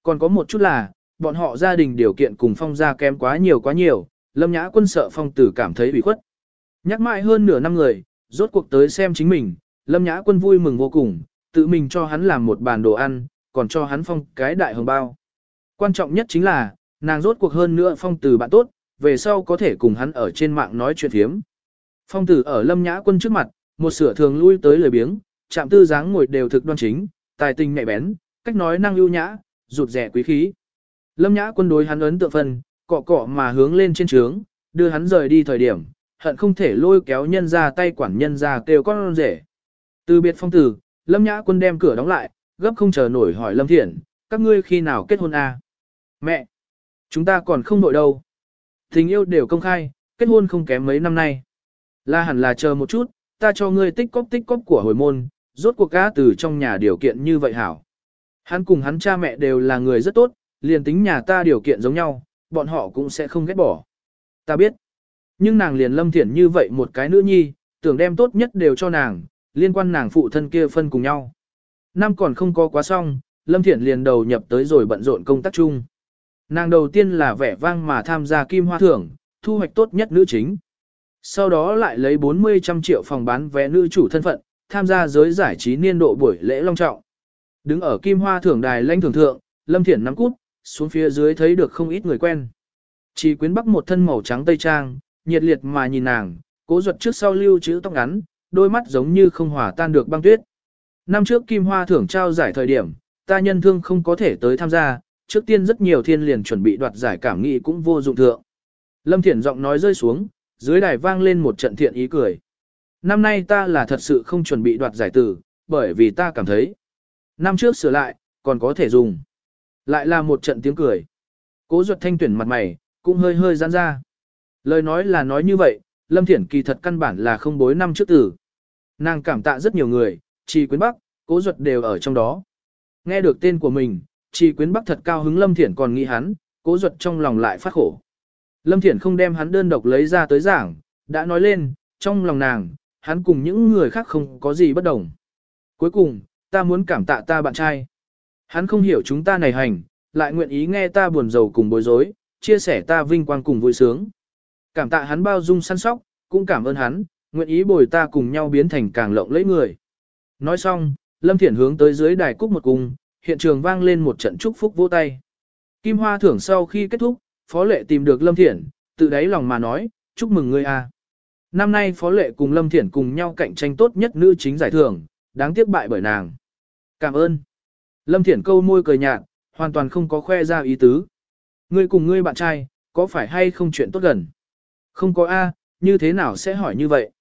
Còn có một chút là, bọn họ gia đình điều kiện cùng phong gia kém quá nhiều quá nhiều, lâm nhã quân sợ phong tử cảm thấy bị khuất. Nhắc mãi hơn nửa năm người, rốt cuộc tới xem chính mình, lâm nhã quân vui mừng vô cùng, tự mình cho hắn làm một bàn đồ ăn, còn cho hắn phong cái đại hồng bao. Quan trọng nhất chính là, nàng rốt cuộc hơn nữa phong từ bạn tốt, về sau có thể cùng hắn ở trên mạng nói chuyện thiếm. Phong tử ở lâm nhã quân trước mặt, một sửa thường lui tới lời biếng, chạm tư dáng ngồi đều thực đoan chính, tài tình nhạy bén, cách nói năng ưu nhã, rụt rẻ quý khí. Lâm nhã quân đối hắn ấn tượng phân, cọ cọ mà hướng lên trên trướng, đưa hắn rời đi thời điểm, hận không thể lôi kéo nhân ra tay quản nhân ra kêu con rể. Từ biệt phong tử, Lâm nhã quân đem cửa đóng lại, gấp không chờ nổi hỏi Lâm Thiển, các ngươi khi nào kết hôn à? Mẹ! Chúng ta còn không nội đâu. Tình yêu đều công khai, kết hôn không kém mấy năm nay. La hẳn là chờ một chút, ta cho ngươi tích cóp tích cóp của hồi môn, rốt cuộc cá từ trong nhà điều kiện như vậy hảo. Hắn cùng hắn cha mẹ đều là người rất tốt, liền tính nhà ta điều kiện giống nhau, bọn họ cũng sẽ không ghét bỏ. Ta biết. Nhưng nàng liền lâm thiển như vậy một cái nữ nhi, tưởng đem tốt nhất đều cho nàng, liên quan nàng phụ thân kia phân cùng nhau. Năm còn không có quá xong, lâm thiển liền đầu nhập tới rồi bận rộn công tác chung. Nàng đầu tiên là vẻ vang mà tham gia kim hoa thưởng, thu hoạch tốt nhất nữ chính. Sau đó lại lấy 40 trăm triệu phòng bán vé nữ chủ thân phận, tham gia giới giải trí niên độ buổi lễ long trọng. Đứng ở kim hoa thưởng đài lãnh thưởng thượng, Lâm Thiển nắm cút, xuống phía dưới thấy được không ít người quen. Chỉ quyến bắc một thân màu trắng tây trang, nhiệt liệt mà nhìn nàng, cố ruột trước sau lưu chữ tóc ngắn, đôi mắt giống như không hòa tan được băng tuyết. Năm trước Kim Hoa thưởng trao giải thời điểm, ta nhân thương không có thể tới tham gia, trước tiên rất nhiều thiên liền chuẩn bị đoạt giải cảm nghị cũng vô dụng thượng. Lâm Thiển giọng nói rơi xuống, dưới đài vang lên một trận thiện ý cười. Năm nay ta là thật sự không chuẩn bị đoạt giải tử, bởi vì ta cảm thấy. Năm trước sửa lại, còn có thể dùng. Lại là một trận tiếng cười. Cố ruột thanh tuyển mặt mày, cũng hơi hơi giãn ra. Lời nói là nói như vậy, Lâm Thiển kỳ thật căn bản là không bối năm trước tử. Nàng cảm tạ rất nhiều người, Trì Quyến Bắc, Cố Duật đều ở trong đó. Nghe được tên của mình, Trì Quyến Bắc thật cao hứng Lâm Thiển còn nghĩ hắn, Cố Duật trong lòng lại phát khổ. Lâm Thiển không đem hắn đơn độc lấy ra tới giảng, đã nói lên, trong lòng nàng, hắn cùng những người khác không có gì bất đồng. Cuối cùng, ta muốn cảm tạ ta bạn trai. Hắn không hiểu chúng ta này hành, lại nguyện ý nghe ta buồn rầu cùng bối rối, chia sẻ ta vinh quang cùng vui sướng. Cảm tạ hắn bao dung săn sóc, cũng cảm ơn hắn, nguyện ý bồi ta cùng nhau biến thành càng lộng lẫy người. Nói xong, Lâm Thiển hướng tới dưới đài cúc một cung, hiện trường vang lên một trận chúc phúc vỗ tay. Kim Hoa thưởng sau khi kết thúc, Phó Lệ tìm được Lâm Thiển, tự đáy lòng mà nói, chúc mừng ngươi a. Năm nay Phó Lệ cùng Lâm Thiển cùng nhau cạnh tranh tốt nhất nữ chính giải thưởng, đáng tiếc bại bởi nàng. Cảm ơn. Lâm Thiển câu môi cười nhạt, hoàn toàn không có khoe ra ý tứ. Ngươi cùng ngươi bạn trai, có phải hay không chuyện tốt gần? Không có A, như thế nào sẽ hỏi như vậy?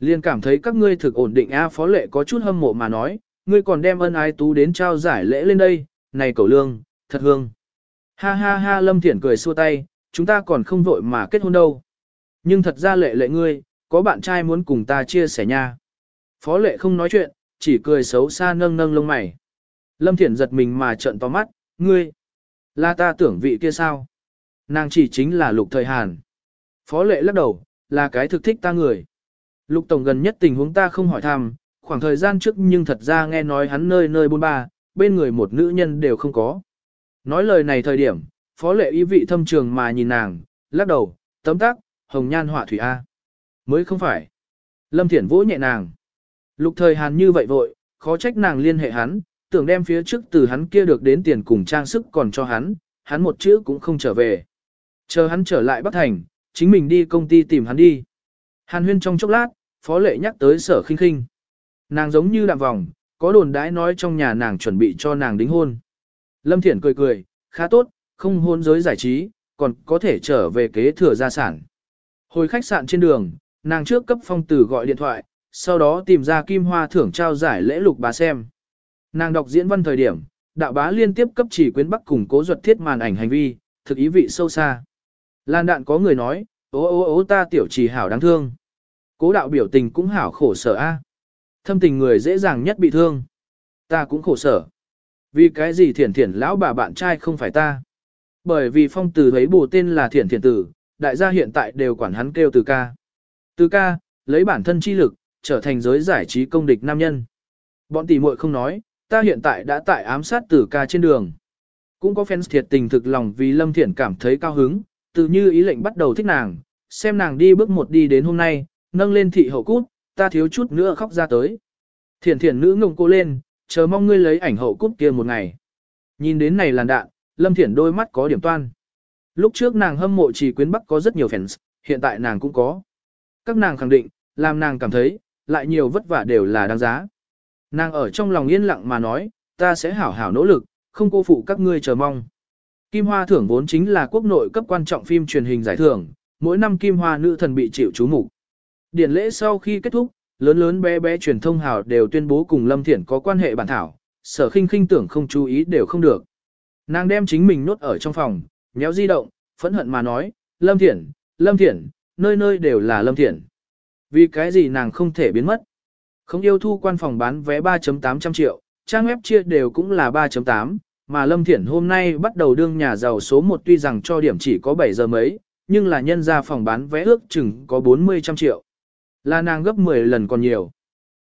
Liên cảm thấy các ngươi thực ổn định A phó lệ có chút hâm mộ mà nói, ngươi còn đem ân ái tú đến trao giải lễ lên đây, này cầu lương, thật hương. Ha ha ha Lâm Thiển cười xua tay, chúng ta còn không vội mà kết hôn đâu. Nhưng thật ra lệ lệ ngươi, có bạn trai muốn cùng ta chia sẻ nha. Phó lệ không nói chuyện, chỉ cười xấu xa nâng nâng lông mày. Lâm Thiển giật mình mà trợn to mắt, ngươi, là ta tưởng vị kia sao? Nàng chỉ chính là lục thời Hàn. Phó lệ lắc đầu, là cái thực thích ta người. Lục Tổng gần nhất tình huống ta không hỏi thăm, khoảng thời gian trước nhưng thật ra nghe nói hắn nơi nơi bôn ba, bên người một nữ nhân đều không có. Nói lời này thời điểm, phó lệ ý vị thâm trường mà nhìn nàng, lắc đầu, tấm tắc, hồng nhan họa thủy A. Mới không phải. Lâm Thiển vỗ nhẹ nàng. Lục thời hàn như vậy vội, khó trách nàng liên hệ hắn, tưởng đem phía trước từ hắn kia được đến tiền cùng trang sức còn cho hắn, hắn một chữ cũng không trở về. Chờ hắn trở lại Bắc Thành, chính mình đi công ty tìm hắn đi. Hàn huyên trong chốc lát, phó lệ nhắc tới sở khinh khinh. Nàng giống như đạm vòng, có đồn đãi nói trong nhà nàng chuẩn bị cho nàng đính hôn. Lâm Thiển cười cười, khá tốt, không hôn giới giải trí, còn có thể trở về kế thừa gia sản. Hồi khách sạn trên đường, nàng trước cấp phong tử gọi điện thoại, sau đó tìm ra kim hoa thưởng trao giải lễ lục bá xem. Nàng đọc diễn văn thời điểm, đạo bá liên tiếp cấp chỉ quyến bắc cùng cố duật thiết màn ảnh hành vi, thực ý vị sâu xa. Lan đạn có người nói, ố ố ố ta tiểu trì hảo đáng thương. Cố đạo biểu tình cũng hảo khổ sở a. Thâm tình người dễ dàng nhất bị thương. Ta cũng khổ sở. Vì cái gì thiển thiển lão bà bạn trai không phải ta. Bởi vì phong tử thấy bù tên là thiển thiển tử, đại gia hiện tại đều quản hắn kêu từ ca. Từ ca, lấy bản thân chi lực, trở thành giới giải trí công địch nam nhân. Bọn tỷ muội không nói, ta hiện tại đã tại ám sát tử ca trên đường. Cũng có fans thiệt tình thực lòng vì Lâm Thiển cảm thấy cao hứng, từ như ý lệnh bắt đầu thích nàng, xem nàng đi bước một đi đến hôm nay, nâng lên thị hậu cút, ta thiếu chút nữa khóc ra tới. Thiển thiển nữ ngông cô lên, chờ mong ngươi lấy ảnh hậu cút kia một ngày. Nhìn đến này làn đạn, Lâm Thiển đôi mắt có điểm toan. Lúc trước nàng hâm mộ chỉ quyến bắc có rất nhiều fans, hiện tại nàng cũng có. Các nàng khẳng định, làm nàng cảm thấy, lại nhiều vất vả đều là đáng giá. Nàng ở trong lòng yên lặng mà nói, ta sẽ hảo hảo nỗ lực, không cô phụ các ngươi chờ mong. Kim Hoa thưởng vốn chính là quốc nội cấp quan trọng phim truyền hình giải thưởng, mỗi năm Kim Hoa nữ thần bị chịu chú mục. Điển lễ sau khi kết thúc, lớn lớn bé bé truyền thông hào đều tuyên bố cùng Lâm Thiển có quan hệ bản thảo, sở khinh khinh tưởng không chú ý đều không được. Nàng đem chính mình nốt ở trong phòng, nhéo di động, phẫn hận mà nói, Lâm Thiển, Lâm Thiển, nơi nơi đều là Lâm Thiển. Vì cái gì nàng không thể biến mất? Không yêu thu quan phòng bán vé 3.800 triệu, trang web chia đều cũng là 3.8, mà Lâm Thiển hôm nay bắt đầu đương nhà giàu số 1 tuy rằng cho điểm chỉ có 7 giờ mấy, nhưng là nhân ra phòng bán vé ước chừng có 40 trăm triệu. Là nàng gấp 10 lần còn nhiều.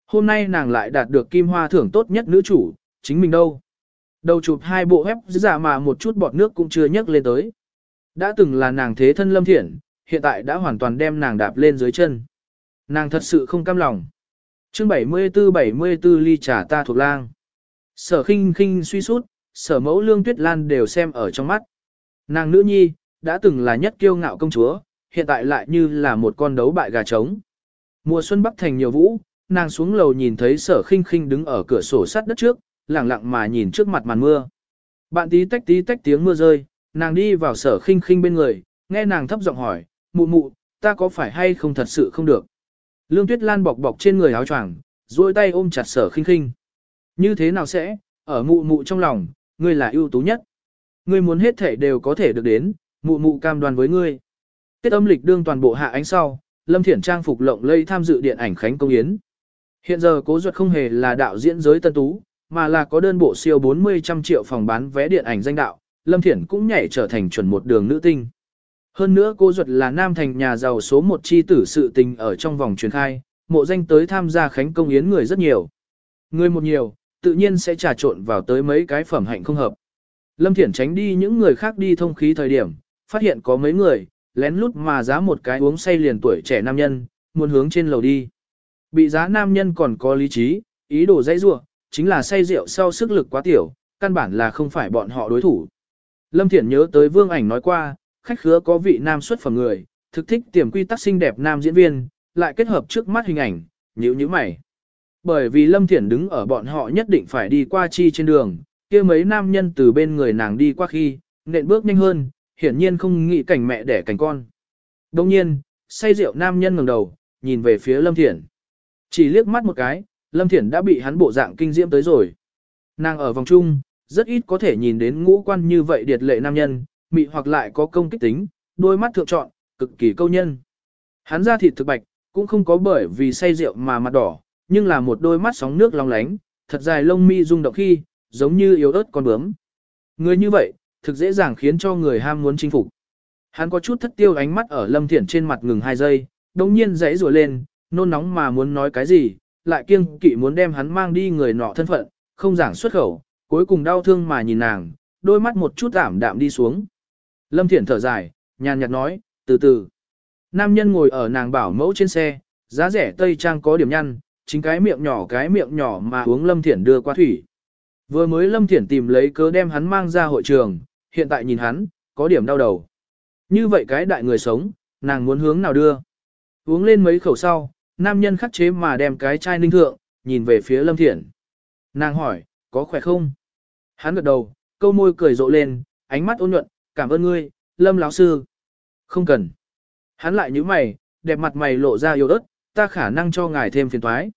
Hôm nay nàng lại đạt được kim hoa thưởng tốt nhất nữ chủ, chính mình đâu. Đầu chụp hai bộ ép giả mà một chút bọt nước cũng chưa nhấc lên tới. Đã từng là nàng thế thân Lâm thiện, hiện tại đã hoàn toàn đem nàng đạp lên dưới chân. Nàng thật sự không cam lòng. chương 74-74 ly trà ta thuộc lang. Sở khinh khinh suy sút, sở mẫu lương tuyết lan đều xem ở trong mắt. Nàng nữ nhi, đã từng là nhất kiêu ngạo công chúa, hiện tại lại như là một con đấu bại gà trống. Mùa xuân bắc thành nhiều vũ, nàng xuống lầu nhìn thấy sở khinh khinh đứng ở cửa sổ sắt đất trước, lặng lặng mà nhìn trước mặt màn mưa. Bạn tí tách tí tách tiếng mưa rơi, nàng đi vào sở khinh khinh bên người, nghe nàng thấp giọng hỏi, mụ mụ, ta có phải hay không thật sự không được. Lương Tuyết Lan bọc bọc trên người áo choàng, duỗi tay ôm chặt sở khinh khinh. Như thế nào sẽ, ở mụ mụ trong lòng, ngươi là ưu tú nhất. Ngươi muốn hết thể đều có thể được đến, mụ mụ cam đoan với ngươi. Tiết âm lịch đương toàn bộ hạ ánh sau, Lâm Thiển trang phục lộng lây tham dự điện ảnh Khánh Công Yến. Hiện giờ cố duật không hề là đạo diễn giới tân tú, mà là có đơn bộ siêu 40 trăm triệu phòng bán vé điện ảnh danh đạo, Lâm Thiển cũng nhảy trở thành chuẩn một đường nữ tinh. Hơn nữa cô Duật là nam thành nhà giàu số một chi tử sự tình ở trong vòng truyền khai, mộ danh tới tham gia khánh công yến người rất nhiều. Người một nhiều, tự nhiên sẽ trà trộn vào tới mấy cái phẩm hạnh không hợp. Lâm Thiển tránh đi những người khác đi thông khí thời điểm, phát hiện có mấy người, lén lút mà giá một cái uống say liền tuổi trẻ nam nhân, muốn hướng trên lầu đi. Bị giá nam nhân còn có lý trí, ý đồ dãy rua, chính là say rượu sau sức lực quá tiểu, căn bản là không phải bọn họ đối thủ. Lâm Thiển nhớ tới vương ảnh nói qua, khách khứa có vị nam xuất phẩm người, thực thích tiềm quy tắc xinh đẹp nam diễn viên, lại kết hợp trước mắt hình ảnh, nhíu nhíu mày. Bởi vì Lâm Thiển đứng ở bọn họ nhất định phải đi qua chi trên đường, kia mấy nam nhân từ bên người nàng đi qua khi, nện bước nhanh hơn, hiển nhiên không nghĩ cảnh mẹ đẻ cảnh con. Đồng nhiên, say rượu nam nhân ngẩng đầu, nhìn về phía Lâm Thiển. Chỉ liếc mắt một cái, Lâm Thiển đã bị hắn bộ dạng kinh diễm tới rồi. Nàng ở vòng chung, rất ít có thể nhìn đến ngũ quan như vậy điệt lệ nam nhân, mị hoặc lại có công kích tính, đôi mắt thượng trọn, cực kỳ câu nhân. Hắn ra thịt thực bạch, cũng không có bởi vì say rượu mà mặt đỏ, nhưng là một đôi mắt sóng nước long lánh, thật dài lông mi rung động khi, giống như yếu ớt con bướm. Người như vậy, thực dễ dàng khiến cho người ham muốn chinh phục. Hắn có chút thất tiêu ánh mắt ở Lâm Thiển trên mặt ngừng hai giây, đồng nhiên dãy rùa lên, nôn nóng mà muốn nói cái gì, lại kiêng kỵ muốn đem hắn mang đi người nọ thân phận, không giảng xuất khẩu, cuối cùng đau thương mà nhìn nàng, đôi mắt một chút ảm đạm đi xuống. Lâm Thiển thở dài, nhàn nhạt nói, từ từ. Nam nhân ngồi ở nàng bảo mẫu trên xe, giá rẻ tây trang có điểm nhăn, chính cái miệng nhỏ cái miệng nhỏ mà uống Lâm Thiển đưa qua thủy. Vừa mới Lâm Thiển tìm lấy cớ đem hắn mang ra hội trường, hiện tại nhìn hắn, có điểm đau đầu. Như vậy cái đại người sống, nàng muốn hướng nào đưa. Uống lên mấy khẩu sau, nam nhân khắc chế mà đem cái chai ninh thượng, nhìn về phía Lâm Thiển. Nàng hỏi, có khỏe không? Hắn gật đầu, câu môi cười rộ lên, ánh mắt ôn nhuận, cảm ơn ngươi, Lâm lão sư. Không cần. Hắn lại như mày, đẹp mặt mày lộ ra yếu ớt, ta khả năng cho ngài thêm phiền toái.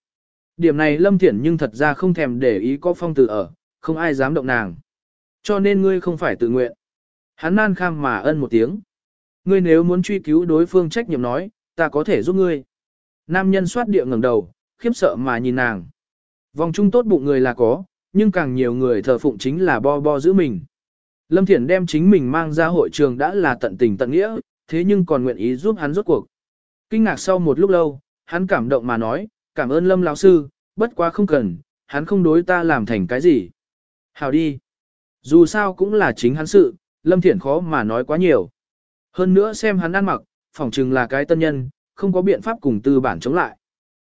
Điểm này Lâm Thiển nhưng thật ra không thèm để ý có phong tử ở, không ai dám động nàng. Cho nên ngươi không phải tự nguyện. Hắn nan kham mà ân một tiếng. Ngươi nếu muốn truy cứu đối phương trách nhiệm nói, ta có thể giúp ngươi. Nam nhân soát địa ngẩng đầu, khiếp sợ mà nhìn nàng. Vòng trung tốt bụng người là có, nhưng càng nhiều người thờ phụng chính là bo bo giữ mình. Lâm Thiển đem chính mình mang ra hội trường đã là tận tình tận nghĩa, thế nhưng còn nguyện ý giúp hắn rốt cuộc. Kinh ngạc sau một lúc lâu, hắn cảm động mà nói, cảm ơn Lâm lão sư, bất quá không cần, hắn không đối ta làm thành cái gì. Hào đi. Dù sao cũng là chính hắn sự, Lâm Thiển khó mà nói quá nhiều. Hơn nữa xem hắn ăn mặc, phỏng chừng là cái tân nhân, không có biện pháp cùng tư bản chống lại.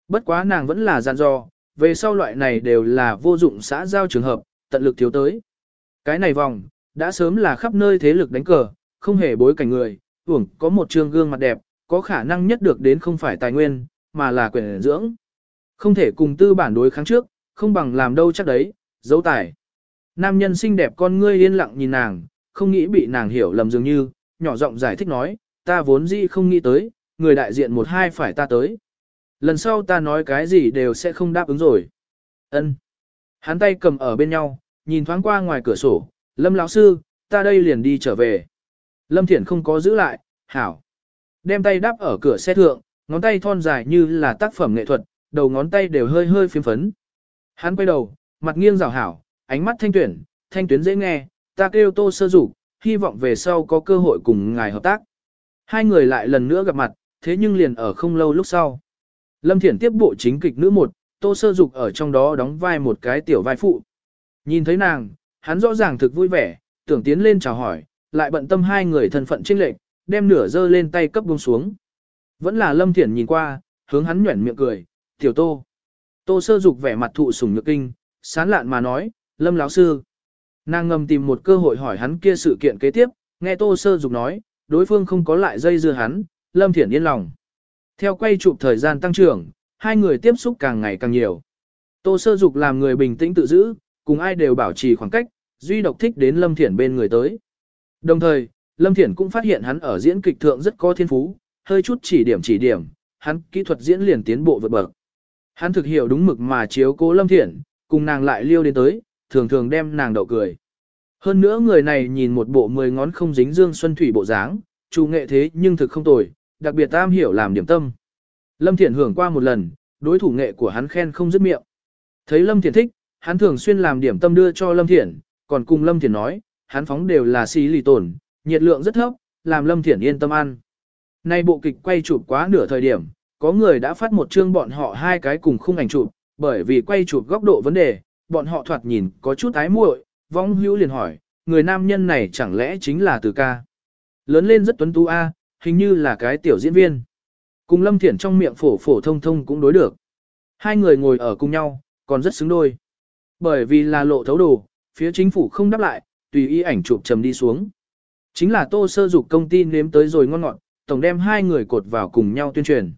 Bất quá nàng vẫn là dặn dò, về sau loại này đều là vô dụng xã giao trường hợp, tận lực thiếu tới. Cái này vòng, đã sớm là khắp nơi thế lực đánh cờ, không hề bối cảnh người, tưởng có một trường gương mặt đẹp, có khả năng nhất được đến không phải tài nguyên, mà là quyền dưỡng. Không thể cùng tư bản đối kháng trước, không bằng làm đâu chắc đấy, dấu tài. Nam nhân xinh đẹp con ngươi yên lặng nhìn nàng, không nghĩ bị nàng hiểu lầm dường như, nhỏ giọng giải thích nói, ta vốn dĩ không nghĩ tới, người đại diện một hai phải ta tới. Lần sau ta nói cái gì đều sẽ không đáp ứng rồi. Ân. Hắn tay cầm ở bên nhau, nhìn thoáng qua ngoài cửa sổ, Lâm lão sư, ta đây liền đi trở về. Lâm Thiển không có giữ lại, hảo. Đem tay đáp ở cửa xe thượng, ngón tay thon dài như là tác phẩm nghệ thuật, đầu ngón tay đều hơi hơi phiếm phấn. Hắn quay đầu, mặt nghiêng rào hảo, ánh mắt thanh tuyển, thanh tuyến dễ nghe, ta kêu tô sơ dục hy vọng về sau có cơ hội cùng ngài hợp tác. Hai người lại lần nữa gặp mặt, thế nhưng liền ở không lâu lúc sau. Lâm Thiển tiếp bộ chính kịch nữ một, tô sơ dục ở trong đó đóng vai một cái tiểu vai phụ. Nhìn thấy nàng, hắn rõ ràng thực vui vẻ, tưởng tiến lên chào hỏi, lại bận tâm hai người thân phận trinh lệch, đem nửa dơ lên tay cấp buông xuống. Vẫn là Lâm Thiển nhìn qua, hướng hắn nhuẩn miệng cười, tiểu tô. Tô sơ dục vẻ mặt thụ sủng nhược kinh, sán lạn mà nói, Lâm lão sư. Nàng ngầm tìm một cơ hội hỏi hắn kia sự kiện kế tiếp, nghe tô sơ dục nói, đối phương không có lại dây dưa hắn, Lâm Thiển yên lòng. Theo quay chụp thời gian tăng trưởng, hai người tiếp xúc càng ngày càng nhiều. Tô sơ dục làm người bình tĩnh tự giữ, cùng ai đều bảo trì khoảng cách, duy độc thích đến Lâm Thiển bên người tới. Đồng thời, Lâm Thiển cũng phát hiện hắn ở diễn kịch thượng rất có thiên phú, hơi chút chỉ điểm chỉ điểm, hắn kỹ thuật diễn liền tiến bộ vượt bậc. Hắn thực hiểu đúng mực mà chiếu cố Lâm Thiển, cùng nàng lại liêu đến tới, thường thường đem nàng đậu cười. Hơn nữa người này nhìn một bộ mười ngón không dính dương xuân thủy bộ dáng, chủ nghệ thế nhưng thực không tồi, đặc biệt tam hiểu làm điểm tâm. Lâm Thiển hưởng qua một lần, đối thủ nghệ của hắn khen không dứt miệng. Thấy Lâm Thiển thích, hắn thường xuyên làm điểm tâm đưa cho Lâm Thiển, còn cùng Lâm Thiển nói, hắn phóng đều là xí lì tổn, nhiệt lượng rất thấp, làm Lâm Thiển yên tâm ăn. Nay bộ kịch quay chụp quá nửa thời điểm, có người đã phát một chương bọn họ hai cái cùng khung ảnh chụp, bởi vì quay chụp góc độ vấn đề, bọn họ thoạt nhìn có chút ái muội, vong hữu liền hỏi, người nam nhân này chẳng lẽ chính là từ ca. Lớn lên rất tuấn tú a, hình như là cái tiểu diễn viên. Cùng Lâm Thiển trong miệng phổ phổ thông thông cũng đối được. Hai người ngồi ở cùng nhau, còn rất xứng đôi. Bởi vì là lộ thấu đồ, phía chính phủ không đáp lại, tùy ý ảnh chụp trầm đi xuống. Chính là tô sơ dục công ty nếm tới rồi ngon ngọt, tổng đem hai người cột vào cùng nhau tuyên truyền.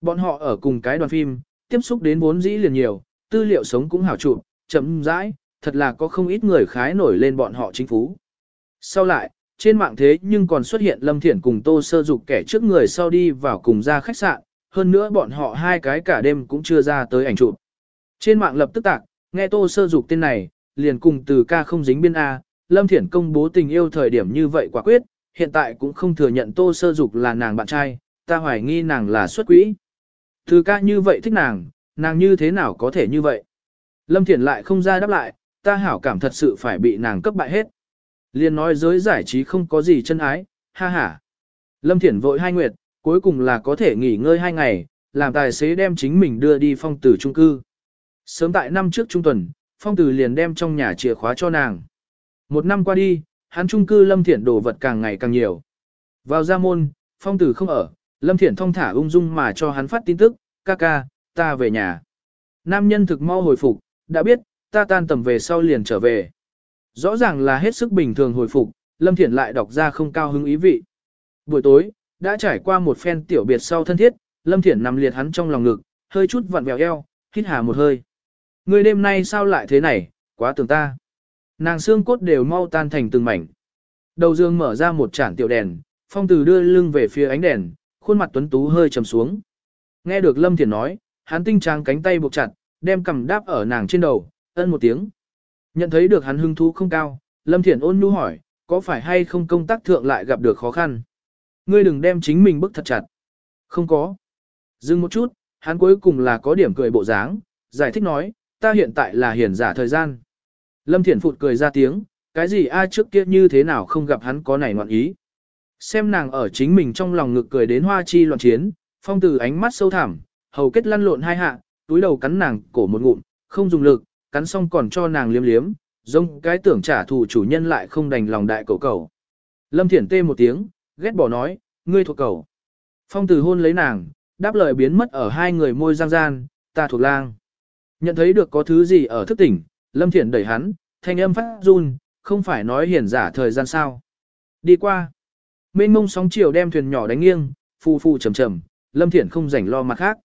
Bọn họ ở cùng cái đoàn phim, tiếp xúc đến vốn dĩ liền nhiều, tư liệu sống cũng hảo chụp, chậm rãi, thật là có không ít người khái nổi lên bọn họ chính phú. Sau lại, trên mạng thế nhưng còn xuất hiện Lâm Thiển cùng Tô Sơ Dục kẻ trước người sau đi vào cùng ra khách sạn, hơn nữa bọn họ hai cái cả đêm cũng chưa ra tới ảnh chụp. Trên mạng lập tức tạc, nghe Tô Sơ Dục tên này, liền cùng từ ca không dính biên A, Lâm Thiển công bố tình yêu thời điểm như vậy quả quyết, hiện tại cũng không thừa nhận Tô Sơ Dục là nàng bạn trai, ta hoài nghi nàng là xuất quỹ. Từ ca như vậy thích nàng, nàng như thế nào có thể như vậy? Lâm Thiển lại không ra đáp lại, ta hảo cảm thật sự phải bị nàng cấp bại hết. Liên nói giới giải trí không có gì chân ái, ha ha. Lâm Thiển vội hai nguyệt, cuối cùng là có thể nghỉ ngơi hai ngày, làm tài xế đem chính mình đưa đi phong tử trung cư. Sớm tại năm trước trung tuần, phong tử liền đem trong nhà chìa khóa cho nàng. Một năm qua đi, hắn trung cư Lâm Thiển đồ vật càng ngày càng nhiều. Vào ra môn, phong tử không ở, Lâm Thiển thong thả ung dung mà cho hắn phát tin tức, ca ca, ta về nhà. Nam nhân thực mau hồi phục, đã biết, ta tan tầm về sau liền trở về. Rõ ràng là hết sức bình thường hồi phục, Lâm Thiển lại đọc ra không cao hứng ý vị. Buổi tối, đã trải qua một phen tiểu biệt sau thân thiết, Lâm Thiển nằm liệt hắn trong lòng ngực, hơi chút vặn vẹo eo, hít hà một hơi. Người đêm nay sao lại thế này, quá tưởng ta. Nàng xương cốt đều mau tan thành từng mảnh. Đầu dương mở ra một chản tiểu đèn, phong từ đưa lưng về phía ánh đèn, khuôn mặt tuấn tú hơi trầm xuống. Nghe được Lâm Thiển nói, hắn tinh trang cánh tay buộc chặt, đem cầm đáp ở nàng trên đầu, ân một tiếng. Nhận thấy được hắn hứng thú không cao, Lâm Thiển ôn nhu hỏi, có phải hay không công tác thượng lại gặp được khó khăn? Ngươi đừng đem chính mình bức thật chặt. Không có. Dừng một chút, hắn cuối cùng là có điểm cười bộ dáng, giải thích nói, ta hiện tại là hiển giả thời gian. Lâm Thiển phụt cười ra tiếng, cái gì ai trước kia như thế nào không gặp hắn có này ngoạn ý. Xem nàng ở chính mình trong lòng ngực cười đến hoa chi loạn chiến, phong từ ánh mắt sâu thẳm, hầu kết lăn lộn hai hạ, túi đầu cắn nàng cổ một ngụm, không dùng lực, cắn xong còn cho nàng liếm liếm, giống cái tưởng trả thù chủ nhân lại không đành lòng đại cậu cầu. Lâm Thiển tê một tiếng, ghét bỏ nói, ngươi thuộc cầu. Phong từ hôn lấy nàng, đáp lời biến mất ở hai người môi giang gian, ta thuộc lang. Nhận thấy được có thứ gì ở thức tỉnh, Lâm Thiển đẩy hắn, thanh âm phát run, không phải nói hiển giả thời gian sao. Đi qua. Mênh mông sóng chiều đem thuyền nhỏ đánh nghiêng, phù phù trầm trầm, Lâm Thiển không rảnh lo mặt khác.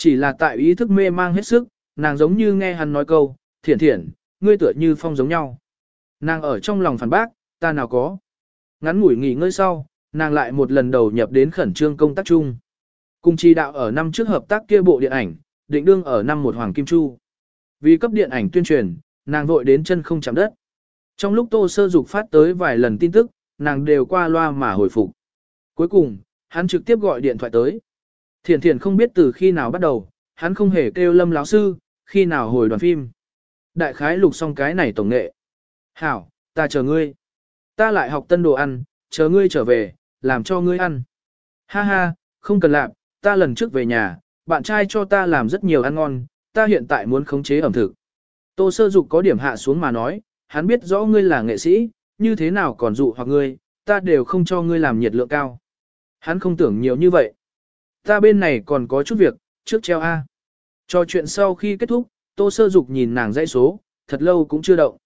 Chỉ là tại ý thức mê mang hết sức, nàng giống như nghe hắn nói câu, thiển thiển, ngươi tựa như phong giống nhau. Nàng ở trong lòng phản bác, ta nào có. Ngắn ngủi nghỉ ngơi sau, nàng lại một lần đầu nhập đến khẩn trương công tác chung. Cùng chi đạo ở năm trước hợp tác kia bộ điện ảnh, định đương ở năm một Hoàng Kim Chu. Vì cấp điện ảnh tuyên truyền, nàng vội đến chân không chạm đất. Trong lúc tô sơ dục phát tới vài lần tin tức, nàng đều qua loa mà hồi phục. Cuối cùng, hắn trực tiếp gọi điện thoại tới. Thiển thiển không biết từ khi nào bắt đầu, hắn không hề kêu lâm lão sư, khi nào hồi đoàn phim. Đại khái lục xong cái này tổng nghệ. Hảo, ta chờ ngươi. Ta lại học tân đồ ăn, chờ ngươi trở về, làm cho ngươi ăn. Ha ha, không cần làm, ta lần trước về nhà, bạn trai cho ta làm rất nhiều ăn ngon, ta hiện tại muốn khống chế ẩm thực. Tô sơ dục có điểm hạ xuống mà nói, hắn biết rõ ngươi là nghệ sĩ, như thế nào còn dụ hoặc ngươi, ta đều không cho ngươi làm nhiệt lượng cao. Hắn không tưởng nhiều như vậy. Ta bên này còn có chút việc, trước treo A. Cho chuyện sau khi kết thúc, tô sơ dục nhìn nàng dãy số, thật lâu cũng chưa động.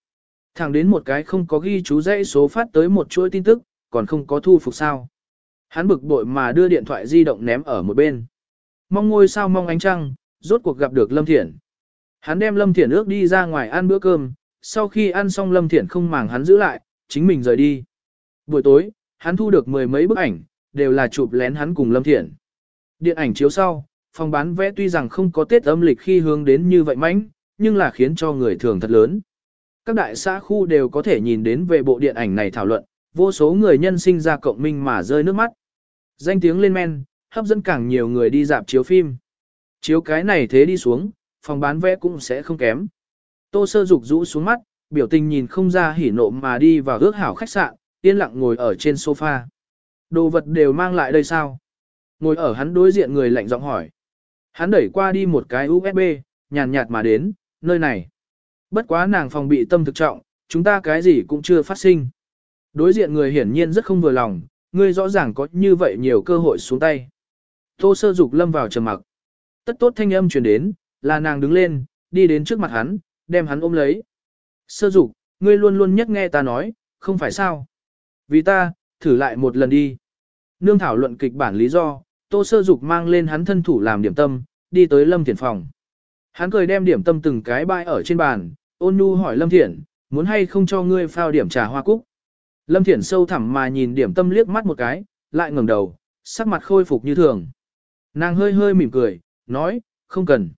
Thẳng đến một cái không có ghi chú dãy số phát tới một chuỗi tin tức, còn không có thu phục sao. Hắn bực bội mà đưa điện thoại di động ném ở một bên. Mong ngôi sao mong ánh trăng, rốt cuộc gặp được Lâm Thiển. Hắn đem Lâm Thiển ước đi ra ngoài ăn bữa cơm, sau khi ăn xong Lâm Thiển không màng hắn giữ lại, chính mình rời đi. Buổi tối, hắn thu được mười mấy bức ảnh, đều là chụp lén hắn cùng Lâm Thiển. Điện ảnh chiếu sau, phòng bán vẽ tuy rằng không có Tết âm lịch khi hướng đến như vậy mãnh, nhưng là khiến cho người thường thật lớn. Các đại xã khu đều có thể nhìn đến về bộ điện ảnh này thảo luận, vô số người nhân sinh ra cộng minh mà rơi nước mắt. Danh tiếng lên men, hấp dẫn càng nhiều người đi dạp chiếu phim. Chiếu cái này thế đi xuống, phòng bán vé cũng sẽ không kém. Tô sơ dục rũ xuống mắt, biểu tình nhìn không ra hỉ nộ mà đi vào ước hảo khách sạn, yên lặng ngồi ở trên sofa. Đồ vật đều mang lại đây sao? Ngồi ở hắn đối diện người lạnh giọng hỏi. Hắn đẩy qua đi một cái USB, nhàn nhạt mà đến, nơi này. Bất quá nàng phòng bị tâm thực trọng, chúng ta cái gì cũng chưa phát sinh. Đối diện người hiển nhiên rất không vừa lòng, ngươi rõ ràng có như vậy nhiều cơ hội xuống tay. Tô sơ dục lâm vào trầm mặc. Tất tốt thanh âm truyền đến, là nàng đứng lên, đi đến trước mặt hắn, đem hắn ôm lấy. Sơ dục, ngươi luôn luôn nhất nghe ta nói, không phải sao. Vì ta, thử lại một lần đi. Nương thảo luận kịch bản lý do, tô sơ dục mang lên hắn thân thủ làm điểm tâm, đi tới lâm thiển phòng. Hắn cười đem điểm tâm từng cái bãi ở trên bàn, ôn nhu hỏi lâm thiển, muốn hay không cho ngươi phao điểm trà hoa cúc. Lâm thiển sâu thẳm mà nhìn điểm tâm liếc mắt một cái, lại ngẩng đầu, sắc mặt khôi phục như thường. Nàng hơi hơi mỉm cười, nói, không cần.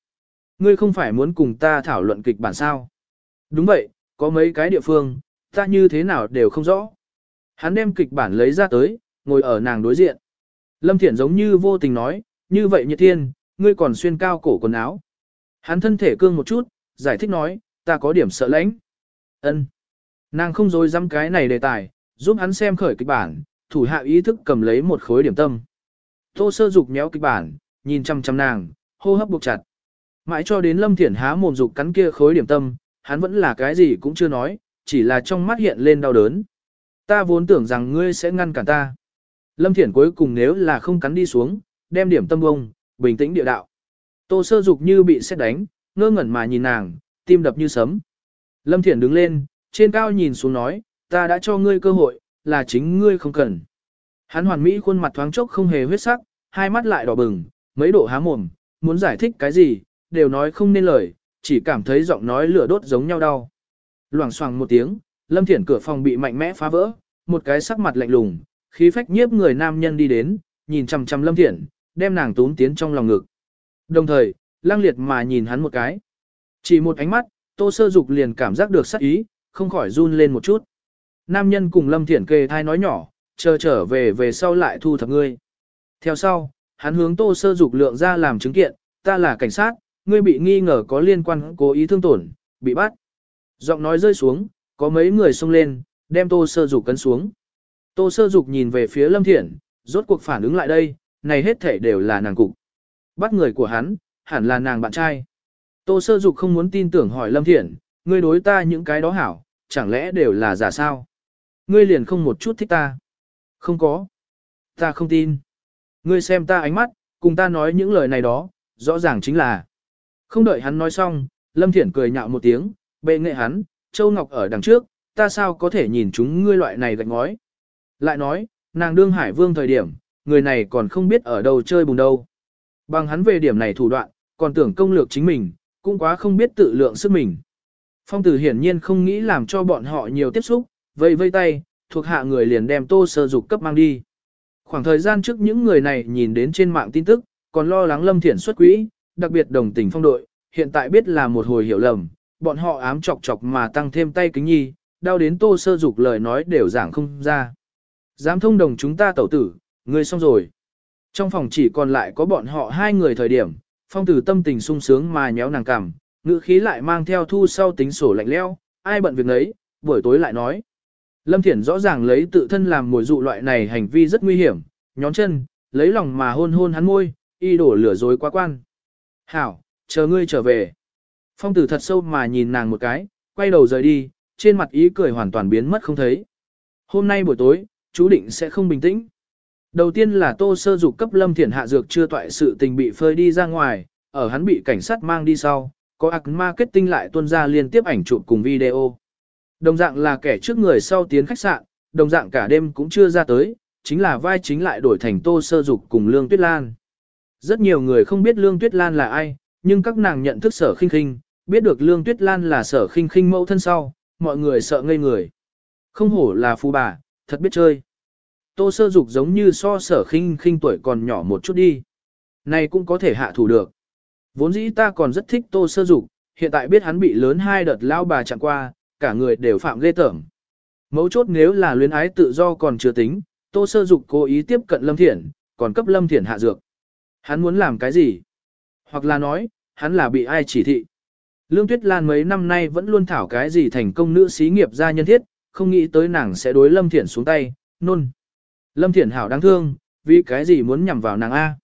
Ngươi không phải muốn cùng ta thảo luận kịch bản sao. Đúng vậy, có mấy cái địa phương, ta như thế nào đều không rõ. Hắn đem kịch bản lấy ra tới, ngồi ở nàng đối diện. Lâm Thiển giống như vô tình nói, như vậy nhiệt thiên, ngươi còn xuyên cao cổ quần áo. Hắn thân thể cương một chút, giải thích nói, ta có điểm sợ lãnh. ân Nàng không dối dám cái này đề tài, giúp hắn xem khởi kịch bản, thủ hạ ý thức cầm lấy một khối điểm tâm. Tô sơ dục méo kịch bản, nhìn chăm chăm nàng, hô hấp buộc chặt. Mãi cho đến Lâm Thiển há mồm dục cắn kia khối điểm tâm, hắn vẫn là cái gì cũng chưa nói, chỉ là trong mắt hiện lên đau đớn. Ta vốn tưởng rằng ngươi sẽ ngăn cản ta. Lâm Thiển cuối cùng nếu là không cắn đi xuống, đem điểm tâm bông, bình tĩnh địa đạo. Tô sơ dục như bị xét đánh, ngơ ngẩn mà nhìn nàng, tim đập như sấm. Lâm Thiển đứng lên, trên cao nhìn xuống nói, ta đã cho ngươi cơ hội, là chính ngươi không cần. Hắn hoàn mỹ khuôn mặt thoáng chốc không hề huyết sắc, hai mắt lại đỏ bừng, mấy độ há mồm, muốn giải thích cái gì, đều nói không nên lời, chỉ cảm thấy giọng nói lửa đốt giống nhau đau. Loảng xoảng một tiếng, Lâm Thiển cửa phòng bị mạnh mẽ phá vỡ, một cái sắc mặt lạnh lùng, khí phách nhiếp người nam nhân đi đến, nhìn chằm chằm Lâm Thiển, đem nàng tún tiến trong lòng ngực. Đồng thời, lang liệt mà nhìn hắn một cái. Chỉ một ánh mắt, Tô Sơ Dục liền cảm giác được sắc ý, không khỏi run lên một chút. Nam nhân cùng Lâm Thiển kề thai nói nhỏ, chờ trở về về sau lại thu thập ngươi. Theo sau, hắn hướng Tô Sơ Dục lượng ra làm chứng kiện, ta là cảnh sát, ngươi bị nghi ngờ có liên quan cố ý thương tổn, bị bắt. Giọng nói rơi xuống, có mấy người xông lên, đem Tô Sơ Dục cấn xuống. Tô Sơ Dục nhìn về phía Lâm Thiển, rốt cuộc phản ứng lại đây, này hết thể đều là nàng cục. Bắt người của hắn, hẳn là nàng bạn trai. Tô Sơ Dục không muốn tin tưởng hỏi Lâm Thiển, ngươi đối ta những cái đó hảo, chẳng lẽ đều là giả sao? Ngươi liền không một chút thích ta. Không có. Ta không tin. Ngươi xem ta ánh mắt, cùng ta nói những lời này đó, rõ ràng chính là. Không đợi hắn nói xong, Lâm Thiển cười nhạo một tiếng, bệ nghệ hắn, Châu Ngọc ở đằng trước, ta sao có thể nhìn chúng ngươi loại này gạch ngói. Lại nói, nàng đương hải vương thời điểm, người này còn không biết ở đâu chơi bùng đâu. Bằng hắn về điểm này thủ đoạn, còn tưởng công lược chính mình, cũng quá không biết tự lượng sức mình. Phong tử hiển nhiên không nghĩ làm cho bọn họ nhiều tiếp xúc, vây vây tay, thuộc hạ người liền đem tô sơ dục cấp mang đi. Khoảng thời gian trước những người này nhìn đến trên mạng tin tức, còn lo lắng lâm thiển xuất quỹ, đặc biệt đồng tình phong đội, hiện tại biết là một hồi hiểu lầm, bọn họ ám chọc chọc mà tăng thêm tay kính nhi, đau đến tô sơ dục lời nói đều giảng không ra. Dám thông đồng chúng ta tẩu tử, người xong rồi. Trong phòng chỉ còn lại có bọn họ hai người thời điểm, phong tử tâm tình sung sướng mà nhéo nàng cằm, ngữ khí lại mang theo thu sau tính sổ lạnh leo, ai bận việc nấy, buổi tối lại nói. Lâm Thiển rõ ràng lấy tự thân làm mồi dụ loại này hành vi rất nguy hiểm, nhón chân, lấy lòng mà hôn hôn hắn môi, y đổ lửa dối quá quan. Hảo, chờ ngươi trở về. Phong tử thật sâu mà nhìn nàng một cái, quay đầu rời đi, trên mặt ý cười hoàn toàn biến mất không thấy. Hôm nay buổi tối, chú định sẽ không bình tĩnh. Đầu tiên là tô sơ dục cấp lâm thiển hạ dược chưa toại sự tình bị phơi đi ra ngoài, ở hắn bị cảnh sát mang đi sau, có ạc marketing lại tuân ra liên tiếp ảnh chụp cùng video. Đồng dạng là kẻ trước người sau tiến khách sạn, đồng dạng cả đêm cũng chưa ra tới, chính là vai chính lại đổi thành tô sơ dục cùng Lương Tuyết Lan. Rất nhiều người không biết Lương Tuyết Lan là ai, nhưng các nàng nhận thức sở khinh khinh, biết được Lương Tuyết Lan là sở khinh khinh mẫu thân sau, mọi người sợ ngây người. Không hổ là phú bà, thật biết chơi. Tô sơ dục giống như so sở khinh khinh tuổi còn nhỏ một chút đi. Này cũng có thể hạ thủ được. Vốn dĩ ta còn rất thích tô sơ dục, hiện tại biết hắn bị lớn hai đợt lao bà chặn qua, cả người đều phạm ghê tởm. Mấu chốt nếu là luyến ái tự do còn chưa tính, tô sơ dục cố ý tiếp cận lâm thiển, còn cấp lâm thiển hạ dược. Hắn muốn làm cái gì? Hoặc là nói, hắn là bị ai chỉ thị? Lương Tuyết Lan mấy năm nay vẫn luôn thảo cái gì thành công nữ xí nghiệp gia nhân thiết, không nghĩ tới nàng sẽ đối Lâm Thiển xuống tay, nôn. Lâm Thiển hảo đáng thương, vì cái gì muốn nhằm vào nàng A.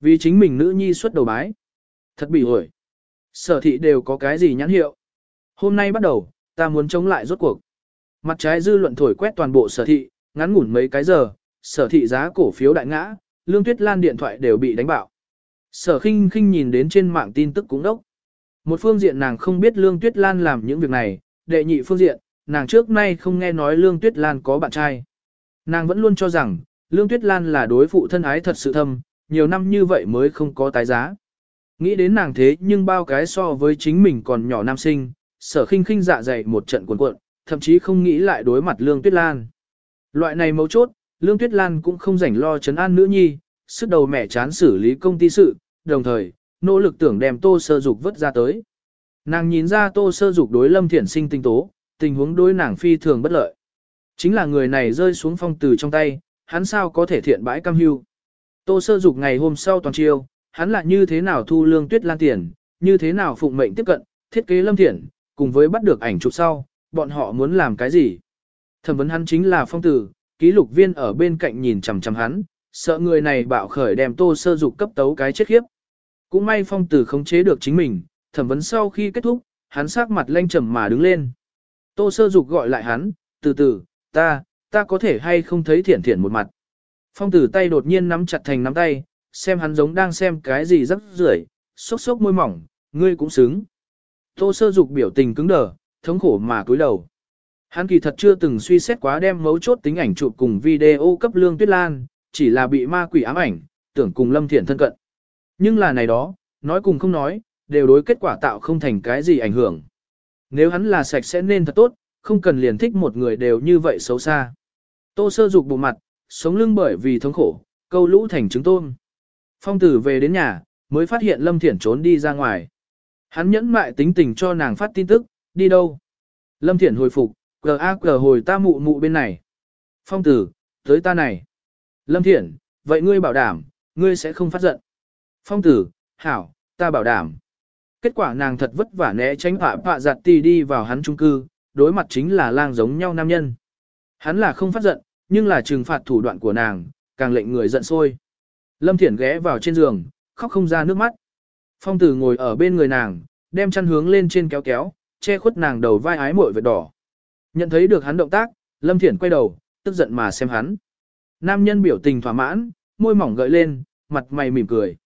Vì chính mình nữ nhi xuất đầu bái. Thật bị ổi. Sở thị đều có cái gì nhãn hiệu. Hôm nay bắt đầu, ta muốn chống lại rốt cuộc. Mặt trái dư luận thổi quét toàn bộ sở thị, ngắn ngủn mấy cái giờ, sở thị giá cổ phiếu đại ngã, Lương Tuyết Lan điện thoại đều bị đánh bạo. Sở khinh khinh nhìn đến trên mạng tin tức cũng đốc. Một phương diện nàng không biết Lương Tuyết Lan làm những việc này, đệ nhị phương diện, nàng trước nay không nghe nói Lương Tuyết Lan có bạn trai. Nàng vẫn luôn cho rằng, Lương Tuyết Lan là đối phụ thân ái thật sự thâm, nhiều năm như vậy mới không có tái giá. Nghĩ đến nàng thế nhưng bao cái so với chính mình còn nhỏ nam sinh, sở khinh khinh dạ dày một trận cuộn cuộn, thậm chí không nghĩ lại đối mặt Lương Tuyết Lan. Loại này mấu chốt, Lương Tuyết Lan cũng không rảnh lo chấn an nữ nhi, sức đầu mẹ chán xử lý công ty sự, đồng thời, nỗ lực tưởng đem tô sơ dục vứt ra tới. Nàng nhìn ra tô sơ dục đối lâm thiển sinh tinh tố, tình huống đối nàng phi thường bất lợi. Chính là người này rơi xuống phong từ trong tay, hắn sao có thể thiện bãi cam hưu. Tô sơ dục ngày hôm sau toàn chiêu, hắn lại như thế nào thu lương tuyết lan tiền, như thế nào phụng mệnh tiếp cận, thiết kế lâm thiện, cùng với bắt được ảnh chụp sau, bọn họ muốn làm cái gì. Thẩm vấn hắn chính là phong tử, ký lục viên ở bên cạnh nhìn chằm chằm hắn, sợ người này bạo khởi đem tô sơ dục cấp tấu cái chết khiếp. Cũng may phong tử khống chế được chính mình, thẩm vấn sau khi kết thúc, hắn sắc mặt lanh trầm mà đứng lên. Tô sơ dục gọi lại hắn, từ từ, ta, ta có thể hay không thấy thiển thiển một mặt. Phong tử tay đột nhiên nắm chặt thành nắm tay, xem hắn giống đang xem cái gì rắc rưởi, sốc sốc môi mỏng, ngươi cũng xứng. Tô sơ dục biểu tình cứng đờ, thống khổ mà cúi đầu. Hắn kỳ thật chưa từng suy xét quá đem mấu chốt tính ảnh chụp cùng video cấp lương tuyết lan, chỉ là bị ma quỷ ám ảnh, tưởng cùng lâm thiển thân cận. Nhưng là này đó, nói cùng không nói, đều đối kết quả tạo không thành cái gì ảnh hưởng. Nếu hắn là sạch sẽ nên thật tốt, không cần liền thích một người đều như vậy xấu xa. Tô sơ dục bộ mặt, sống lưng bởi vì thống khổ, câu lũ thành trứng tôm. Phong tử về đến nhà, mới phát hiện Lâm Thiển trốn đi ra ngoài. Hắn nhẫn mại tính tình cho nàng phát tin tức, đi đâu. Lâm Thiển hồi phục, cờ a cờ hồi ta mụ mụ bên này. Phong tử, tới ta này. Lâm Thiển, vậy ngươi bảo đảm, ngươi sẽ không phát giận. Phong tử, hảo, ta bảo đảm. Kết quả nàng thật vất vả né tránh họa họa giặt tì đi vào hắn trung cư, đối mặt chính là lang giống nhau nam nhân. Hắn là không phát giận, nhưng là trừng phạt thủ đoạn của nàng, càng lệnh người giận sôi. Lâm Thiển ghé vào trên giường, khóc không ra nước mắt. Phong tử ngồi ở bên người nàng, đem chăn hướng lên trên kéo kéo, che khuất nàng đầu vai ái mội vệt đỏ. Nhận thấy được hắn động tác, Lâm Thiển quay đầu, tức giận mà xem hắn. Nam nhân biểu tình thỏa mãn, môi mỏng gợi lên, mặt mày mỉm cười.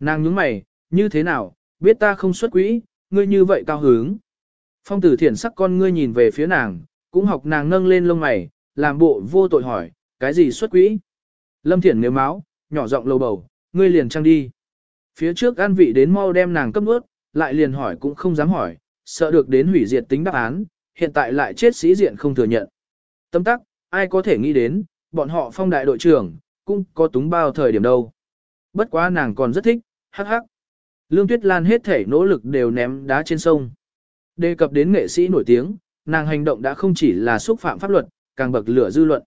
Nàng nhướng mày, như thế nào, biết ta không xuất quỹ, ngươi như vậy cao hứng. Phong tử thiển sắc con ngươi nhìn về phía nàng, cũng học nàng nâng lên lông mày, làm bộ vô tội hỏi, cái gì xuất quỹ? Lâm thiển nếu máu, nhỏ giọng lầu bầu, ngươi liền trăng đi. Phía trước an vị đến mau đem nàng cấp ướt, lại liền hỏi cũng không dám hỏi, sợ được đến hủy diệt tính đáp án, hiện tại lại chết sĩ diện không thừa nhận. Tâm tắc, ai có thể nghĩ đến, bọn họ phong đại đội trưởng, cũng có túng bao thời điểm đâu. Bất quá nàng còn rất thích, hắc hắc. Lương Tuyết Lan hết thể nỗ lực đều ném đá trên sông. Đề cập đến nghệ sĩ nổi tiếng, nàng hành động đã không chỉ là xúc phạm pháp luật, càng bậc lửa dư luận.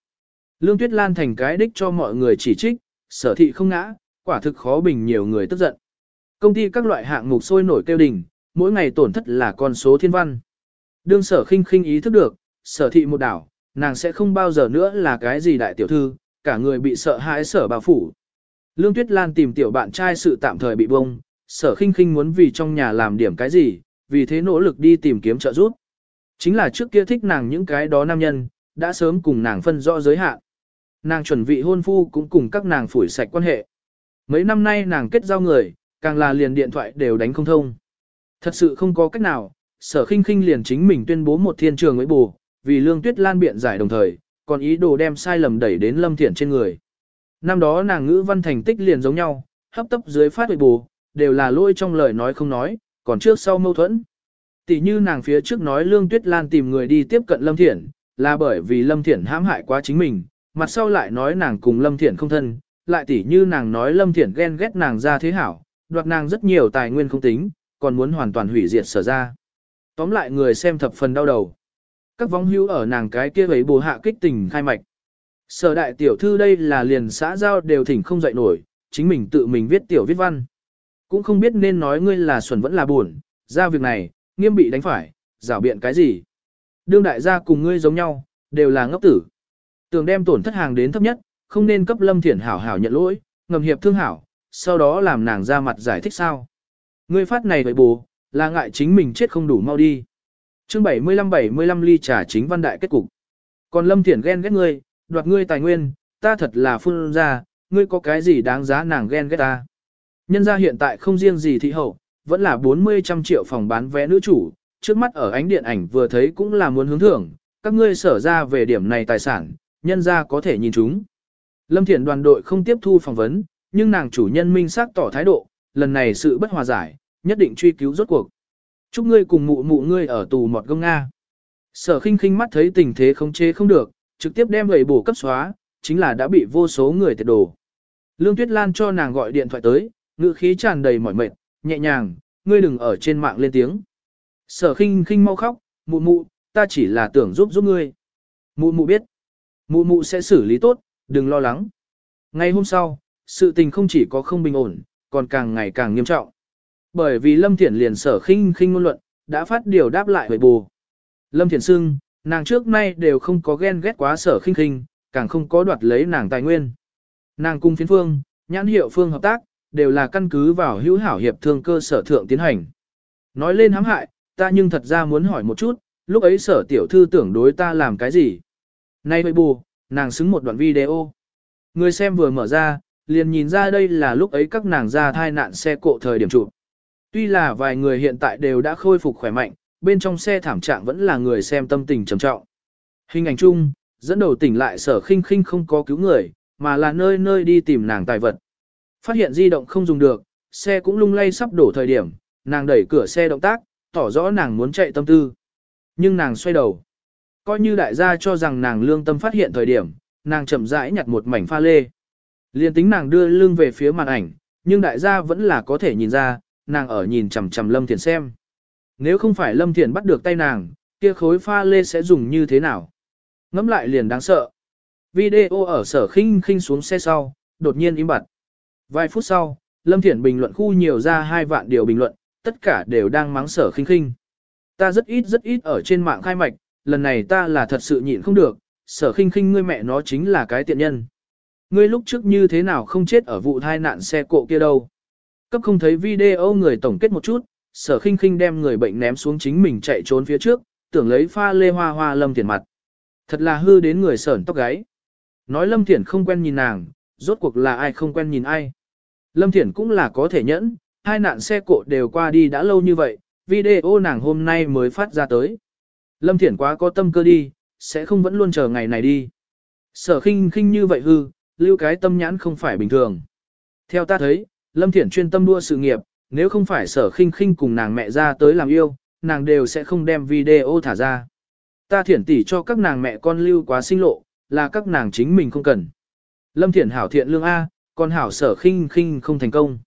Lương Tuyết Lan thành cái đích cho mọi người chỉ trích, sở thị không ngã, quả thực khó bình nhiều người tức giận. Công ty các loại hạng mục sôi nổi kêu đình, mỗi ngày tổn thất là con số thiên văn. Đương sở khinh khinh ý thức được, sở thị một đảo, nàng sẽ không bao giờ nữa là cái gì đại tiểu thư, cả người bị sợ hãi sở bao phủ. Lương Tuyết Lan tìm tiểu bạn trai sự tạm thời bị bông, sở khinh khinh muốn vì trong nhà làm điểm cái gì, vì thế nỗ lực đi tìm kiếm trợ giúp. Chính là trước kia thích nàng những cái đó nam nhân, đã sớm cùng nàng phân rõ giới hạn. Nàng chuẩn vị hôn phu cũng cùng các nàng phủi sạch quan hệ. Mấy năm nay nàng kết giao người, càng là liền điện thoại đều đánh không thông. Thật sự không có cách nào, sở khinh khinh liền chính mình tuyên bố một thiên trường với bù, vì lương tuyết lan biện giải đồng thời, còn ý đồ đem sai lầm đẩy đến lâm thiện trên người. Năm đó nàng ngữ văn thành tích liền giống nhau, hấp tấp dưới phát huệ bù, đều là lỗi trong lời nói không nói, còn trước sau mâu thuẫn. Tỷ như nàng phía trước nói Lương Tuyết Lan tìm người đi tiếp cận Lâm Thiển, là bởi vì Lâm Thiển hãm hại quá chính mình, mặt sau lại nói nàng cùng Lâm Thiển không thân, lại tỷ như nàng nói Lâm Thiển ghen ghét nàng ra thế hảo, đoạt nàng rất nhiều tài nguyên không tính, còn muốn hoàn toàn hủy diệt sở ra. Tóm lại người xem thập phần đau đầu. Các vong hữu ở nàng cái kia ấy bù hạ kích tình khai mạch. Sở đại tiểu thư đây là liền xã giao đều thỉnh không dậy nổi, chính mình tự mình viết tiểu viết văn. Cũng không biết nên nói ngươi là xuẩn vẫn là buồn, ra việc này, nghiêm bị đánh phải, rảo biện cái gì. Đương đại gia cùng ngươi giống nhau, đều là ngốc tử. Tưởng đem tổn thất hàng đến thấp nhất, không nên cấp lâm thiển hảo hảo nhận lỗi, ngầm hiệp thương hảo, sau đó làm nàng ra mặt giải thích sao. Ngươi phát này với bù, là ngại chính mình chết không đủ mau đi. chương 75-75 ly trà chính văn đại kết cục. Còn lâm thiển ghen ghét ngươi, đoạt ngươi tài nguyên, ta thật là phun ra, ngươi có cái gì đáng giá nàng ghen ghét ta. Nhân ra hiện tại không riêng gì thị hậu, vẫn là 40 trăm triệu phòng bán vé nữ chủ, trước mắt ở ánh điện ảnh vừa thấy cũng là muốn hướng thưởng, các ngươi sở ra về điểm này tài sản, nhân ra có thể nhìn chúng. Lâm Thiển đoàn đội không tiếp thu phỏng vấn, nhưng nàng chủ nhân minh xác tỏ thái độ, lần này sự bất hòa giải, nhất định truy cứu rốt cuộc. Chúc ngươi cùng mụ mụ ngươi ở tù mọt gông Nga. Sở khinh khinh mắt thấy tình thế không chế không được, trực tiếp đem gầy bổ cấp xóa, chính là đã bị vô số người thiệt đồ. Lương Tuyết Lan cho nàng gọi điện thoại tới, ngữ khí tràn đầy mỏi mệt, nhẹ nhàng, ngươi đừng ở trên mạng lên tiếng. Sở khinh khinh mau khóc, mụ mụ, ta chỉ là tưởng giúp giúp ngươi. Mụ mụ biết. Mụ mụ sẽ xử lý tốt, đừng lo lắng. Ngay hôm sau, sự tình không chỉ có không bình ổn, còn càng ngày càng nghiêm trọng. Bởi vì Lâm Thiển liền sở khinh khinh ngôn luận, đã phát điều đáp lại về bù. Lâm Thiển xưng, nàng trước nay đều không có ghen ghét quá sở khinh khinh, càng không có đoạt lấy nàng tài nguyên. Nàng cung phiến phương, nhãn hiệu phương hợp tác, đều là căn cứ vào hữu hảo hiệp thương cơ sở thượng tiến hành. Nói lên hãm hại, ta nhưng thật ra muốn hỏi một chút, lúc ấy sở tiểu thư tưởng đối ta làm cái gì? Nay bậy bù, nàng xứng một đoạn video. Người xem vừa mở ra, liền nhìn ra đây là lúc ấy các nàng ra thai nạn xe cộ thời điểm chụp. Tuy là vài người hiện tại đều đã khôi phục khỏe mạnh, bên trong xe thảm trạng vẫn là người xem tâm tình trầm trọng. Hình ảnh chung, dẫn đầu tỉnh lại sở khinh khinh không có cứu người, mà là nơi nơi đi tìm nàng tài vật. Phát hiện di động không dùng được, xe cũng lung lay sắp đổ thời điểm, nàng đẩy cửa xe động tác, tỏ rõ nàng muốn chạy tâm tư. Nhưng nàng xoay đầu. Coi như đại gia cho rằng nàng lương tâm phát hiện thời điểm, nàng chậm rãi nhặt một mảnh pha lê. Liên tính nàng đưa lưng về phía màn ảnh, nhưng đại gia vẫn là có thể nhìn ra, nàng ở nhìn chằm chằm Lâm Thiền xem. Nếu không phải Lâm Thiền bắt được tay nàng, kia khối pha lê sẽ dùng như thế nào? Ngắm lại liền đáng sợ. Video ở sở khinh khinh xuống xe sau, đột nhiên im bặt. Vài phút sau, Lâm Thiển bình luận khu nhiều ra hai vạn điều bình luận, tất cả đều đang mắng sở khinh khinh. Ta rất ít rất ít ở trên mạng khai mạch, lần này ta là thật sự nhịn không được, sở khinh khinh ngươi mẹ nó chính là cái tiện nhân. Ngươi lúc trước như thế nào không chết ở vụ thai nạn xe cộ kia đâu. Cấp không thấy video người tổng kết một chút, sở khinh khinh đem người bệnh ném xuống chính mình chạy trốn phía trước, tưởng lấy pha lê hoa hoa lâm thiển mặt. Thật là hư đến người sởn tóc gáy. Nói lâm thiển không quen nhìn nàng, rốt cuộc là ai không quen nhìn ai. Lâm thiển cũng là có thể nhẫn, hai nạn xe cộ đều qua đi đã lâu như vậy, video nàng hôm nay mới phát ra tới. Lâm thiển quá có tâm cơ đi, sẽ không vẫn luôn chờ ngày này đi. Sở khinh khinh như vậy hư, lưu cái tâm nhãn không phải bình thường. Theo ta thấy, Lâm Thiển chuyên tâm đua sự nghiệp, nếu không phải sở khinh khinh cùng nàng mẹ ra tới làm yêu, nàng đều sẽ không đem video thả ra. Ta thiển tỉ cho các nàng mẹ con lưu quá sinh lộ, là các nàng chính mình không cần. Lâm Thiển hảo thiện lương A, còn hảo sở khinh khinh không thành công.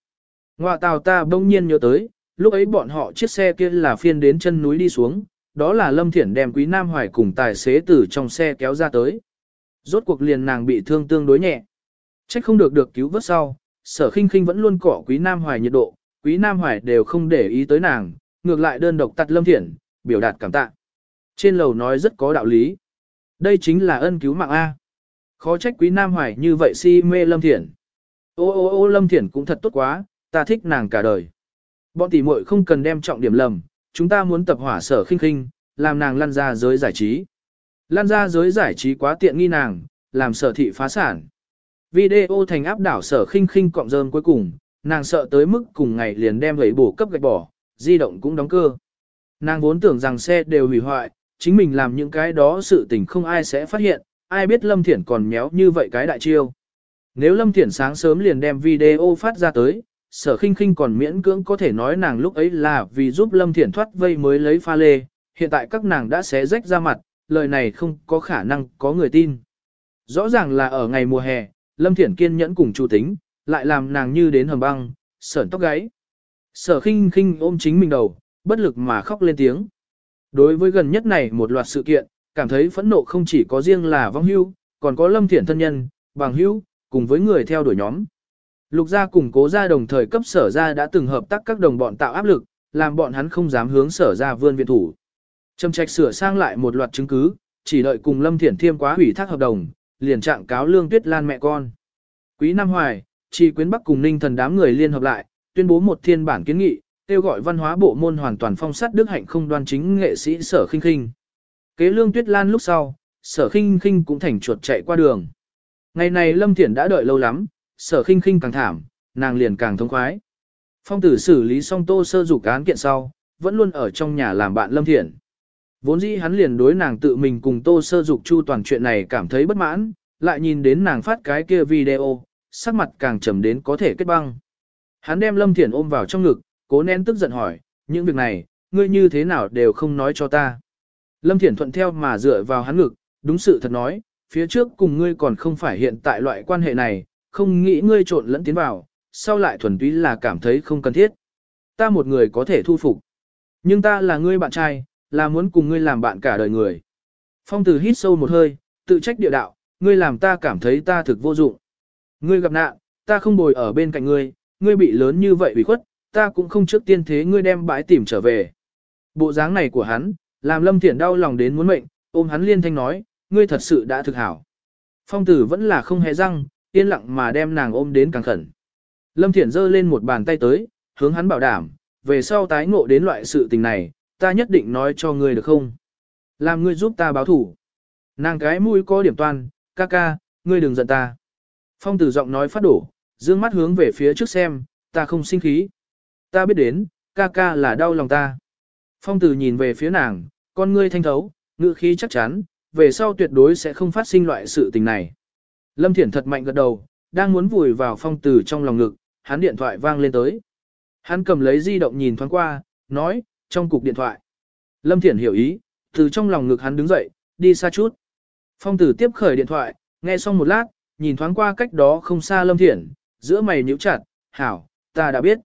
Ngoạ tàu ta bỗng nhiên nhớ tới, lúc ấy bọn họ chiếc xe kia là phiên đến chân núi đi xuống, đó là Lâm Thiển đem Quý Nam Hoài cùng tài xế từ trong xe kéo ra tới. Rốt cuộc liền nàng bị thương tương đối nhẹ. Trách không được được cứu vớt sau, sở khinh khinh vẫn luôn cỏ Quý Nam Hoài nhiệt độ, Quý Nam Hoài đều không để ý tới nàng, ngược lại đơn độc tắt Lâm Thiển, biểu đạt cảm tạ. Trên lầu nói rất có đạo lý. Đây chính là ân cứu mạng A. Khó trách Quý Nam Hoài như vậy si mê Lâm Thiển. Ô ô ô Lâm Thiển cũng thật tốt quá, ta thích nàng cả đời. Bọn tỷ muội không cần đem trọng điểm lầm, chúng ta muốn tập hỏa sở khinh khinh, làm nàng lăn ra giới giải trí. Lăn ra giới giải trí quá tiện nghi nàng, làm sở thị phá sản. Video thành áp đảo sở khinh khinh cọng rơm cuối cùng, nàng sợ tới mức cùng ngày liền đem gậy bổ cấp gạch bỏ, di động cũng đóng cơ. Nàng vốn tưởng rằng xe đều hủy hoại, chính mình làm những cái đó sự tình không ai sẽ phát hiện, ai biết Lâm Thiển còn méo như vậy cái đại chiêu. Nếu Lâm Thiển sáng sớm liền đem video phát ra tới, sở khinh khinh còn miễn cưỡng có thể nói nàng lúc ấy là vì giúp Lâm Thiển thoát vây mới lấy pha lê, hiện tại các nàng đã xé rách ra mặt, lời này không có khả năng có người tin. Rõ ràng là ở ngày mùa hè, Lâm Thiển kiên nhẫn cùng chủ tính, lại làm nàng như đến hầm băng, sởn tóc gáy. Sở khinh khinh ôm chính mình đầu, bất lực mà khóc lên tiếng. Đối với gần nhất này một loạt sự kiện, cảm thấy phẫn nộ không chỉ có riêng là vong hưu, còn có lâm Thiển thân nhân, bằng hưu, cùng với người theo đuổi nhóm. Lục gia cùng cố gia đồng thời cấp sở gia đã từng hợp tác các đồng bọn tạo áp lực, làm bọn hắn không dám hướng sở gia vươn viện thủ. Trầm trạch sửa sang lại một loạt chứng cứ, chỉ đợi cùng lâm Thiển thiêm quá hủy thác hợp đồng, liền trạng cáo lương tuyết lan mẹ con. Quý Nam Hoài, Chi Quyến Bắc cùng Ninh thần đám người liên hợp lại, tuyên bố một thiên bản kiến nghị, kêu gọi văn hóa bộ môn hoàn toàn phong sát đức hạnh không đoan chính nghệ sĩ sở khinh khinh. Kế lương tuyết lan lúc sau, sở khinh khinh cũng thành chuột chạy qua đường. Ngày này Lâm Thiển đã đợi lâu lắm, sở khinh khinh càng thảm, nàng liền càng thông khoái. Phong tử xử lý xong tô sơ dục án kiện sau, vẫn luôn ở trong nhà làm bạn Lâm Thiển. Vốn dĩ hắn liền đối nàng tự mình cùng tô sơ dục chu toàn chuyện này cảm thấy bất mãn, lại nhìn đến nàng phát cái kia video, sắc mặt càng trầm đến có thể kết băng. Hắn đem Lâm Thiển ôm vào trong ngực, cố nén tức giận hỏi, những việc này, ngươi như thế nào đều không nói cho ta. Lâm Thiển thuận theo mà dựa vào hắn ngực, đúng sự thật nói, phía trước cùng ngươi còn không phải hiện tại loại quan hệ này, không nghĩ ngươi trộn lẫn tiến vào, sau lại thuần túy là cảm thấy không cần thiết. Ta một người có thể thu phục. Nhưng ta là ngươi bạn trai, là muốn cùng ngươi làm bạn cả đời người. Phong tử hít sâu một hơi, tự trách địa đạo, ngươi làm ta cảm thấy ta thực vô dụng. Ngươi gặp nạn, ta không bồi ở bên cạnh ngươi, ngươi bị lớn như vậy bị khuất, ta cũng không trước tiên thế ngươi đem bãi tìm trở về. Bộ dáng này của hắn, làm Lâm Thiển đau lòng đến muốn mệnh, ôm hắn liên thanh nói, ngươi thật sự đã thực hảo. Phong tử vẫn là không hề răng, yên lặng mà đem nàng ôm đến càng khẩn. Lâm Thiển giơ lên một bàn tay tới, hướng hắn bảo đảm, về sau tái ngộ đến loại sự tình này, ta nhất định nói cho ngươi được không? Làm ngươi giúp ta báo thủ. Nàng cái mũi có điểm toan, ca ca, ngươi đừng giận ta. Phong tử giọng nói phát đổ, dương mắt hướng về phía trước xem, ta không sinh khí. Ta biết đến, ca ca là đau lòng ta. Phong tử nhìn về phía nàng, con ngươi thanh thấu, ngữ khí chắc chắn, về sau tuyệt đối sẽ không phát sinh loại sự tình này. Lâm Thiển thật mạnh gật đầu, đang muốn vùi vào phong tử trong lòng ngực, hắn điện thoại vang lên tới. Hắn cầm lấy di động nhìn thoáng qua, nói, trong cục điện thoại. Lâm Thiển hiểu ý, từ trong lòng ngực hắn đứng dậy, đi xa chút. Phong tử tiếp khởi điện thoại, nghe xong một lát, nhìn thoáng qua cách đó không xa Lâm Thiển, giữa mày nhíu chặt, hảo, ta đã biết.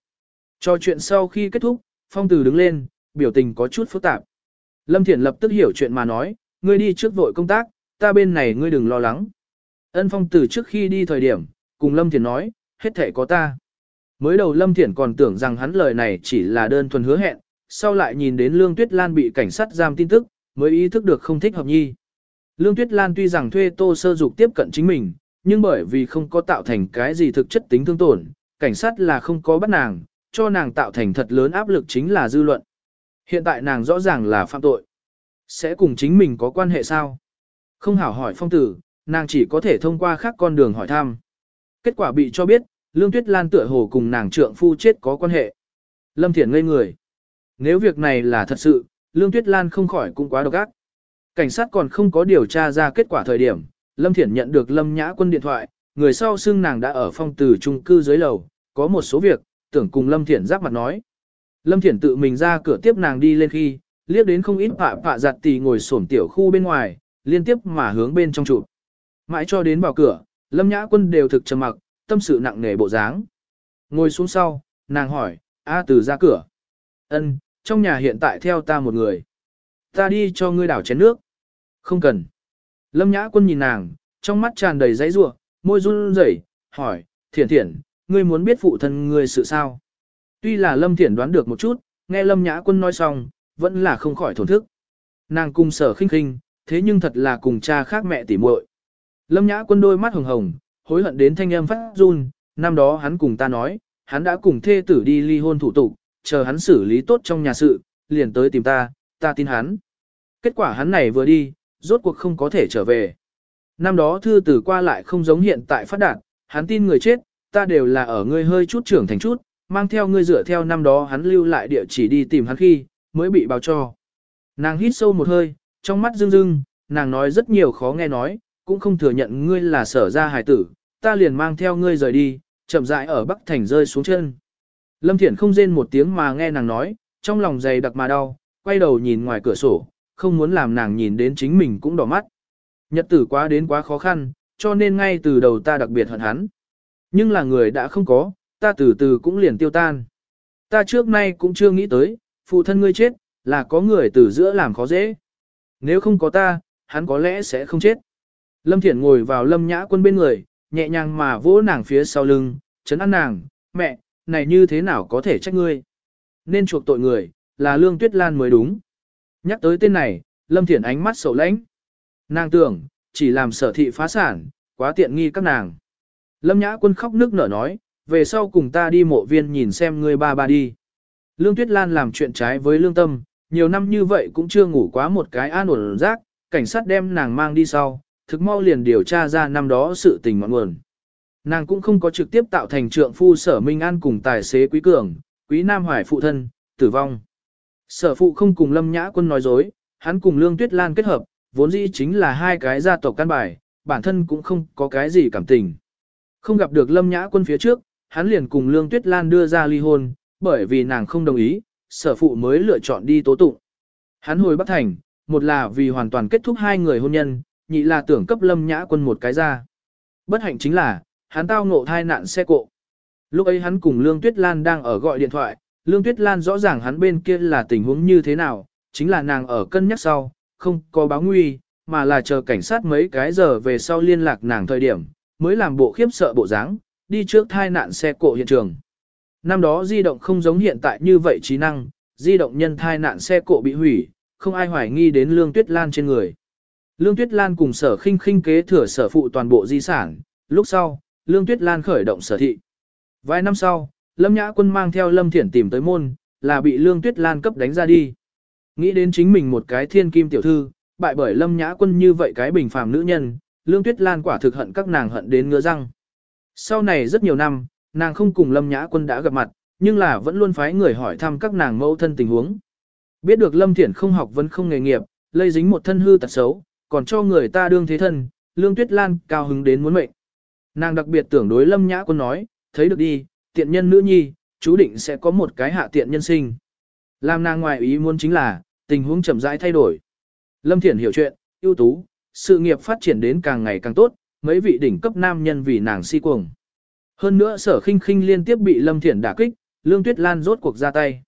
Cho chuyện sau khi kết thúc, Phong Tử đứng lên, biểu tình có chút phức tạp. Lâm Thiển lập tức hiểu chuyện mà nói, ngươi đi trước vội công tác, ta bên này ngươi đừng lo lắng. Ân Phong Tử trước khi đi thời điểm, cùng Lâm Thiển nói, hết thể có ta. Mới đầu Lâm Thiển còn tưởng rằng hắn lời này chỉ là đơn thuần hứa hẹn, sau lại nhìn đến Lương Tuyết Lan bị cảnh sát giam tin tức, mới ý thức được không thích hợp nhi. Lương Tuyết Lan tuy rằng thuê Tô Sơ Dục tiếp cận chính mình, nhưng bởi vì không có tạo thành cái gì thực chất tính thương tổn, cảnh sát là không có bắt nàng, cho nàng tạo thành thật lớn áp lực chính là dư luận. Hiện tại nàng rõ ràng là phạm tội. Sẽ cùng chính mình có quan hệ sao? Không hảo hỏi phong tử, nàng chỉ có thể thông qua khác con đường hỏi thăm. Kết quả bị cho biết, Lương Tuyết Lan tựa hồ cùng nàng trượng phu chết có quan hệ. Lâm Thiển ngây người. Nếu việc này là thật sự, Lương Tuyết Lan không khỏi cũng quá độc ác. Cảnh sát còn không có điều tra ra kết quả thời điểm, Lâm Thiển nhận được Lâm Nhã Quân điện thoại, người sau xưng nàng đã ở phong từ trung cư dưới lầu, có một số việc, tưởng cùng Lâm Thiển giáp mặt nói. Lâm Thiển tự mình ra cửa tiếp nàng đi lên khi, liếc đến không ít pạ pạ giặt tì ngồi xổm tiểu khu bên ngoài, liên tiếp mà hướng bên trong trụ. Mãi cho đến vào cửa, Lâm Nhã Quân đều thực trầm mặc, tâm sự nặng nề bộ dáng. Ngồi xuống sau, nàng hỏi, A từ ra cửa. ân trong nhà hiện tại theo ta một người. Ta đi cho ngươi đảo chén nước. Không cần. Lâm Nhã Quân nhìn nàng, trong mắt tràn đầy giấy rủa, môi run rẩy, hỏi, thiển thiển, ngươi muốn biết phụ thân ngươi sự sao? Tuy là Lâm Thiển đoán được một chút, nghe Lâm Nhã Quân nói xong, vẫn là không khỏi thổn thức. Nàng cùng sở khinh khinh, thế nhưng thật là cùng cha khác mẹ tỉ muội. Lâm Nhã Quân đôi mắt hồng hồng, hối hận đến thanh âm phát run, năm đó hắn cùng ta nói, hắn đã cùng thê tử đi ly hôn thủ tục, chờ hắn xử lý tốt trong nhà sự, liền tới tìm ta, ta tin hắn. Kết quả hắn này vừa đi, rốt cuộc không có thể trở về. Năm đó thư tử qua lại không giống hiện tại phát đạt, hắn tin người chết, ta đều là ở ngươi hơi chút trưởng thành chút, mang theo ngươi dựa theo năm đó hắn lưu lại địa chỉ đi tìm hắn khi, mới bị báo cho. Nàng hít sâu một hơi, trong mắt rưng rưng, nàng nói rất nhiều khó nghe nói, cũng không thừa nhận ngươi là sở ra hài tử, ta liền mang theo ngươi rời đi, chậm rãi ở Bắc Thành rơi xuống chân. Lâm Thiển không rên một tiếng mà nghe nàng nói, trong lòng dày đặc mà đau, quay đầu nhìn ngoài cửa sổ, không muốn làm nàng nhìn đến chính mình cũng đỏ mắt. Nhật tử quá đến quá khó khăn, cho nên ngay từ đầu ta đặc biệt hận hắn. Nhưng là người đã không có, ta từ từ cũng liền tiêu tan. Ta trước nay cũng chưa nghĩ tới, phụ thân ngươi chết, là có người từ giữa làm khó dễ. Nếu không có ta, hắn có lẽ sẽ không chết. Lâm Thiển ngồi vào Lâm Nhã Quân bên người, nhẹ nhàng mà vỗ nàng phía sau lưng, chấn an nàng, mẹ, này như thế nào có thể trách ngươi. Nên chuộc tội người, là Lương Tuyết Lan mới đúng. Nhắc tới tên này, Lâm Thiển ánh mắt sầu lãnh. Nàng tưởng, chỉ làm sở thị phá sản, quá tiện nghi các nàng. Lâm Nhã Quân khóc nước nở nói, về sau cùng ta đi mộ viên nhìn xem ngươi ba ba đi. Lương Tuyết Lan làm chuyện trái với lương tâm, nhiều năm như vậy cũng chưa ngủ quá một cái an ổn rác, cảnh sát đem nàng mang đi sau, thực mau liền điều tra ra năm đó sự tình ngọn nguồn. Nàng cũng không có trực tiếp tạo thành trượng phu sở Minh An cùng tài xế Quý Cường, Quý Nam Hoài phụ thân, tử vong. Sở phụ không cùng Lâm Nhã Quân nói dối, hắn cùng Lương Tuyết Lan kết hợp, vốn dĩ chính là hai cái gia tộc căn bài, bản thân cũng không có cái gì cảm tình. Không gặp được Lâm Nhã Quân phía trước, hắn liền cùng Lương Tuyết Lan đưa ra ly hôn, bởi vì nàng không đồng ý, sở phụ mới lựa chọn đi tố tụng. Hắn hồi Bắc Thành, một là vì hoàn toàn kết thúc hai người hôn nhân, nhị là tưởng cấp Lâm Nhã Quân một cái ra. Bất hạnh chính là, hắn tao ngộ thai nạn xe cộ. Lúc ấy hắn cùng Lương Tuyết Lan đang ở gọi điện thoại, Lương Tuyết Lan rõ ràng hắn bên kia là tình huống như thế nào, chính là nàng ở cân nhắc sau, không có báo nguy, mà là chờ cảnh sát mấy cái giờ về sau liên lạc nàng thời điểm, mới làm bộ khiếp sợ bộ dáng, đi trước thai nạn xe cộ hiện trường. Năm đó di động không giống hiện tại như vậy trí năng, di động nhân thai nạn xe cộ bị hủy, không ai hoài nghi đến Lương Tuyết Lan trên người. Lương Tuyết Lan cùng sở khinh khinh kế thừa sở phụ toàn bộ di sản, lúc sau, Lương Tuyết Lan khởi động sở thị. Vài năm sau, Lâm Nhã Quân mang theo Lâm Thiển tìm tới môn, là bị Lương Tuyết Lan cấp đánh ra đi. Nghĩ đến chính mình một cái thiên kim tiểu thư, bại bởi Lâm Nhã Quân như vậy cái bình phàm nữ nhân, Lương Tuyết Lan quả thực hận các nàng hận đến ngứa răng. Sau này rất nhiều năm, nàng không cùng Lâm Nhã Quân đã gặp mặt, nhưng là vẫn luôn phái người hỏi thăm các nàng mẫu thân tình huống. Biết được Lâm Thiển không học vẫn không nghề nghiệp, lây dính một thân hư tật xấu, còn cho người ta đương thế thân, Lương Tuyết Lan cao hứng đến muốn mệnh. Nàng đặc biệt tưởng đối Lâm Nhã Quân nói, thấy được đi, tiện nhân nữ nhi, chú định sẽ có một cái hạ tiện nhân sinh. Làm nàng ngoài ý muốn chính là, tình huống chậm rãi thay đổi. Lâm Thiển hiểu chuyện, ưu tú, sự nghiệp phát triển đến càng ngày càng tốt, mấy vị đỉnh cấp nam nhân vì nàng si cuồng. Hơn nữa sở khinh khinh liên tiếp bị Lâm Thiển đả kích, Lương Tuyết Lan rốt cuộc ra tay.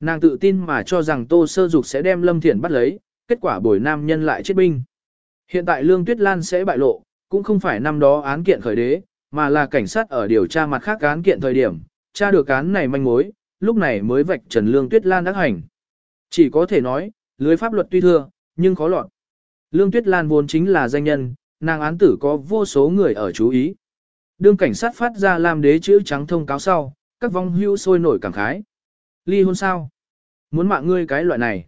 Nàng tự tin mà cho rằng Tô Sơ Dục sẽ đem Lâm Thiển bắt lấy, kết quả bồi nam nhân lại chết binh. Hiện tại Lương Tuyết Lan sẽ bại lộ, cũng không phải năm đó án kiện khởi đế, mà là cảnh sát ở điều tra mặt khác án kiện thời điểm, tra được án này manh mối, lúc này mới vạch trần Lương Tuyết Lan đắc hành. Chỉ có thể nói, lưới pháp luật tuy thưa, nhưng khó lọt. Lương Tuyết Lan vốn chính là danh nhân, nàng án tử có vô số người ở chú ý. Đương cảnh sát phát ra làm đế chữ trắng thông cáo sau, các vong hưu sôi nổi cảm khái. Ly hôn sao? Muốn mạng ngươi cái loại này.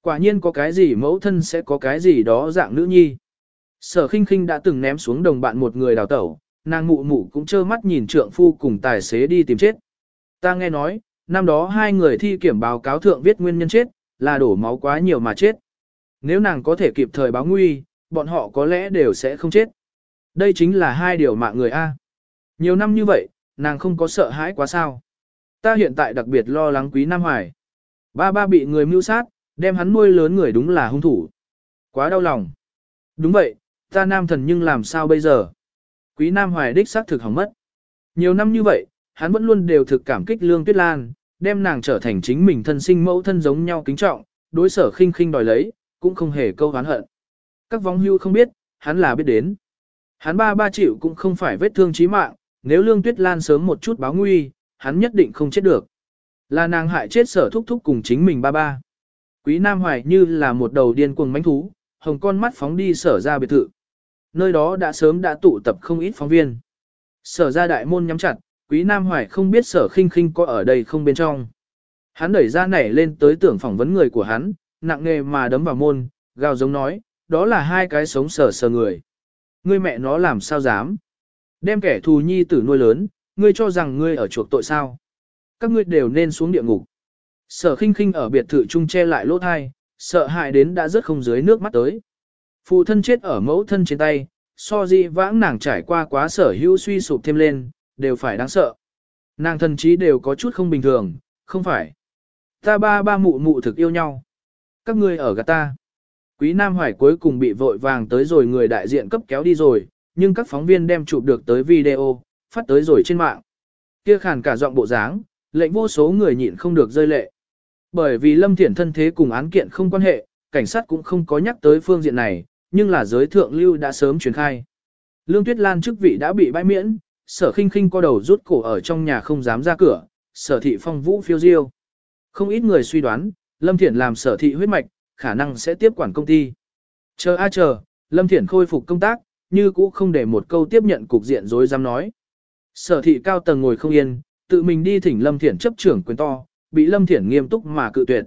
Quả nhiên có cái gì mẫu thân sẽ có cái gì đó dạng nữ nhi. Sở khinh khinh đã từng ném xuống đồng bạn một người đào tẩu, nàng mụ mụ cũng trơ mắt nhìn trượng phu cùng tài xế đi tìm chết. Ta nghe nói, năm đó hai người thi kiểm báo cáo thượng viết nguyên nhân chết, là đổ máu quá nhiều mà chết. Nếu nàng có thể kịp thời báo nguy, bọn họ có lẽ đều sẽ không chết. Đây chính là hai điều mạng người A. Nhiều năm như vậy, nàng không có sợ hãi quá sao. Ta hiện tại đặc biệt lo lắng quý Nam Hoài. Ba ba bị người mưu sát, đem hắn nuôi lớn người đúng là hung thủ. Quá đau lòng. Đúng vậy, ta nam thần nhưng làm sao bây giờ? Quý Nam Hoài đích xác thực hỏng mất. Nhiều năm như vậy, hắn vẫn luôn đều thực cảm kích Lương Tuyết Lan, đem nàng trở thành chính mình thân sinh mẫu thân giống nhau kính trọng, đối sở khinh khinh đòi lấy, cũng không hề câu hán hận. Các vong hưu không biết, hắn là biết đến. Hắn ba ba chịu cũng không phải vết thương chí mạng, nếu Lương Tuyết Lan sớm một chút báo nguy, hắn nhất định không chết được. Là nàng hại chết sở thúc thúc cùng chính mình ba ba. Quý Nam Hoài như là một đầu điên cuồng mánh thú, hồng con mắt phóng đi sở ra biệt thự. Nơi đó đã sớm đã tụ tập không ít phóng viên. Sở ra đại môn nhắm chặt, Quý Nam Hoài không biết sở khinh khinh có ở đây không bên trong. Hắn đẩy ra nảy lên tới tưởng phỏng vấn người của hắn, nặng nề mà đấm vào môn, gào giống nói, đó là hai cái sống sở sờ người. Ngươi mẹ nó làm sao dám? Đem kẻ thù nhi tử nuôi lớn, ngươi cho rằng ngươi ở chuộc tội sao? Các ngươi đều nên xuống địa ngục. Sở khinh khinh ở biệt thự trung che lại lỗ thai, sợ hãi đến đã rớt không dưới nước mắt tới. Phụ thân chết ở mẫu thân trên tay, so di vãng nàng trải qua quá sở hữu suy sụp thêm lên, đều phải đáng sợ. Nàng thần trí đều có chút không bình thường, không phải. Ta ba ba mụ mụ thực yêu nhau. Các ngươi ở gạt ta. Quý Nam Hoài cuối cùng bị vội vàng tới rồi người đại diện cấp kéo đi rồi, nhưng các phóng viên đem chụp được tới video, phát tới rồi trên mạng. Kia khàn cả giọng bộ dáng, lệnh vô số người nhịn không được rơi lệ. Bởi vì Lâm Thiển thân thế cùng án kiện không quan hệ, cảnh sát cũng không có nhắc tới phương diện này, nhưng là giới thượng lưu đã sớm truyền khai. Lương Tuyết Lan chức vị đã bị bãi miễn, sở khinh khinh co đầu rút cổ ở trong nhà không dám ra cửa, sở thị phong vũ phiêu diêu. Không ít người suy đoán, Lâm Thiển làm sở thị huyết mạch, khả năng sẽ tiếp quản công ty. Chờ a chờ, Lâm Thiển khôi phục công tác, như cũ không để một câu tiếp nhận cục diện dối dám nói. Sở thị cao tầng ngồi không yên, tự mình đi thỉnh Lâm Thiển chấp trưởng quyền to, bị Lâm Thiển nghiêm túc mà cự tuyệt.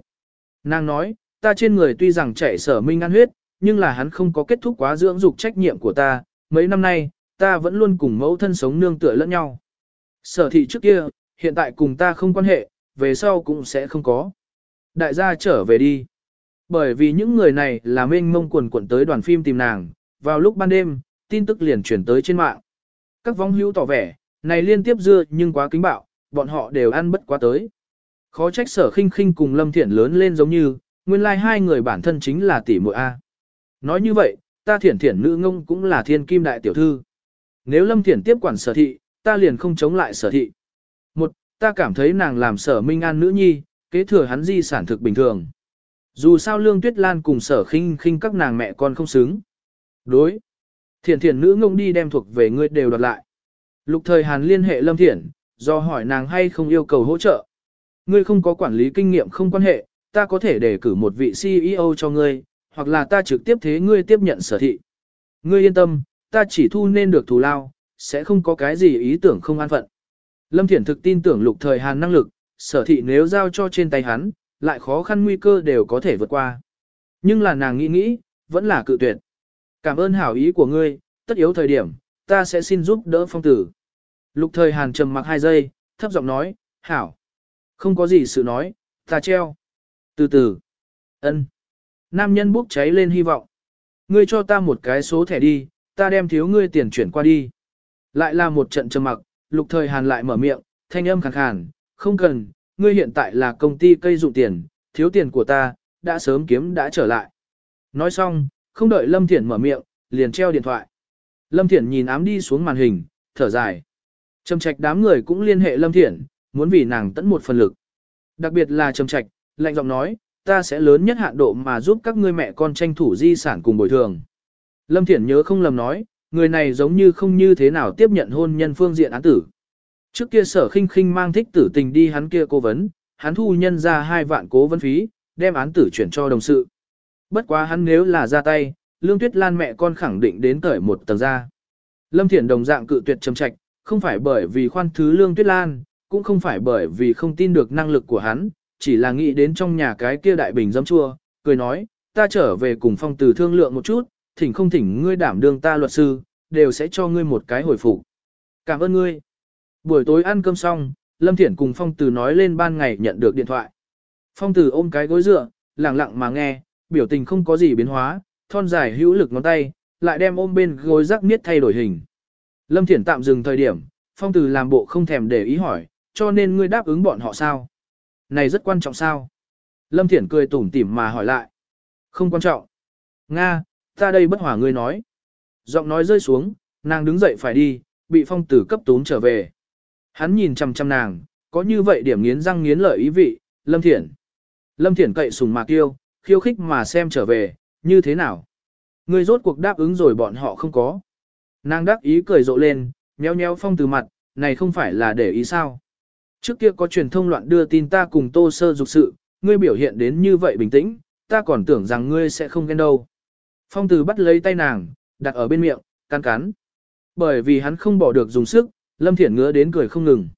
Nàng nói, ta trên người tuy rằng chạy sở minh ăn huyết, nhưng là hắn không có kết thúc quá dưỡng dục trách nhiệm của ta, mấy năm nay, ta vẫn luôn cùng mẫu thân sống nương tựa lẫn nhau. Sở thị trước kia, hiện tại cùng ta không quan hệ, về sau cũng sẽ không có. Đại gia trở về đi. Bởi vì những người này là mênh mông quần quần tới đoàn phim tìm nàng, vào lúc ban đêm, tin tức liền chuyển tới trên mạng. Các vong hữu tỏ vẻ, này liên tiếp dưa nhưng quá kính bạo, bọn họ đều ăn bất quá tới. Khó trách sở khinh khinh cùng Lâm Thiển lớn lên giống như, nguyên lai like hai người bản thân chính là tỷ muội A. Nói như vậy, ta thiển thiển nữ ngông cũng là thiên kim đại tiểu thư. Nếu Lâm Thiển tiếp quản sở thị, ta liền không chống lại sở thị. Một, ta cảm thấy nàng làm sở minh an nữ nhi, kế thừa hắn di sản thực bình thường. Dù sao Lương Tuyết Lan cùng sở khinh khinh các nàng mẹ con không xứng. Đối. Thiển thiển nữ ngông đi đem thuộc về ngươi đều đoạt lại. Lục thời Hàn liên hệ Lâm Thiển, do hỏi nàng hay không yêu cầu hỗ trợ. Ngươi không có quản lý kinh nghiệm không quan hệ, ta có thể đề cử một vị CEO cho ngươi, hoặc là ta trực tiếp thế ngươi tiếp nhận sở thị. Ngươi yên tâm, ta chỉ thu nên được thù lao, sẽ không có cái gì ý tưởng không an phận. Lâm Thiển thực tin tưởng lục thời Hàn năng lực, sở thị nếu giao cho trên tay hắn, lại khó khăn nguy cơ đều có thể vượt qua. Nhưng là nàng nghĩ nghĩ, vẫn là cự tuyệt. Cảm ơn hảo ý của ngươi, tất yếu thời điểm, ta sẽ xin giúp đỡ phong tử. Lục thời Hàn trầm mặc hai giây, thấp giọng nói, hảo. Không có gì sự nói, ta treo. Từ từ. ân. Nam nhân bốc cháy lên hy vọng. Ngươi cho ta một cái số thẻ đi, ta đem thiếu ngươi tiền chuyển qua đi. Lại là một trận trầm mặc, lục thời hàn lại mở miệng, thanh âm khàn khàn, không cần, ngươi hiện tại là công ty cây dụng tiền, thiếu tiền của ta, đã sớm kiếm đã trở lại. Nói xong, không đợi Lâm Thiển mở miệng, liền treo điện thoại. Lâm Thiển nhìn ám đi xuống màn hình, thở dài. Trầm trạch đám người cũng liên hệ Lâm Thiển, muốn vì nàng tận một phần lực. Đặc biệt là Trầm trạch, lạnh giọng nói, ta sẽ lớn nhất hạn độ mà giúp các ngươi mẹ con tranh thủ di sản cùng bồi thường. Lâm Thiển nhớ không lầm nói, người này giống như không như thế nào tiếp nhận hôn nhân phương diện án tử. Trước kia sở khinh khinh mang thích tử tình đi hắn kia cố vấn, hắn thu nhân ra hai vạn cố vấn phí, đem án tử chuyển cho đồng sự. Bất quá hắn nếu là ra tay, Lương Tuyết Lan mẹ con khẳng định đến tởi một tầng ra. Lâm Thiển đồng dạng cự tuyệt trầm trạch, không phải bởi vì khoan thứ Lương Tuyết Lan, cũng không phải bởi vì không tin được năng lực của hắn, chỉ là nghĩ đến trong nhà cái kia đại bình dấm chua, cười nói, ta trở về cùng phong tử thương lượng một chút, thỉnh không thỉnh ngươi đảm đương ta luật sư, đều sẽ cho ngươi một cái hồi phục. Cảm ơn ngươi. Buổi tối ăn cơm xong, Lâm Thiển cùng phong tử nói lên ban ngày nhận được điện thoại. Phong tử ôm cái gối dựa, lặng lặng mà nghe, biểu tình không có gì biến hóa, thon dài hữu lực ngón tay, lại đem ôm bên gối rắc miết thay đổi hình. Lâm Thiển tạm dừng thời điểm, phong tử làm bộ không thèm để ý hỏi, cho nên ngươi đáp ứng bọn họ sao? Này rất quan trọng sao? Lâm Thiển cười tủm tỉm mà hỏi lại. Không quan trọng. Nga, ta đây bất hỏa ngươi nói. Giọng nói rơi xuống, nàng đứng dậy phải đi, bị phong tử cấp tốn trở về. Hắn nhìn chăm chăm nàng, có như vậy điểm nghiến răng nghiến lợi ý vị, Lâm Thiển. Lâm Thiển cậy sùng mạc yêu, khiêu khích mà xem trở về, như thế nào? Ngươi rốt cuộc đáp ứng rồi bọn họ không có. Nàng đáp ý cười rộ lên, nheo nheo phong từ mặt, này không phải là để ý sao? Trước kia có truyền thông loạn đưa tin ta cùng tô sơ dục sự, ngươi biểu hiện đến như vậy bình tĩnh, ta còn tưởng rằng ngươi sẽ không ghen đâu. Phong từ bắt lấy tay nàng, đặt ở bên miệng, cắn cắn. Bởi vì hắn không bỏ được dùng sức, Lâm Thiển ngứa đến cười không ngừng.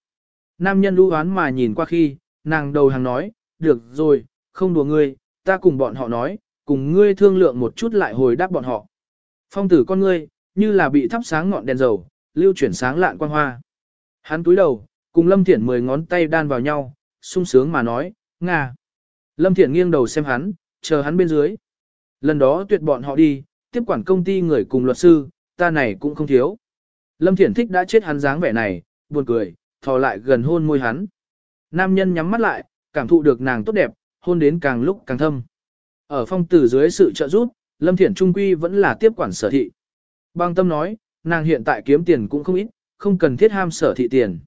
Nam nhân lũ hoán mà nhìn qua khi, nàng đầu hàng nói, được rồi, không đùa ngươi, ta cùng bọn họ nói, cùng ngươi thương lượng một chút lại hồi đáp bọn họ. Phong tử con ngươi, như là bị thắp sáng ngọn đèn dầu, lưu chuyển sáng lạn quang hoa. Hắn túi đầu, cùng Lâm Thiển mười ngón tay đan vào nhau, sung sướng mà nói, Nga. Lâm Thiển nghiêng đầu xem hắn, chờ hắn bên dưới. Lần đó tuyệt bọn họ đi, tiếp quản công ty người cùng luật sư, ta này cũng không thiếu. Lâm Thiển thích đã chết hắn dáng vẻ này, buồn cười, thò lại gần hôn môi hắn. Nam nhân nhắm mắt lại, cảm thụ được nàng tốt đẹp, hôn đến càng lúc càng thâm. Ở phong tử dưới sự trợ giúp, Lâm Thiển Trung Quy vẫn là tiếp quản sở thị. Bang tâm nói, nàng hiện tại kiếm tiền cũng không ít, không cần thiết ham sở thị tiền.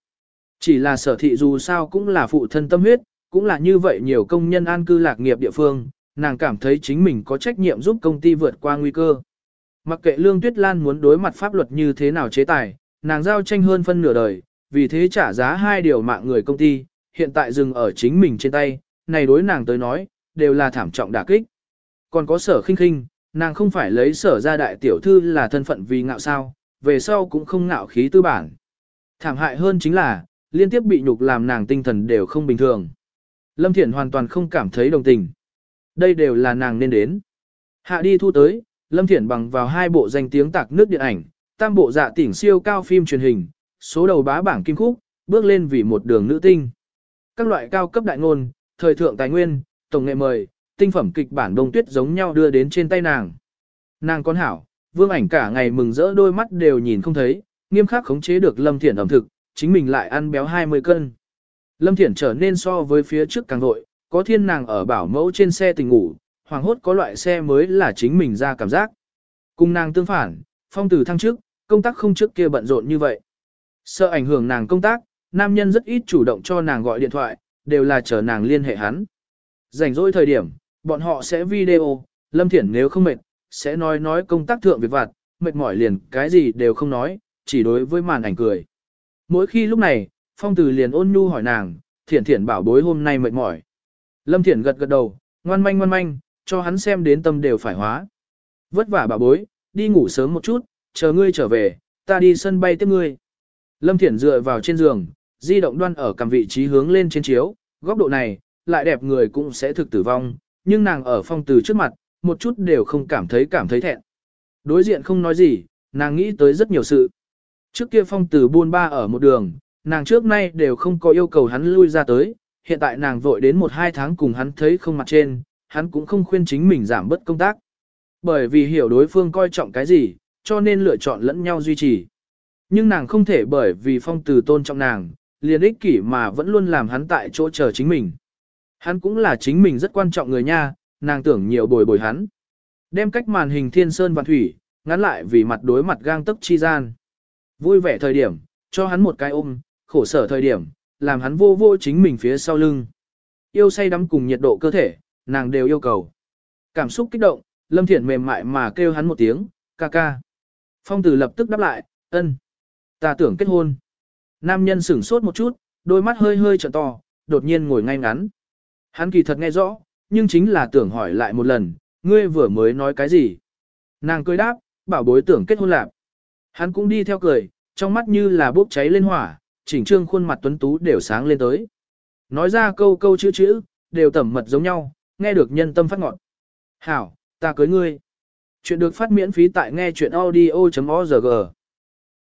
Chỉ là sở thị dù sao cũng là phụ thân tâm huyết, cũng là như vậy nhiều công nhân an cư lạc nghiệp địa phương, nàng cảm thấy chính mình có trách nhiệm giúp công ty vượt qua nguy cơ. Mặc kệ Lương Tuyết Lan muốn đối mặt pháp luật như thế nào chế tài, nàng giao tranh hơn phân nửa đời, vì thế trả giá hai điều mạng người công ty, hiện tại dừng ở chính mình trên tay, này đối nàng tới nói, đều là thảm trọng đả kích. Còn có sở khinh khinh, nàng không phải lấy sở ra đại tiểu thư là thân phận vì ngạo sao, về sau cũng không ngạo khí tư bản. Thảm hại hơn chính là, liên tiếp bị nhục làm nàng tinh thần đều không bình thường. Lâm Thiển hoàn toàn không cảm thấy đồng tình. Đây đều là nàng nên đến. Hạ đi thu tới, Lâm Thiển bằng vào hai bộ danh tiếng tạc nước điện ảnh, tam bộ dạ tỉnh siêu cao phim truyền hình, số đầu bá bảng kim khúc, bước lên vì một đường nữ tinh. Các loại cao cấp đại ngôn, thời thượng tài nguyên, tổng nghệ mời, tinh phẩm kịch bản đông tuyết giống nhau đưa đến trên tay nàng. Nàng con hảo, vương ảnh cả ngày mừng rỡ đôi mắt đều nhìn không thấy, nghiêm khắc khống chế được Lâm Thiển ẩm thực, chính mình lại ăn béo 20 cân. Lâm Thiển trở nên so với phía trước càng vội, có thiên nàng ở bảo mẫu trên xe tình ngủ, hoàng hốt có loại xe mới là chính mình ra cảm giác. Cùng nàng tương phản, phong từ thăng trước, công tác không trước kia bận rộn như vậy. Sợ ảnh hưởng nàng công tác, nam nhân rất ít chủ động cho nàng gọi điện thoại, đều là chờ nàng liên hệ hắn. Rảnh rỗi thời điểm, bọn họ sẽ video, Lâm Thiển nếu không mệt, sẽ nói nói công tác thượng việc vặt, mệt mỏi liền cái gì đều không nói, chỉ đối với màn ảnh cười. Mỗi khi lúc này, Phong Từ liền ôn nhu hỏi nàng, Thiển Thiển bảo bối hôm nay mệt mỏi. Lâm Thiển gật gật đầu, ngoan manh ngoan manh, cho hắn xem đến tâm đều phải hóa. Vất vả bảo bối, đi ngủ sớm một chút, chờ ngươi trở về, ta đi sân bay tiếp ngươi. Lâm Thiển dựa vào trên giường, di động đoan ở cầm vị trí hướng lên trên chiếu, góc độ này, lại đẹp người cũng sẽ thực tử vong, nhưng nàng ở phong từ trước mặt, một chút đều không cảm thấy cảm thấy thẹn. Đối diện không nói gì, nàng nghĩ tới rất nhiều sự. Trước kia phong từ buôn ba ở một đường, nàng trước nay đều không có yêu cầu hắn lui ra tới, hiện tại nàng vội đến một hai tháng cùng hắn thấy không mặt trên, hắn cũng không khuyên chính mình giảm bớt công tác. Bởi vì hiểu đối phương coi trọng cái gì, cho nên lựa chọn lẫn nhau duy trì. Nhưng nàng không thể bởi vì phong từ tôn trọng nàng, liền ích kỷ mà vẫn luôn làm hắn tại chỗ chờ chính mình. Hắn cũng là chính mình rất quan trọng người nha, nàng tưởng nhiều bồi bồi hắn. Đem cách màn hình thiên sơn và thủy, ngắn lại vì mặt đối mặt gang tấc chi gian. Vui vẻ thời điểm, cho hắn một cái ôm, khổ sở thời điểm, làm hắn vô vô chính mình phía sau lưng. Yêu say đắm cùng nhiệt độ cơ thể, nàng đều yêu cầu. Cảm xúc kích động, Lâm thiện mềm mại mà kêu hắn một tiếng, ca ca. Phong tử lập tức đáp lại, ân, ta tưởng kết hôn. Nam nhân sửng sốt một chút, đôi mắt hơi hơi trợn to, đột nhiên ngồi ngay ngắn. Hắn kỳ thật nghe rõ, nhưng chính là tưởng hỏi lại một lần, ngươi vừa mới nói cái gì? Nàng cười đáp, bảo bối tưởng kết hôn lạc. Hắn cũng đi theo cười, trong mắt như là bốc cháy lên hỏa, chỉnh trương khuôn mặt tuấn tú đều sáng lên tới. Nói ra câu câu chữ chữ, đều tẩm mật giống nhau, nghe được nhân tâm phát ngọn. Hảo, ta cưới ngươi. Chuyện được phát miễn phí tại nghe chuyện audio.org.